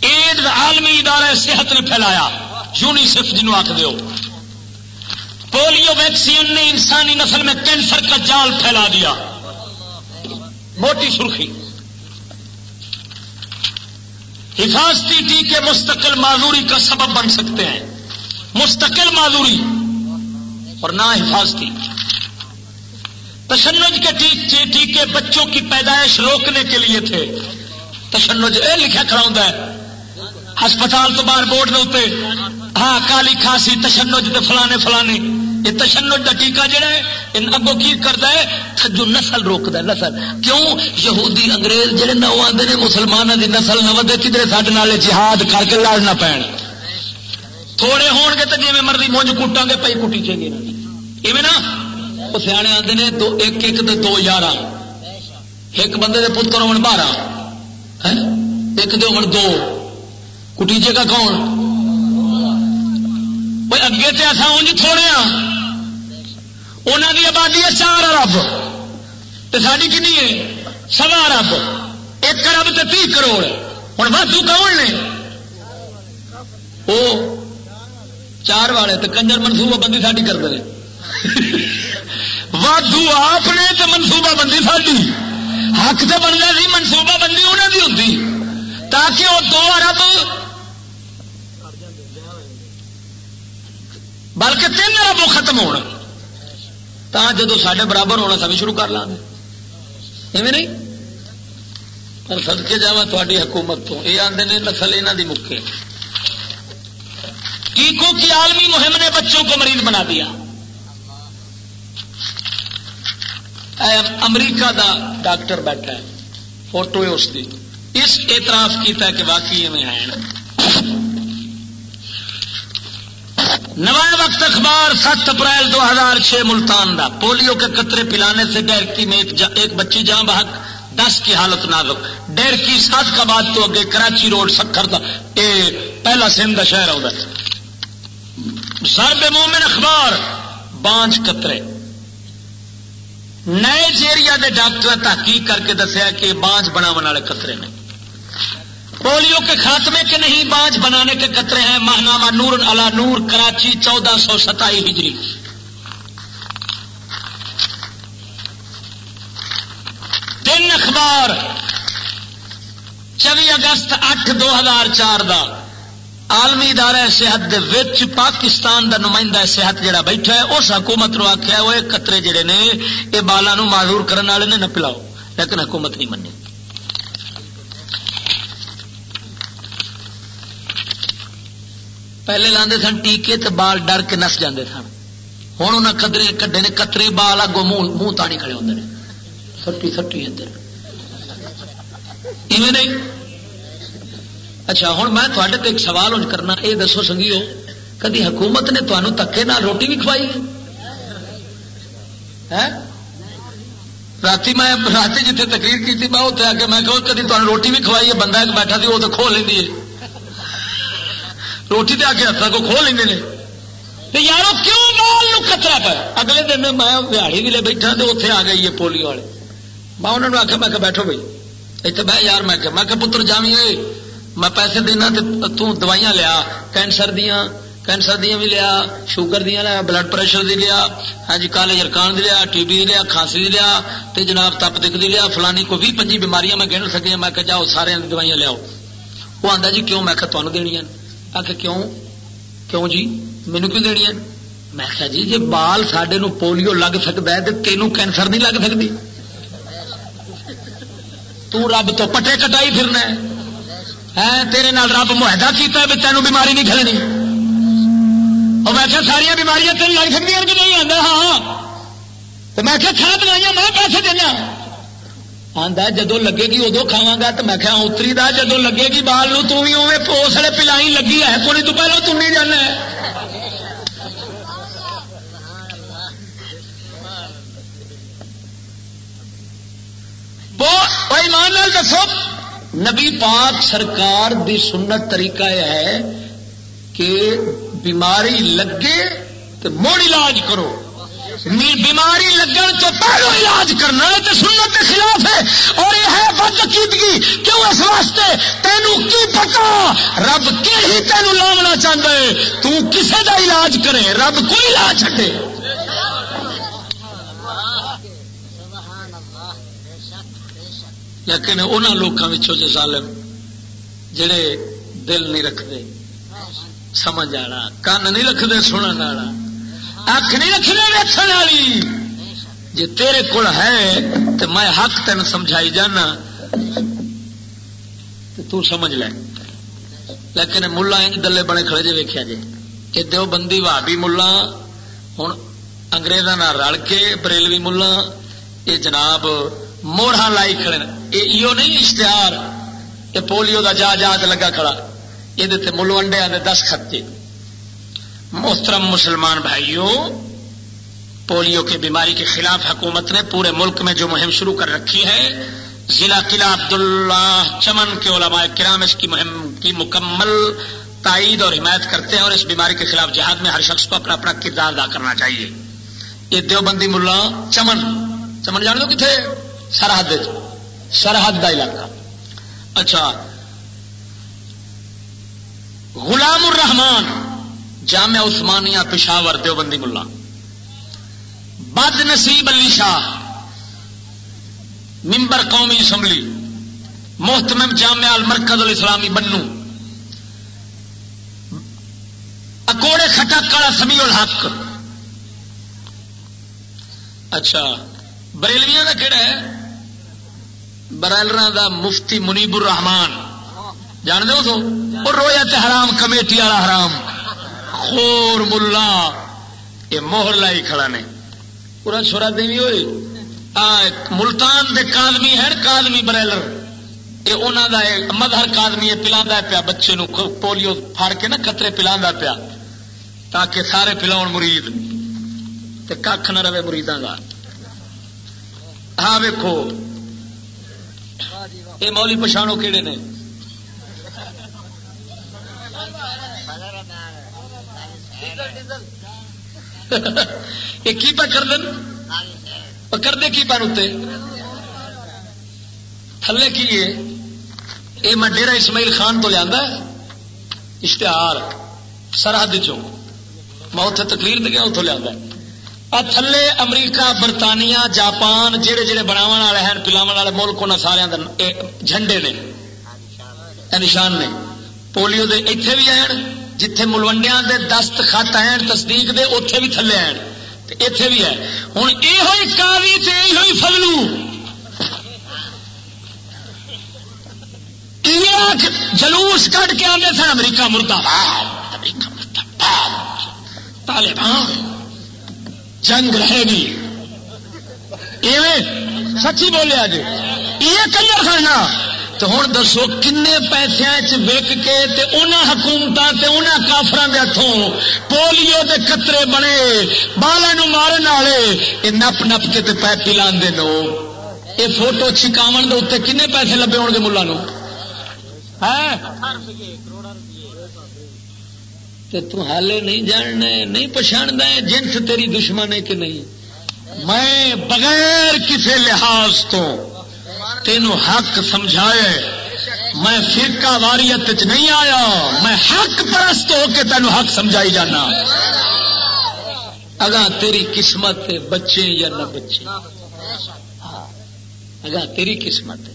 ایڈز عالمی ادارہ صحت نے پھیلایا۔ یونیسف جنوب آخ دو پولیو ویکسین نے انسانی نسل میں کینسر کا جال پھیلا دیا۔ موٹی سرخی۔ حفاظتی ٹیکے مستقل معذوری کا سبب بن سکتے ہیں۔ مستقل معذوری اور نہ حفاظتی۔ تشنج کے ٹیکے بچوں کی پیدائش روکنے کے لیے تھے۔ تشنج اے لکھا کھڑا ہے۔ ہسپتال تو باہر بورڈ دے ہاں کالی کھانسی، تشنج فلانے فلانے۔ یہ تشنج کا ٹیکا جڑا ہے، ان اگوں کی کرتا ہے؟ تھجو نسل روکتا ہے، نسل۔ کیوں؟ یہودی انگریز جڑے نو آتے ہیں مسلمانوں کی نسل نہ ودے کدھر سڈے نال جہاد کر کے لڑ نہ پین؟ تھوڑے ہون گے تو جی مرضی مونج کٹاں گے پی کٹی چاہیے ایویں نا؟ وہ سیانے آتے ہیں دو ایک ایک دے دو یار ایک بندے دے پتر ہو بارہ ایک دے ہو دو۔ کٹیچے کا کون؟ اگے تو ایسا انج تھوڑے ہاں۔ انہوں کی آبادی ہے چار ارب تو ساری کنی ہے؟ سوا ارب ایک ارب تو تی کروڑ۔ ہوں واسو کون نے؟ وہ چار والے تو کنجر منصوبہ بندی ساری کرتے ہیں وادو آپ نے تو منصوبہ بندی ساری حق تو بنتا سی منصوبہ بندی انہوں کی ہوتی تاکہ وہ دو ارب بلکہ تین ارب وہ ختم ہونا۔ تا جدو سڈے برابر ہونا سب شروع کر لیں گے۔ نہیں؟ پر سدکے جا تاری حکومت تو۔ یہ آدھے نے نسل یہاں کی مکے۔ ٹیکوں کی عالمی مہم نے بچوں کو مریض بنا دیا۔ امریکہ دا ڈاکٹر بیٹھا ہے، فوٹو ہے اس کی اس اعتراف کیتا ہے کہ واقعی میں ہیں نوائے وقت اخبار سات اپریل دو ہزار چھ ملتان دا۔ پولیو کے قطرے پلانے سے ڈیرکی میں ایک, ایک بچی جہاں بحق دس کی حالت نازک۔ ڈیرکی سات کا بعد تو اگے کراچی روڈ سکھر دا۔ اے پہلا سندھ کا شہر ہوگا سرب مومن اخبار بانچ قطرے۔ نئے جیریا کے ڈاکٹر تحقیق کر کے دسیا کہ بانچ بناو والے قطرے نے۔ پولیو کے خاتمے کے نہیں بانج بنانے کے قطرے ہیں۔ ماہنامہ نور الا نور، کراچی، چودہ سو ستائی ہجری۔ تین اخبار۔ چوبی اگست اٹھ دو ہزار چار دا۔ عالمی ادارہ صحت دے وچ پاکستان دا نمائندہ صحت جڑا بیٹھا ہے، اس حکومت نو آخیا وہ قطرے جڑے نے یہ بالا معذور کرنے والے نے نہ پلاؤ، لیکن حکومت نہیں منی پہلے لاندے سن ٹیکے تے بال ڈر کے نس جاندے سن۔ ہوں انہیں کدرے کڈے نے کترے بال اگو منہ منہ تانی کھڑے ہوتے ہیں سٹی سٹی ادھر ایویں نہیں؟ اچھا ہوں میں تھوڑے تو ایک سوال ہوں کرنا یہ دسو سنگیو، کدی حکومت نے تمہوں تکے نہ روٹی بھی کھوائی؟ ہے رات میں رات جیتے تقریر کی میں اتنے آ کے میں کہ کدی تمہیں روٹی بھی کھوائی ہے بندہ ایک بیٹھا سی وہ تو کھو لینی ہے۔ روٹی دے کے ہاتھوں کو کھو لیں یارو کیوں مال نو کچرا پہ اگلے دن میں دہڑی بھی لے بیٹھا تو اتنے آ گئی ہے پولیو والے۔ میں انہوں نے آخیا میں بیٹھو بھائی۔ اتنے بہ یار میں میں پتر جامی میں پیسے دینا تو دوائیاں لیا۔ کینسر دیا کینسر دیا بھی لیا شوگر دیا لیا بلڈ پریشر دی لیا ہاں جی کالے جرکان دی لیا ٹی بی دی لیا کھانسی دی لیا تے جناب تپ دکھ دی لیا فلانی کو بھی پنجی بیماریاں میں گن سکی میں کہ جاؤ سارے دوائیاں لیاؤ وہ آتا جی کیوں؟ میں کہ تمہیں دنیا آ کے کیوں کیوں جی مینو کیوں دینی ہے میں کہا جی جی بال سڈے پولیو لگ سکتا ہے تو تینوں کینسر نہیں لگ سکتی تو رب تو پٹے کٹائی پھرنا ہے تیرے نال رب معاہدہ کیتا ہے تینوں بیماری نہیں کھلنی اور میں ساریا بیماریاں تین لگ سکتی ہیں کہ نہیں آتا ہاں تو میں کھا دوائیاں میں پیسے دینا آدھا جدو لگے گی ادو کھاوا گا تو میں کیا اتری دا جدو لگے گی بال نو تو بھی اوے پوسڑے پلائی لگی ہے۔ کوئی تو پہلو تم نہیں جانا ایمان دسو، نبی پاک سرکار دی سنت طریقہ یہ ہے کہ بیماری لگے تو مڑ علاج کرو۔ بیماری لگن تو پہلو علاج کرنا ہے تو سنت کے خلاف ہے اور یہ ہے بدعقیدگی کیوں اس واسطے؟ تینوں کی پتا رب کے ہی تینوں لاونا چاہتا ہے۔ تو کسے دا علاج کرے، رب کوئی علاج چھٹے لیکن انہوں لوگوں جو ظالم، جڑے دل نہیں رکھتے سمجھ آنا کن نہیں رکھتے سننے والا اک نہیں رکھنے ویسن والی۔ جی تیرے کول ہے تو میں حق تین سمجھائی جانا۔ تو سمجھ لے۔ لیکن ملا دلے بنے کھڑے جی ویکیا جی کہ دو بندی بھابی ملا ہوں اگریزوں رل کے بریلوی ملا۔ یہ جناب موڑا لائی کھڑے یہ نہیں اشتہار یہ پولیو دا جا جا لگا کھڑا۔ یہ ملو انڈیا دس خطے۔ محترم مسلمان بھائیوں پولیو کی بیماری کے خلاف حکومت نے پورے ملک میں جو مہم شروع کر رکھی ہے، ضلع قلعہ عبداللہ چمن کے علماء کرام اس کی مہم کی مکمل تائید اور حمایت کرتے ہیں اور اس بیماری کے خلاف جہاد میں ہر شخص کو اپنا اپنا کردار ادا کرنا چاہیے۔ یہ دیوبندی ملا چمن۔ چمن جان دو کتنے سرحد۔ سرحد کا علاقہ۔ اچھا۔ غلام الرحمان جامع عثمانیہ پشاور دیوبندی ملا۔ بد نصیب علی شاہ، ممبر قومی اسمبلی، محتمم جامع المرکز الاسلامی بنو۔ اکوڑے خٹک والا سمی الحق۔ اچھا بریلویا کا کہڑا ہے؟ برائلر دا مفتی منیب الرحمان جان دو تو؟ رویا حرام کمیٹی والا حرام۔ خور ملا، یہ موہر لائی کھڑا نے۔ پورا چھوڑا دینی ہوئی؟ ملتان دے کادمی ہے کادمی برائلر۔ یہ انہوں کا مدہر کادمی پلا پیا، بچے نو پولیو فاڑ کے نا کترے پلا پیا، تاکہ سارے پلاؤ مرید۔ کھ نہ رہے مریداں کا ہاں ویکو یہ مولی پچھاڑو کہڑے نے؟ یہ کی پا کر دن؟ کر دے کی پان اتنے تھلے کی یہ میں ڈیرا اسماعیل خان تو لیا اشتہار، سرحد چ میں اتنے تقریر دیا اتوں لیا تھلے امریکہ، برطانیہ، جاپان جہے جہے بناو والے ہیں پلاو والے ملک ان سارے جھنڈے نے۔ نشان نے۔ پولیو دے اتے بھی آئے جتھے ملوڈیا دے دست خط ہیں، تصدیق دے اتے بھی تھلے ہیں۔ اتے بھی ہے۔ ہوں یہ کاوی یہ فلو جلوس کٹ کے آتے سن امریکہ مردہ امریکہ مردہ طالبان، جنگ رہے گی۔ سچی بولے جی یہ کلر کھانا تو ہوں دسو کن پیسے وک کے حکومت کافر کے ہاتھوں پولیو کے قطرے بنے بالا مارن والے یہ نپ نپ کے پی پلا نو یہ فوٹو چھکاو کے اتنے کن پیسے لبے ہو گے ملا نو ہالے نہیں جاننا نہیں پچھاڑنا جنس تیری دشمن ہے کہ نہیں میں بغیر کسی لحاظ تو تینوں حق سمجھائے۔ میں فرقہ واریت نہیں آیا، میں حق پرست ہو کے تینوں حق سمجھائی جانا۔ اگا تیری قسمت ہے، بچے یا نہ بچے۔ ہاں، اگا تیری قسمت ہے۔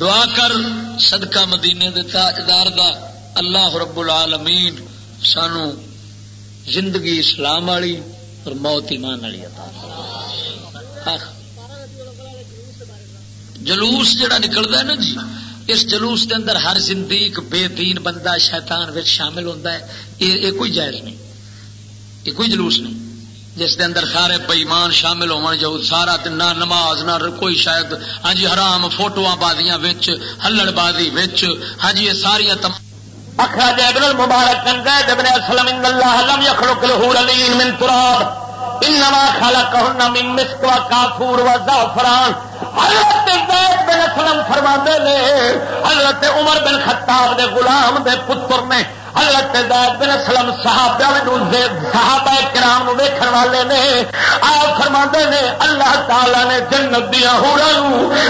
دعا کر صدقہ مدینے دے تاجدار دا۔ اللہ رب العالمین سانو زندگی اسلام والی اور موت ایمان والی عطا جلوس جڑا نکلتا ہے نا جی اس جلوس کے اندر ہر زندگی بے دین بندہ شیطان وچ شامل ہوتا ہے، یہ کوئی جائز نہیں، یہ کوئی جلوس نہیں۔ جس دے اندر سارے بئیمان شامل ہو سارا نہ نماز، نہ کوئی شاید ہاں جی حرام فوٹو بازیاں ہلڑ بازی ہاں جی یہ ساری اخراج ابن المبارک زید ابن اسلم، ان اللہ لم يخلق الحور لین من تراب۔ انما خلقهن من مسك وكافور وزعفران. حضرت زید بن اسلم فرماندے نے، حضرت عمر بن خطاب دے غلام دے پتر نے، حضرت زید بن اسلم صحابہ صحابہ کرام ویکھن والے نے آپ فرما نے، اللہ تعالی نے جنت دیا ہورا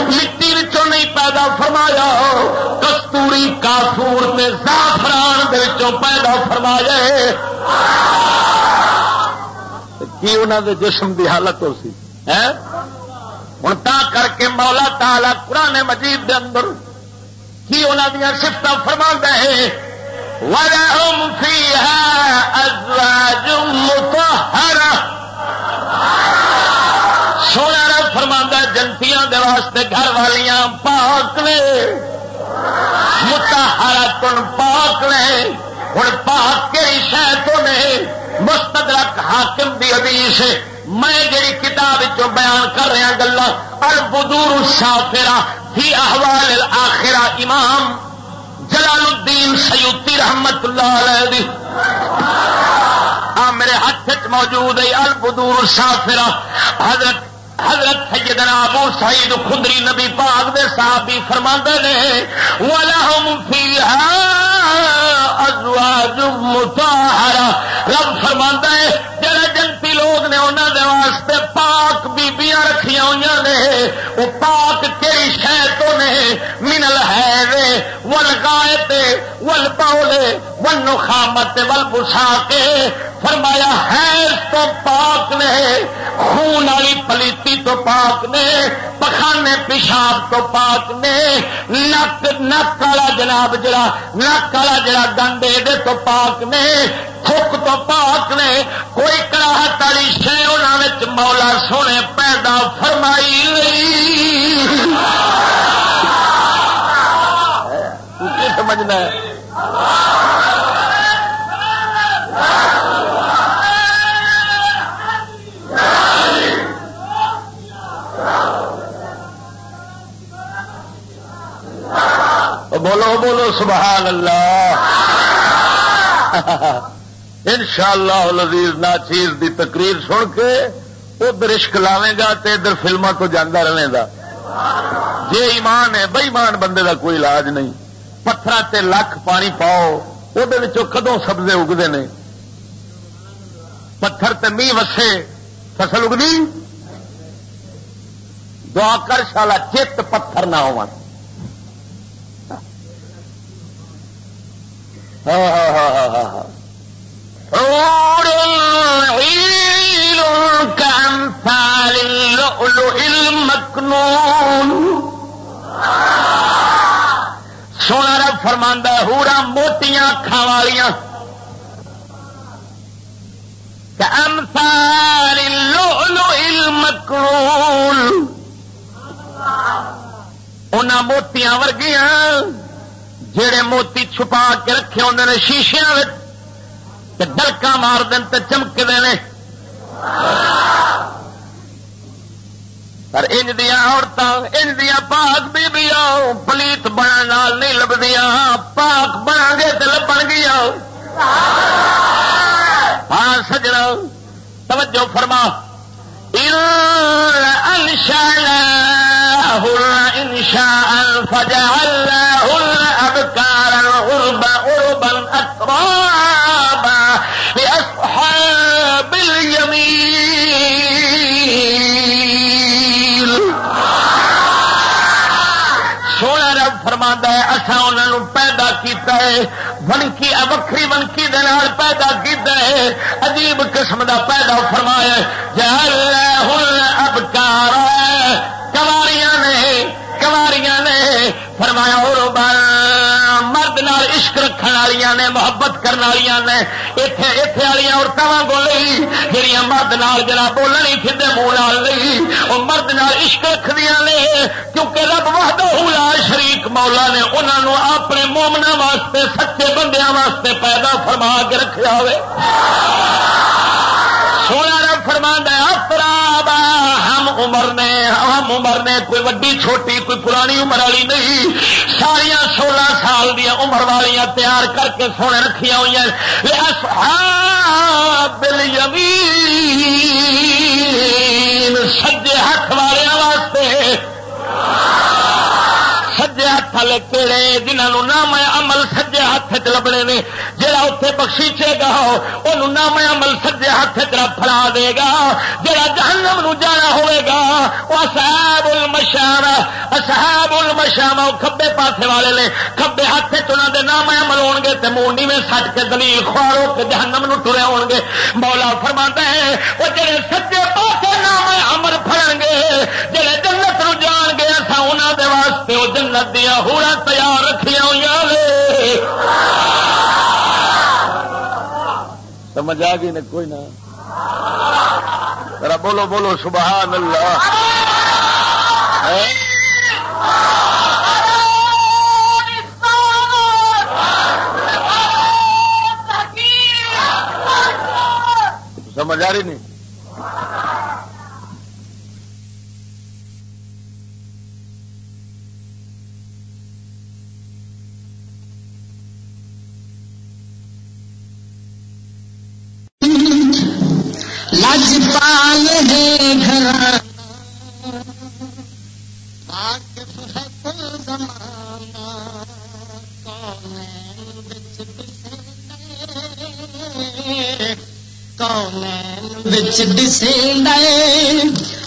مٹی وچوں نہیں پیدا فرمایا، کستوری کافور نے زعفران دے وچوں پیدا فرمایا۔ کی انہوں دے جسم دی حالت ہو سی۔ ہوں تا کر کے مولا تالا قرآن مجید دے اندر کی انہوں دیا سفت فرما ہے۔ ولهم فيها أزواج مطهرة۔ سونا رب فرما جنتیاں دے واسطے گھر والیاں پاک نے۔ متحرا پاک نے۔ ہوں پاک کے شہ تو نے؟ مستدرک حاکم دی حدیث میں جی کتاب بیان کر رہا گلا، البدور شافرا فی احوال الاخرہ امام جلال الدین سیوتی رحمت اللہ علیہ۔ آ میرے ہاتھ موجود ہے البدور سافرا حضرت حضرت سیدنا ابو سعید خدری نبی پاک دے صحابی فرما نے ولہم فیہا ازواج مطہرہ رب فرما ہے، جڑا جنتی پاک بیبیاں رکھیاں ہوئی نے، وہ پاک کئی شہ تو نے منل ہے ول گائے ول پاؤلے ول نخامت، ول بسا کے فرمایا ہے تو پاک نے، خون والی پلیتی تو پاک نے، پخانے پیشاب تو پاک نے۔ نک نک والا جناب جڑا، نک والا جڑا گنڈے دے تو پاک نے تھک تو پاک نے۔ کوئی کڑاہٹ والی شہ انہوں مولا سونے پیدا فرمائی سمجھنا ہے؟ بولو بولو، سبحان اللہ۔ ان شاء اللہ لذیذ نہ چیز کی تقریر سن کے ادھر عشق لاوے گا تو ادھر فلموں تو جانا رہے گا۔ جی ایمان ہے بئیمان بندے کا کوئی علاج نہیں۔ پتھر تے لکھ پانی پاؤ وہ کدوں سبزے اگتے ہیں پتھر تے می وسے، فصل اگنی دعا کر شالا چت پتھر نہ ہو سونا ہاں، ہاں، ہاں، رب فرماندہ ہورا موٹیاں اکھان والیاں۔ امثال اللؤلؤ المكنون۔ ان موتیاں ورگیاں جڑے موتی چھپا کے رکھے ہوں نے شیشیا ڈلکا مار دین تے چمکتے ہیں پر انج دیا عورتیں انج دیا پاک بھی پلیت بن نہیں لبدیاں، پاک بنا گے تو لبن گیا ہاں سجنا، توجہ فرما۔ انشا انشا فجا ابکار اربا اربن اترابا فرما ہے اچھا اصا انہوں پیدا کیتا ہے۔ ونکی وکری ونکی پیدا کیتا ہے۔ عجیب قسم دا پیدا فرمایا جل ہوں اب کار کواریاں نے کواریاں نے فرمایا اور مرد نال عشق رکھنے والی نے، محبت کرنے والی نے اتے اتے والی عورتوں کو جہیا مرد نال جڑا بولنے کھدے منہ نہیں وہ مرد نال عشق رکھدیا نے، کیونکہ رب وحدہ لا شریک مولا نے انہوں اپنے مومنا واسطے، سچے بندیاں واسطے پیدا فرما کے رکھا ہوئے۔ سونا رب فرما عمر نے عام عمر نے، کوئی وڈی چھوٹی، کوئی پرانی عمر والی نہیں۔ ساریا سولہ سال دیا عمر والیاں تیار کر کے سونے رکھیا ہوئی بل سجے ہاتھ والے واسطے۔ سجے کہڑے جنہوں نام عمل سجے ہاتھ چ لبنے نے جہاں اتنے بخشیچے گا وہ نام عمل سجے ہاتھ چ فرا دے گا۔ جہاں جہنم نو جانا ہوئے گا وہ صاحب المشام صاحب المشام کبے پاسے والے نے کبے ہاتھ چنا دے نام عمل ہو گے تو مونڈی میں سٹ کے دلیل خوارو کے جہنم نو ٹرے ہو گے مولا فرما ہے وہ جڑے سجے پاسے نام عمل فرن گے جڑے جنت نو جان گے اصا انہوں دے واسطے وہ جنت دیا ہورا تیار رکھیا ہوئی سمجھ آ گئی نا کوئی نہ ذرا بولو بولو، سبحان اللہ۔ سمجھ آ رہی نہیں؟ پال ہے گھر کون بچ ڈسینڈ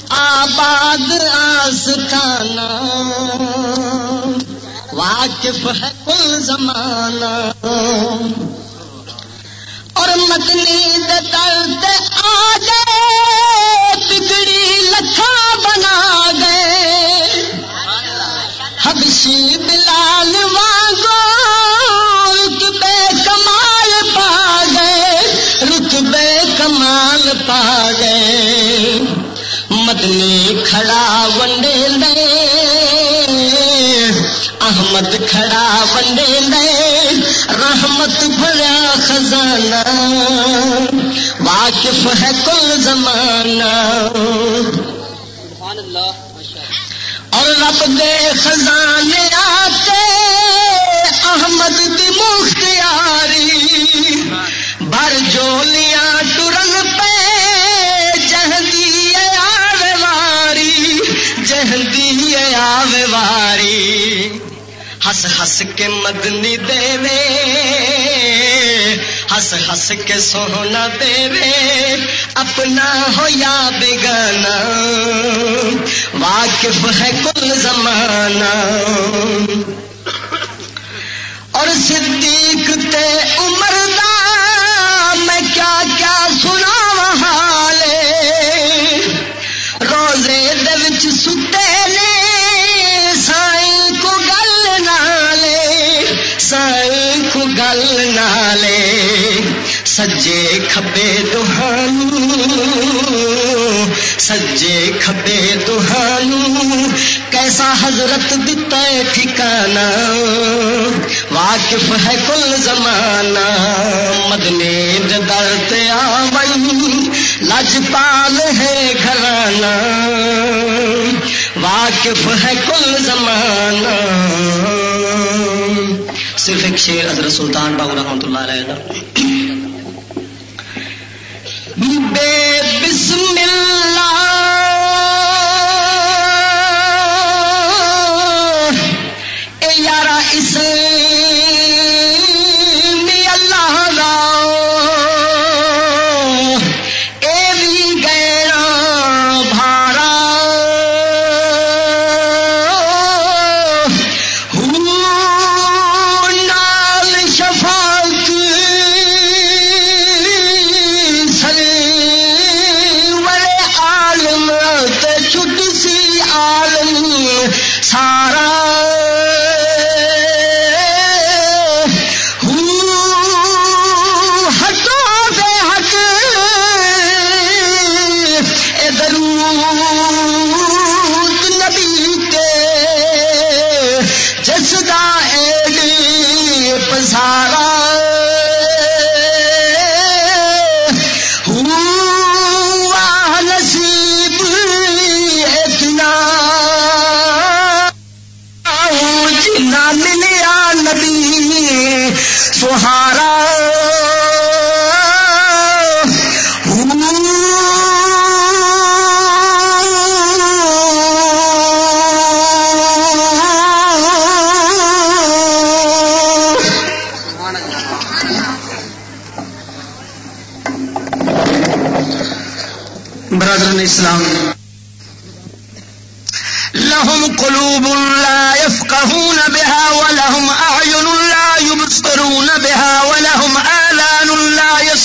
آباد آس کانا واقف ہے کل زمانہ اور مدنی دل آ گئے بگڑی لکھا بنا گئے۔ حبشی بلال وانگو رتبے کمال پا گئے، رتبے کمال پا گئے۔ مدنی کھڑا ونڈے دے۔ احمد کھڑا بندے لے رحمت بھرا خزانہ۔ واقف ہے کل زمانہ۔ اور رب دے خزانے آتے احمد دی مختاری بھر جولیاں ٹرن پہ ہس ہس کے مدنی دے ہس ہس کے سونا دے اپنا ہو یا بگانا واقف ہے کل زمانہ۔ اور صدیق تے عمر دا میں کیا کیا سنا حالے۔ روزے دے ستے نے کو گل نالے سجے کھبے سجے کھبے کیسا حضرت دتا ٹھکانا، واقف ہے کل زمانہ، مدنی درد آئی لجپال ہے گھرانا۔ واقف ہے کل زمانہ۔ صرف ایک شیر حضرت سلطان بابو رحمت اللہ علیہ بے بسم اللہ۔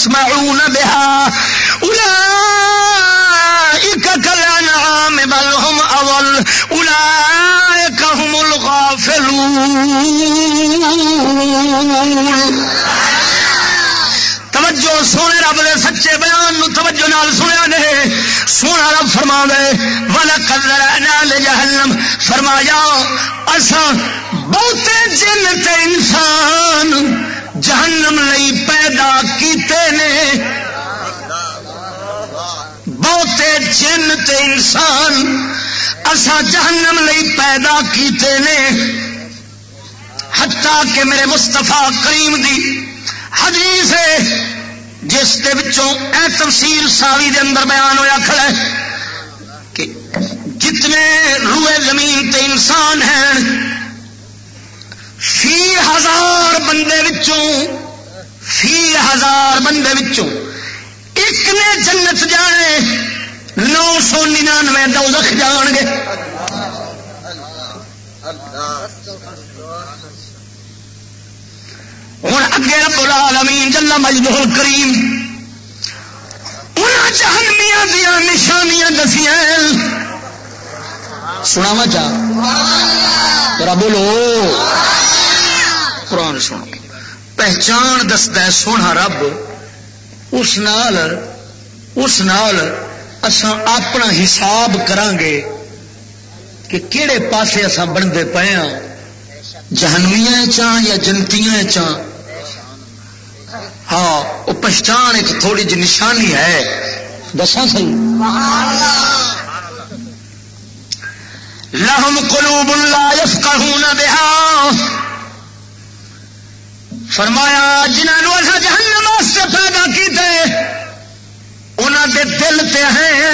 يسمعون بها. أولئك كالأنعام، بل هم أضل. أولئك هم الغافلون. توجہ سونے رب دے سچے بیان نو توجہ نال سنیا نے سونا رب فرما دے والا کلر جہنم فرمایا اصا بہتے جن تے انسان جہنم لئی پیدا کیتے نے۔ بہتے جن تے انسان اصا جہنم لئی پیدا کیتے نے۔ حتیٰ کہ میرے مستفا کریم دی حدیث ہے، جس دے وچوں اے تفسیر ساوی دے اندر بیان ہویا کھڑا ہے کہ جتنے روئے زمین تے انسان ہیں فی ہزار بندے وچوں فی ہزار بندے وچوں۔ ایک نے جنت جانے، نو سو ننانوے دوزخ جان گے۔ ہوں اگے رب العالمین جلا مجبور کریم انہاں جہنمیاں دیا نشانیاں دسیاں سنا چاہ ذرا بولو قرآن سنو۔ پہچان دستا ہے سونا رب۔ اس نال اس نال اساں اپنا حساب کران گے کہ کہڑے پاسے اساں بنتے پے ہاں۔ جہنمیاں چاہ یا جنتیاں چاہ ہاں وہ پہچان ایک تھوڑی جی نشانی ہے۔ دسا سی لہم قلوب لا یفقہون بہا۔ فرمایا، جنہوں اصا جہنم واسطے پیدا کیتے انہوں دے دل تے ہیں،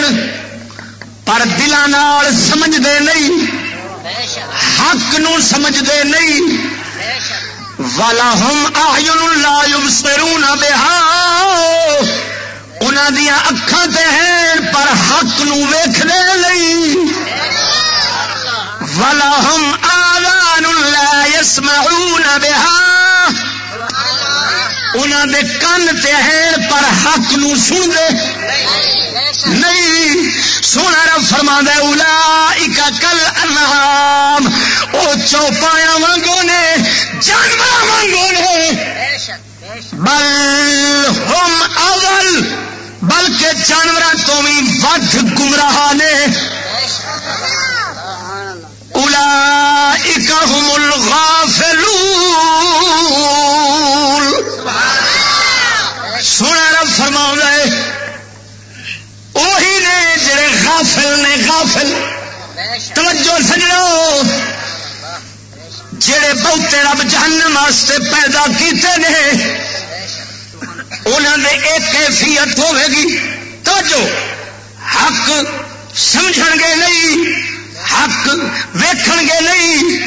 پر دلان سمجھتے نہیں، حق نو سمجھتے نہیں، والا ہم آئن لا یبصرون بها انہاں دیا اکھاں تے ہیں، پر حق نو نہیں۔ والا ہم آذان لا يسمعون بها انہاں دے کان تے پر حق نو سن دے۔ نہیں، سونا رب فرما دے اولا کل انہام او چوپایا وانگو نے جانور وانگو نے۔ بل ہم اول، بلکہ جانور تو بھی ود گمراہ نے۔ اولا ہم الغافلون. سونا رب فرما دے وہی نے جڑے غافل نے غافل۔ توجہ سجڑو۔ جڑے بہتے رب جہنم واسطے پیدا کیتے نے انہوں نے ایک کیفیت ہوے گی۔ توجہ، حق سمجھ گے نہیں۔ حق ویکھن گے نہیں،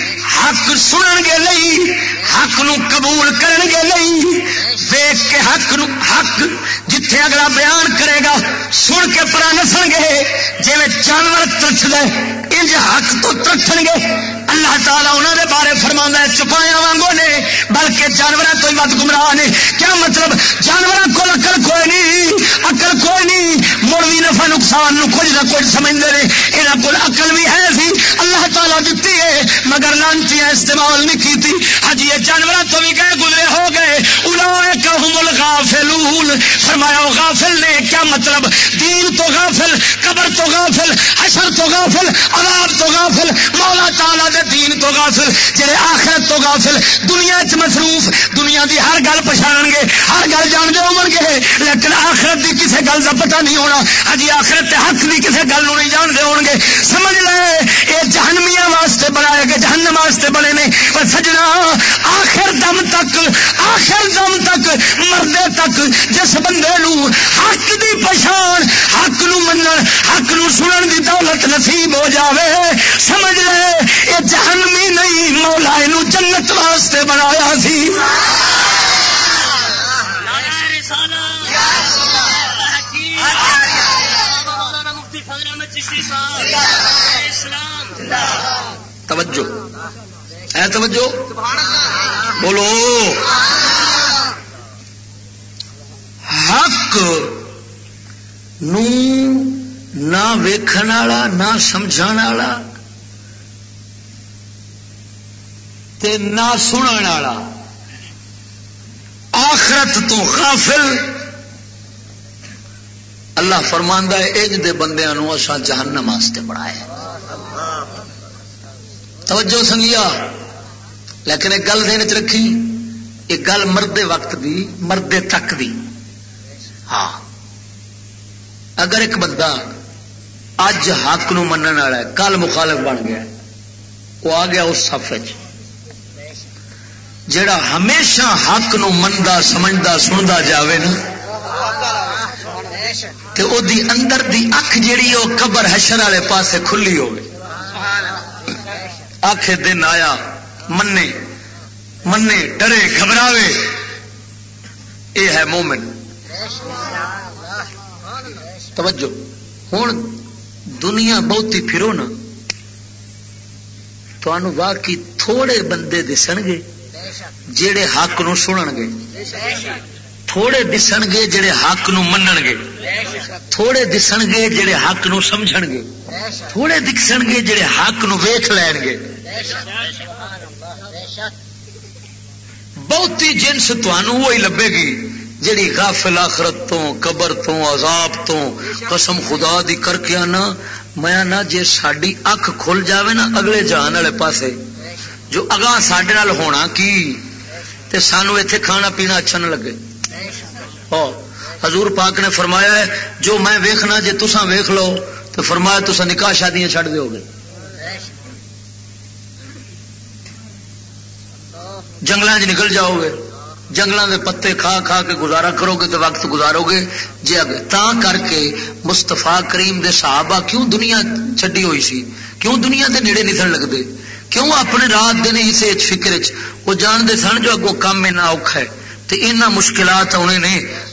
حق سنن گے نہیں، حق نو قبول کرن گے نہیں۔ ویک کے حق نو، حق جتھے اگلا بیان کرے گا، سن کے پرا نسن گے جی جانور ترچ دے انج حق تو ترچن گے اللہ تعالیٰ انہوں نے بارے فرما ہے چپایا وانگو نے، بلکہ جانوروں تو ہی ود گمراہ نے۔ کیا مطلب؟ جانوروں کو اکل کوئی نہیں اکل کوئی نہیں۔ مڑ بھی نفا نقصان نو کچھ نہ کچھ سمجھتے ہیں یہاں کو اکل بھی ہے۔ سی اللہ تعالیٰ دیتی ہے، مگر لانتی استعمال نہیں کی تھی۔ ہجی یہ جانوروں تو بھی گئے، گزرے ہو گئے۔ غافلون فرمایا غافل نے، کیا مطلب؟ دین تو غافل، قبر تو غافل، حشر تو غافل، عذاب تو غافل، مولا تعالیٰ دے دین تو غافل، جڑے آخرت تو غافل۔ دنیا چ مصروف، دنیا دی ہر گل پچھان گے، ہر گل جانتے ہو گے۔ لیکن آخرت دی کسے گل کا پتہ نہیں ہونا۔ ہجی آخرت حق دی کسے گل نہیں جانتے ہو گے سمجھ لے یہ جہنمیاں واسطے بنائے گئے جہنم واسطے بنے نے۔ پر سجنا، آخر دم تک، آخر دم تک، مردے تک، جس بندے نو حق دی پچھان حق نو منن، حق نو سنن دی دولت نصیب ہو جاوے۔ سمجھ لے، یہ جہنمی نہیں، مولا نو جنت واسطے بنایا سی۔ توجہ. ہے توجہ؟ بولو. حق نو نہ ویکھن والا، نہ سمجھا نہ سنن والا۔ آخرت تو غافل اللہ فرماندہ اج دے بندے نو اصا جہنم واسطے بڑھایا توجہ سنگیا۔ لیکن ایک گل دین چ رکھی۔ ایک گل مرد وقت دی، مرد تک دی۔ ہاں۔ اگر ایک بندہ اج حق نو منن والا ہے، کل مخالف بن گیا وہ آ گیا اس سف جڑا ہمیشہ حق نو مندا، سمجھدا، سندا جاوے نا تے او دی اندر دی اکھ جیڑی او قبر حشر والے پاسے کھلی ہوے اکھ دن آیا منے منے ڈرے، گھبراوے۔ اے ہے مومن۔ توجہ۔ ہوں دنیا بہتی پھرو نا تو واقعی تھوڑے بندے دسن گے جڑے حق نو سنن گے۔ تھوڑے دسن گے جڑے حق نو منن گے۔ تھوڑے دسن گے جڑے حق نو سمجھن گے تھوڑے دسن گے جڑے حق نو ویخ لین گے بہتی جنس وہی لبے گی جڑی غافل آخرت تو قبر تو عذاب تو قسم خدا دی کر کے آنا۔ میں نہ جے ساری اکھ کھل جاوے نا اگلے جان والے پاسے۔ جو اگاں سڈے ہونا کی؟ تے سانو ایتھے کھانا پینا اچھا نہ لگے۔ ہاں۔ حضور پاک نے فرمایا ہے، جو میں ویخنا جی تسا ویخ لو، تو فرمایا تسا نکاح شادیاں چڑھ دو گے جنگل نکل جاؤ گے جنگلوں کے پتے کھا کھا کے گزارا کرو گے تو وقت گزارو گے جی تا کر کے مستفا کریم دے صحابہ کیوں دنیا چڈی ہوئی سی؟ کیوں دنیا دے نیڑے نسن لگتے کیوں اپنے رات دن اسے فکر چ وہ جانتے سن جو اگو کام اینا اوکھا ہے۔ تو اینا مشکلات آنے نے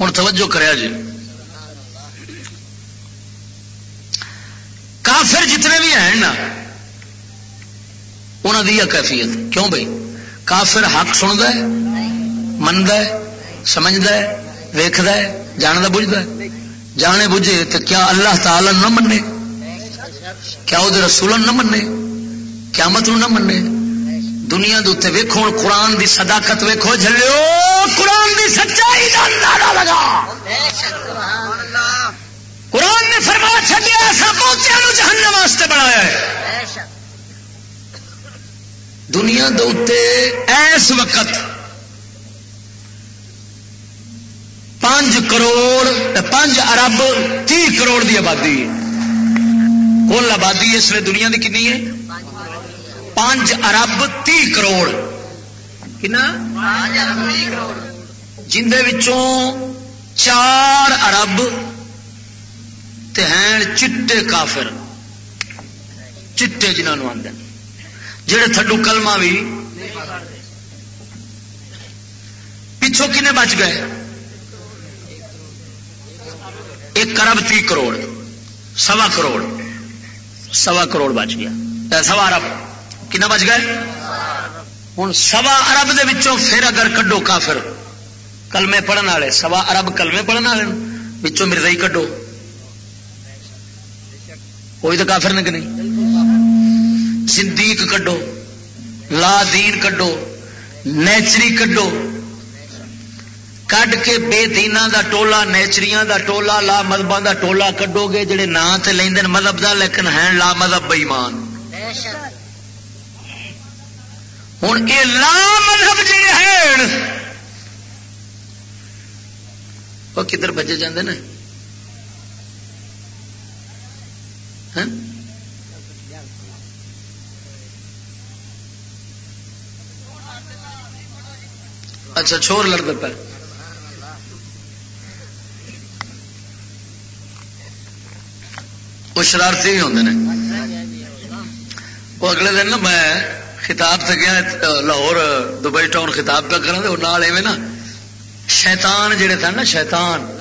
ہوں، توجہ کریا جی۔ کافر جتنے بھی ہیں نا انہوں کی کیفیت۔ کیوں بھائی کافر حق سنتا ہے منتا ہے سمجھتا ہے ویخد ہے جانتا بجھتا ہے۔ جانے بجھے تو کیا اللہ تعالی نہ منے کیا وہ رسول نہ منے قیامت نہ منے دنیا دے ویکو قرآن دی صداقت ویکو جلو قرآن دی سچائی کا اندازہ لگا۔ قرآن نے فرما چلیا ایسا پہنچے جہنم واسطے بنایا ہے۔ دنیا دے ایس وقت پانچ کروڑ، پانچ ارب تی کروڑ دی آبادی کل آبادی اس لیے دنیا کی کنی ہے؟ پانچ ارب تی کروڑ۔ وچوں چار ارب ہیں چٹے کافر۔ چٹے جنہوں آدھے جہے تھڈو کلمہ بھی پچھوں کنے بچ گئے؟ ایک ارب تی کروڑ سوا کروڑ سوا کروڑ بچ گیا۔ سوا ارب کنا بچ گئے؟ ہوں سوا ارب دوں پھر اگر کڈو کافر۔ کلمے پڑھن والے، سوا ارب کلمے پڑھن والے بچوں مرزائی کڈو۔ کوئی تو کافر نے کہ نہیں؟ صدیق کڈو لا دین کڈو، نیچری کڈو۔ کڈ کے بے دینا دا ٹولا نیچریاں دا ٹولا لا مذہب دا ٹولا کڈو گے، جڑے نا تے لیندن مذہب دا، لیکن ہیں لا مذہب بےمان ہوں یہ لا مذہب جڑے ہیں وہ کدھر بجے جاندے نا اچھا چور لڑ پہ وہ شرارتی بھی ہوتے ہیں وہ اگلے دن میں خطاب سے گیا لاہور دبئی ٹاؤن خطاب پہ کرا ایویں نا شیطان جڑے تھے نا شیطان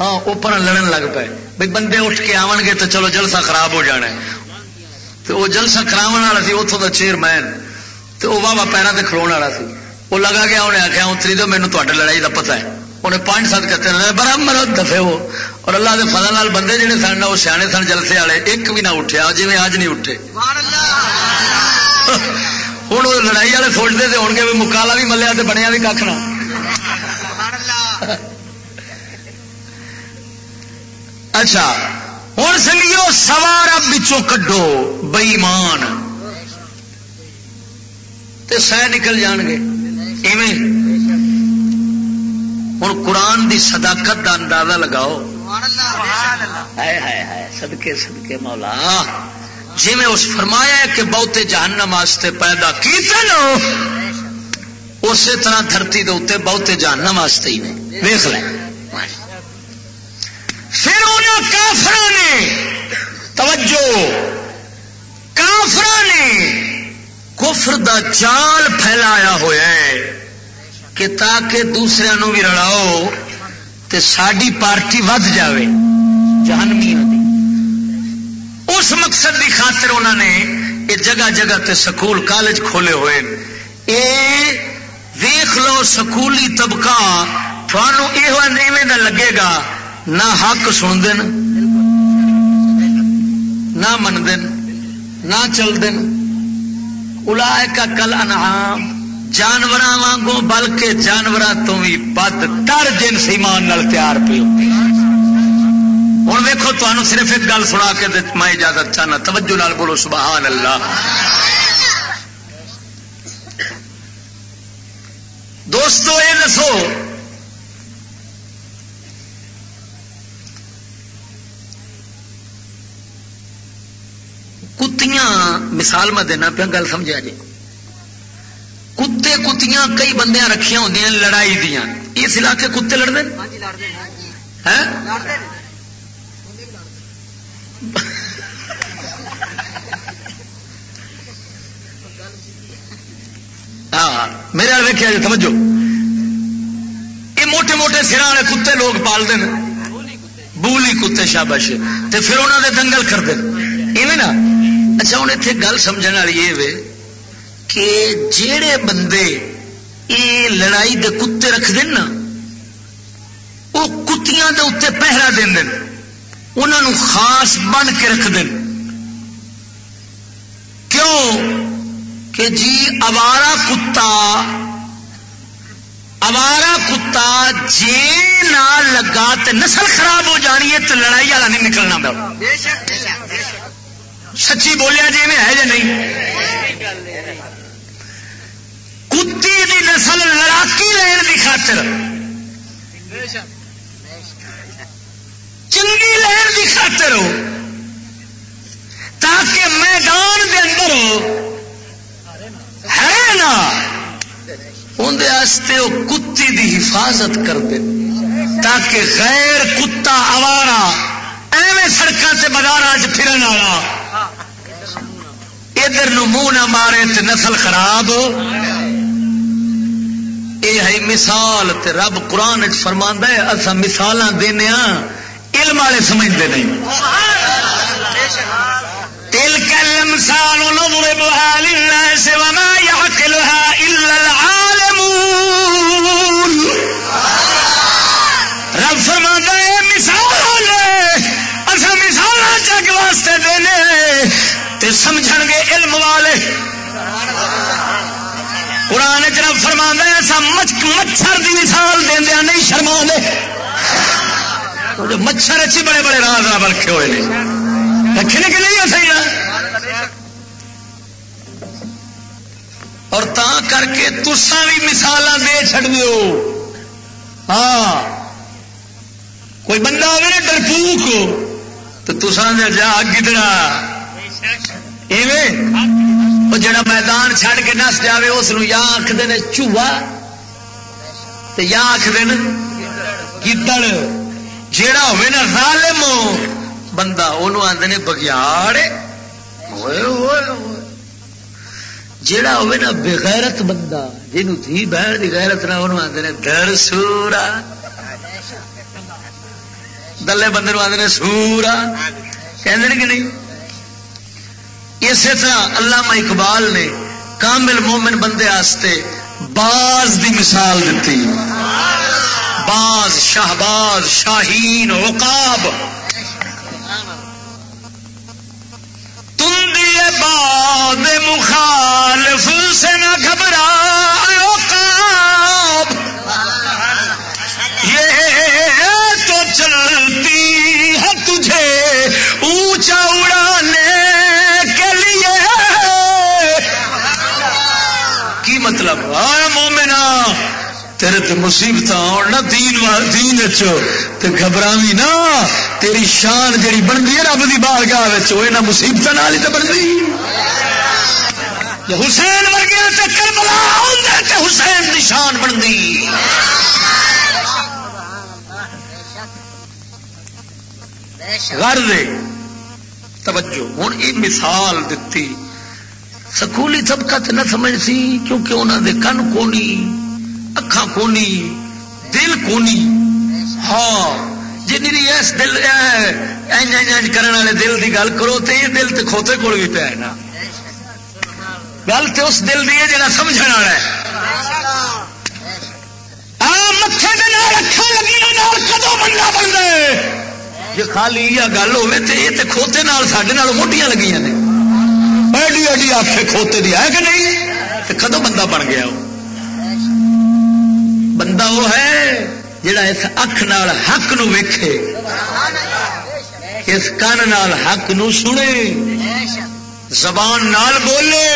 ہاں اوپر لڑن لگ پے بھائی بندے اٹھ کے آن گے تو چلو جلسہ خراب ہو جانا ہے۔ تو وہ جلسہ کرا والا سی اتوں کا چیئرمین۔ تو وہ واہ پیروں سے کھلو والا سی۔ وہ لگا گیا انہیں آخیا اتری دو مینو تے لڑائی کا پتا ہے۔ انہیں پانچ سات کرتے برابر دفے وہ اور اللہ کے فضل نال بندے جڑے سن وہ سیانے سن جلسے والے ایک بھی نہ اٹھیا جی اج نہیں اٹھے۔ ہوں وہ لڑائی والے سوچتے تھے ہوں گے مکالا بھی ملیا تو بنیا بھی کھ نہ اچھا ہوں سنگیو سوار بچوں کڈو بئیمان سہ نکل جان گے ہوں قرآن دی صداقت کا اندازہ لگاؤ سدکے سدکے مولا جی میں اس فرمایا ہے کہ بہتے جہنم واسطے پیدا کیتے لو، اسی طرح دھرتی دے اتنے بہتے جہنم واسطے ہی نے۔ دیکھ لیں۔ پھر انہوں کافر نے، توجہ کافر نے کفر دا چال پھیلایا ہوا ہے کہ تاکہ دوسرے بھی رڑاؤ تے ساری پارٹی ود جائے جہنمی اس مقصد کی خاطر انہوں نے یہ جگہ جگہ تے سکول کالج کھولے ہوئے یہ ویخ لو سکولی طبقہ تھانوں یہ لگے گا، نہ حق سن دن نہ من دن نہ چل دن الا کا کل انعام جانور وانگو بلکہ جانور تو بھی بد، تر جنس ایمان نال تیار پی ہوتی ہوں۔ ویکو تمہیں صرف ایک گل سنا کے میں اجازت چاہنا توجہ نال بولو سبحان اللہ دوستو یہ دسو۔ کتیاں مثال میں دینا پیا گل سمجھا جی۔ کتے کتیاں کئی بندیاں رکھیا ہوں لڑائی دیا اس علاقے کتے لڑتے؟ ہاں میرے والے ویکیا جی سمجھو یہ موٹے موٹے سرا والے کتے لوگ پالتے ہیں بولی کتے شابش۔ پھر انہوں نے دنگل کرتے نا؟ اچھا ہوں اتنے گل سمجھ والی یہ کہ جڑے بندے یہ لڑائی دے کتے رکھ دین نا وہ کتیاں دے اتنے پہرا دین دین انہوں خاص بن کے رکھ دین۔ کیوں؟ کہ جی اوارا کتا اوارا کتا جی نہ لگا تو نسل خراب ہو جانی ہے تو لڑائی والا نہیں نکلنا سچی بولیا جی میں ہے جی نہیں؟ کتی دی نسل لڑاکی لین کی خاطر۔ چنگی لین کی خاطر ہو، تاکہ میدان دے اندر ہو۔ ہے نا؟ اندر وہ کتی دی حفاظت کر دے تاکہ غیر کتا اوارا ایویں سڑکوں سے بازار چرن والا۔ ادھر منہ نہ مارے تو نسل خراب۔ یہ ہے مثال تے رب قرآن فرما ہے اصا مثال دینا ہاں۔ علم والے سمجھتے نہیں۔ تل کل مثال وما يعقلها الا العالمون۔ رب فرما ہے، مثال اصا مثال جگ واسطے دینے، تے سمجھ گے علم والے۔ قرآن چرب فرما ایسا مچھر کی مثال دیا نہیں شرما جو مچھر اچھی بڑے بڑے راز نہ رکھے ہوئے رکھے کہ نہیں صحیح اور تا کر کے تسا بھی مثال دے چڑ دو ہاں۔ کوئی بندہ ہوگا نا ڈرپوک، تو تسان جا گدڑا وہ جڑا میدان چھڑ کے نس جائے اس یا آخر چوہا یا آخر گدڑ جیڑا ہوئے نا ظالم، بندہ انہوں آدھے نے بگیاڑ جیڑا ہوئے نا بغیرت بندہ جنہوں تھی بہن دی غیرت نہ انہوں آدھے نے در سورا دلے بندے آدھے نے سورا کہ نہیں؟ اسی طرح علامہ اقبال نے کامل مومن بندے آستے باز دی مثال دیتی باز شہباز، شاہین، عقاب۔ تم دیے باد مخالف سے نہ گھبرا عقاب۔ یہ تو چلتی ہے تجھے اونچا اڑانے کے لیے۔ کی مطلب؟ آیا مومنا تیرے تے مصیبت آن نہ دین دین تے گھبراوی نہ۔ تیری شان جڑی بنتی ہے رب کی بارگاہ وہ یہاں مصیبت نال ہی تو بنتی حسین ورگیا تے کربلا آدھے تے حسین کی شان بنتی غرض توجہ ہوں یہ مثال دیتی سکولی طبقہ نہ سمجھ سی، کیونکہ انہوں دے کن کونی اکھا کونی، دل کونی۔ ہاں جی اس دل کرنے والے دل کی گل کرو تو یہ دل تو کھوتے کول بھی پیا نا۔ گل تو اس دل کی ہے جا سمجھ والا ہے۔ متے اکھا لگی کدو بننا بنتا ہے؟ جی خالی یہ گل ہوے تو یہ تو کھوتے نال سڈے موٹیاں لگی نے۔ ایڈی ایڈی آخ کھوتے دی ہے کہ نہیں؟ تو کدو بندہ بن گیا وہ؟ بندہ وہ ہے جڑا اس اکھ نال حق نو ویکھے، اس کن نال حق نو سنے، زبان نال بولے،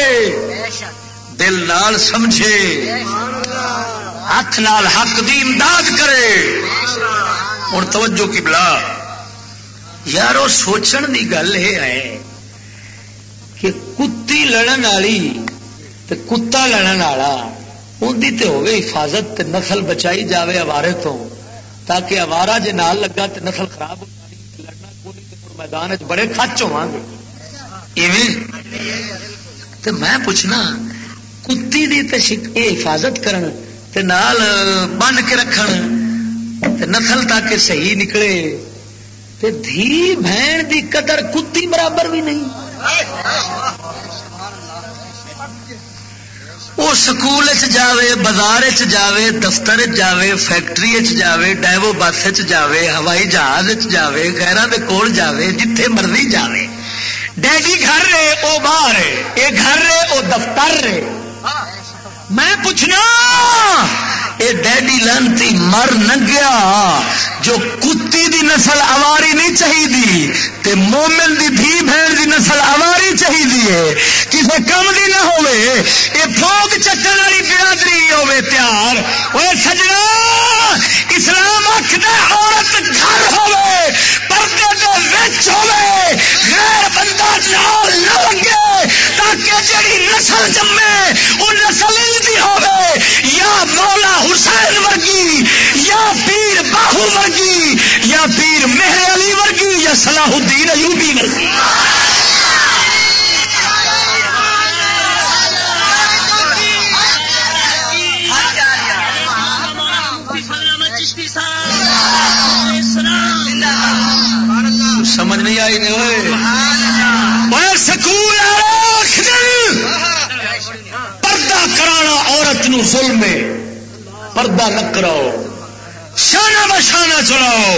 دل نال سمجھے، ہاتھ نال حق دی امداد کرے۔ ہوں توجہ کی بلا یار وہ سوچن دی گل یہ ہے کہ کتی لڑن والی کتا لڑن والا ان تے ہوگی حفاظت تے نسل بچائی جاوے اوارے تو، تاکہ اوارا جے نال لگا تے نسل خراب ہو جانی لڑنا کوئی تے میدان بڑے خچ ہوا گے۔ تے میں پوچھنا، کتی دی تے حفاظت کرن تے نال بن کے رکھن، تے نسل تاکہ صحیح نکلے۔ تے دھی بہن دی قدر کتی برابر بھی نہیں۔ سکول جاوے، بازار جاوے، دفتر جاوے، فیکٹری جاوے ڈائیو بس جاوے، ہوائی جہاز جاوے گہرا دے کول جاوے، جتھے مرضی جاوے۔ ڈیڈی گھر رہے او باہر یہ گھر رہے او دفتر رہے میں پوچھنا اے ڈیڈی لانتی مر نگیا جو کتی دی نسل اواری نہیں چاہیے تے مومن دی دھی بہن دی نسل اواری چاہیے کسی کم دی نہ ہوئے، اے فوگ چکن والی برادری ہوے تیار۔ وہ سجنا، اسلام آخر عورت گھر ہوے پردے دے وچ ہوے غیر بندہ نال نہ لگے، تاکہ جڑی نسل جمے وہ نسل دی ہوے یا مولا حسین ورگی، یا پیر باہو ورگی، یا پیر مہر علی ورگی، یا صلاح الدین ایوبی ورگی۔ سمجھ نہیں آئی نہیں ہوئے سکول پردہ کرانا عورت نو ظلم پردہ نہ کراؤ۔ شانہ بشانہ چلاؤ۔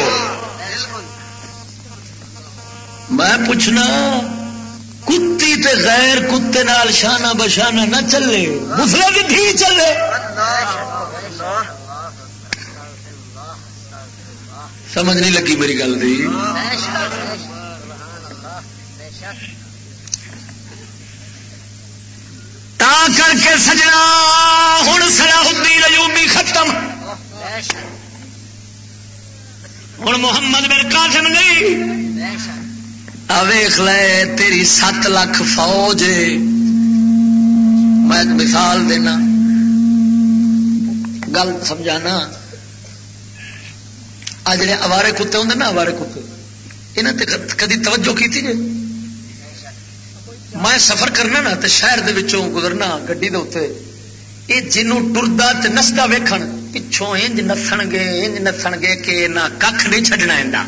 میں پوچھنا، کتی تے غیر کتے نال شانہ بشانہ نہ چلے مسلم بھی تھی چلے۔ سمجھ نہیں لگی میری گل دی۔ تا کر کے سجنا۔ ہوں سلا الدین ایوبی ختم۔ ہوں محمد بن قاسم نہیں۔ ویخ لے، تیری سات لاکھ فوج میں مثال دینا۔ گل سمجھانا۔ آ جڑے اوارے کتے ہوں نا اوارے کتے یہاں کدی توجہ کی تھی جی میں سفر کرنا نا تو شہر دے وچوں گزرنا گڈی دے اتنے یہ جنوں ٹردا نسدا ویکھن، پچھوں انج نسن گے، انج نسن گے کہ نہ کھ نہیں چڈنا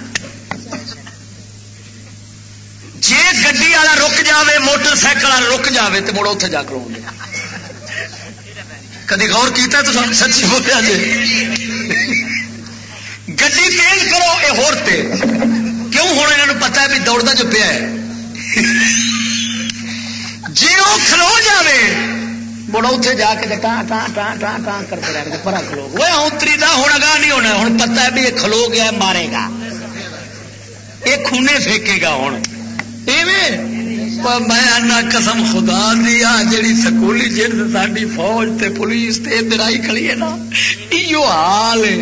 جی گڈی والا رک جاوے، موٹر سائیکل والا رک جاوے تو مڑ اتنے جا کر کدی غور کیتا تو سچی بولیا جی۔ گڈی تیز کرو یہ ہوتے کیوں ہوں یہاں پتا ہے بھی دوڑتا جو پیا ہے؟ جی وہ کھلو جائے مڑ اتنے جا کے ٹان ٹان ٹان ٹان ٹان کرتے رہے پرا کھلو۔ وہ اتری کا ہوں اگاہ نہیں ہونا۔ ہوں پتا ہے بھی یہ کھلو گیا مارے گا۔ یہ خونے پھینکے گا ہوں۔ میں آنا قسم خدا دیا جیڑی سکولی جن ساری فوج تے پولیس تے ادھر آئی کھڑی ہے نا ایو حال ہے۔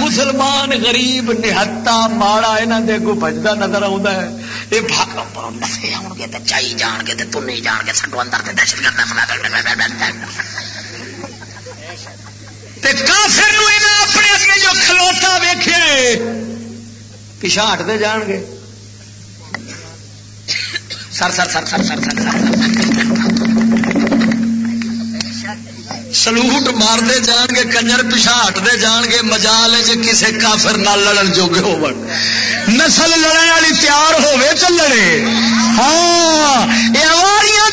مسلمان غریب نہتا ماڑا یہاں دے اگو بجتا نظر آتا ہے۔ یہ بھاگ نسے آن گے تو چائی جان گے تو نہیں جان گے سڈو اندر تے دہشت گرد کافر اپنے اگے جو کھلوتا ویخے پیچھا ہٹتے جان گے۔ سر سر سر سر سر سر سلوٹ مارتے جان گے، کنجر پچھا ہٹتے جان گے، مجال کسی کافر نہ لڑن جوگے ہو نسل لڑنے والی تیار ہوے چلنے۔ ہاں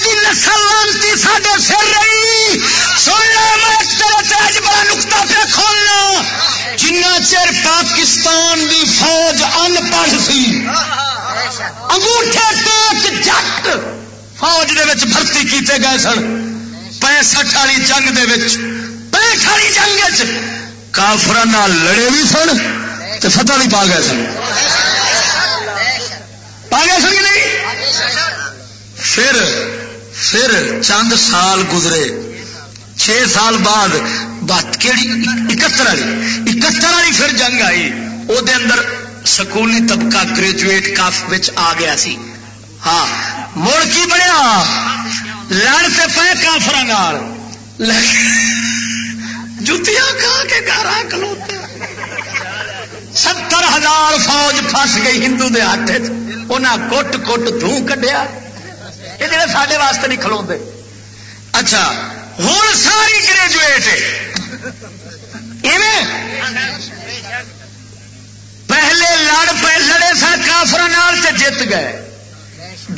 کی نسل لانتی سڈے سر رہی۔ بڑا نقطہ پہ کھولنا۔ جنا چر پاکستان دی فوج ان پڑھ سی۔ انگوٹھے ٹیک جٹ فوج دے وچ بھرتی کیتے گئے سن۔ پینسٹھ والی جنگ دے وچ، پینسٹھ والی جنگ کافر لڑے بھی سن تو فتح بھی پا گئے سن۔ پا گئے سن نہیں؟ پھر پھر چند سال گزرے۔ چھ سال بعد، بات کہڑی اکہتر والی اکہتر والی پھر جنگ آئی۔ وہ اندر سکولی طبقہ گریجویٹ کاف آ گیا سی۔ ہاں مڑ کی بنیا؟ لڑ سے پے کافر جتیاں کھا کے گھر کلوتے ستر ہزار فوج فس گئی ہندو دے ہاتھ انہیں کٹ کٹ دھوں کڈیا۔ یہ جڑے سارے واسطے نہیں کھلو اچھا ہوں ساری گریجویٹ پہلے لڑ پہ لڑے سن کافر جیت گئے۔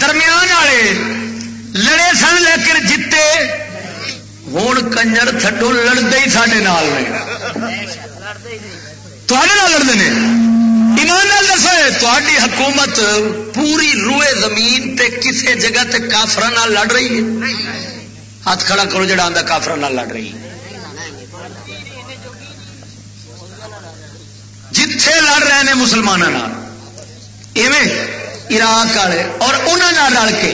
درمیان والے لڑے سن لیکن جیتے۔ ہوں کنجر تھڈو لڑتے ہی سڈے نال لڑتے ہیں ایمان حکومت پوری روئے زمین تے کسے جگہ تے کافر لڑ رہی ہے۔ ہاتھ کھڑا کرو، جڑا آدھا کافر لڑ رہی ہے۔ جتھے لڑ رہے ہیں مسلمانوں عراق والے اور انہوں رل کے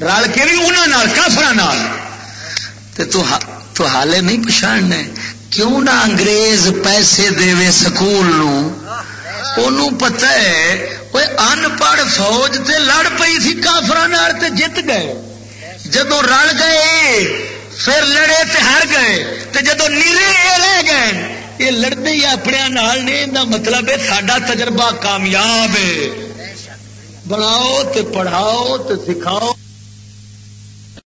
رل کے بھی انہوں کافر تو حالے نہیں پچھاڑنا کیوں نہ انگریز پیسے دے سکول پتہ ہے وہ ان پڑھ فوج تے لڑ پئی تھی کافر جیت گئے۔ جدو رل گئے، پھر لڑے تے ہر گئے۔ تے جدو نیلے رہ گئے یہ لڑتے ہی اپنے نال نے دا مطلب ہے سڈا تجربہ کامیاب ہے۔ بناؤ تے پڑھاؤ تے سکھاؤ۔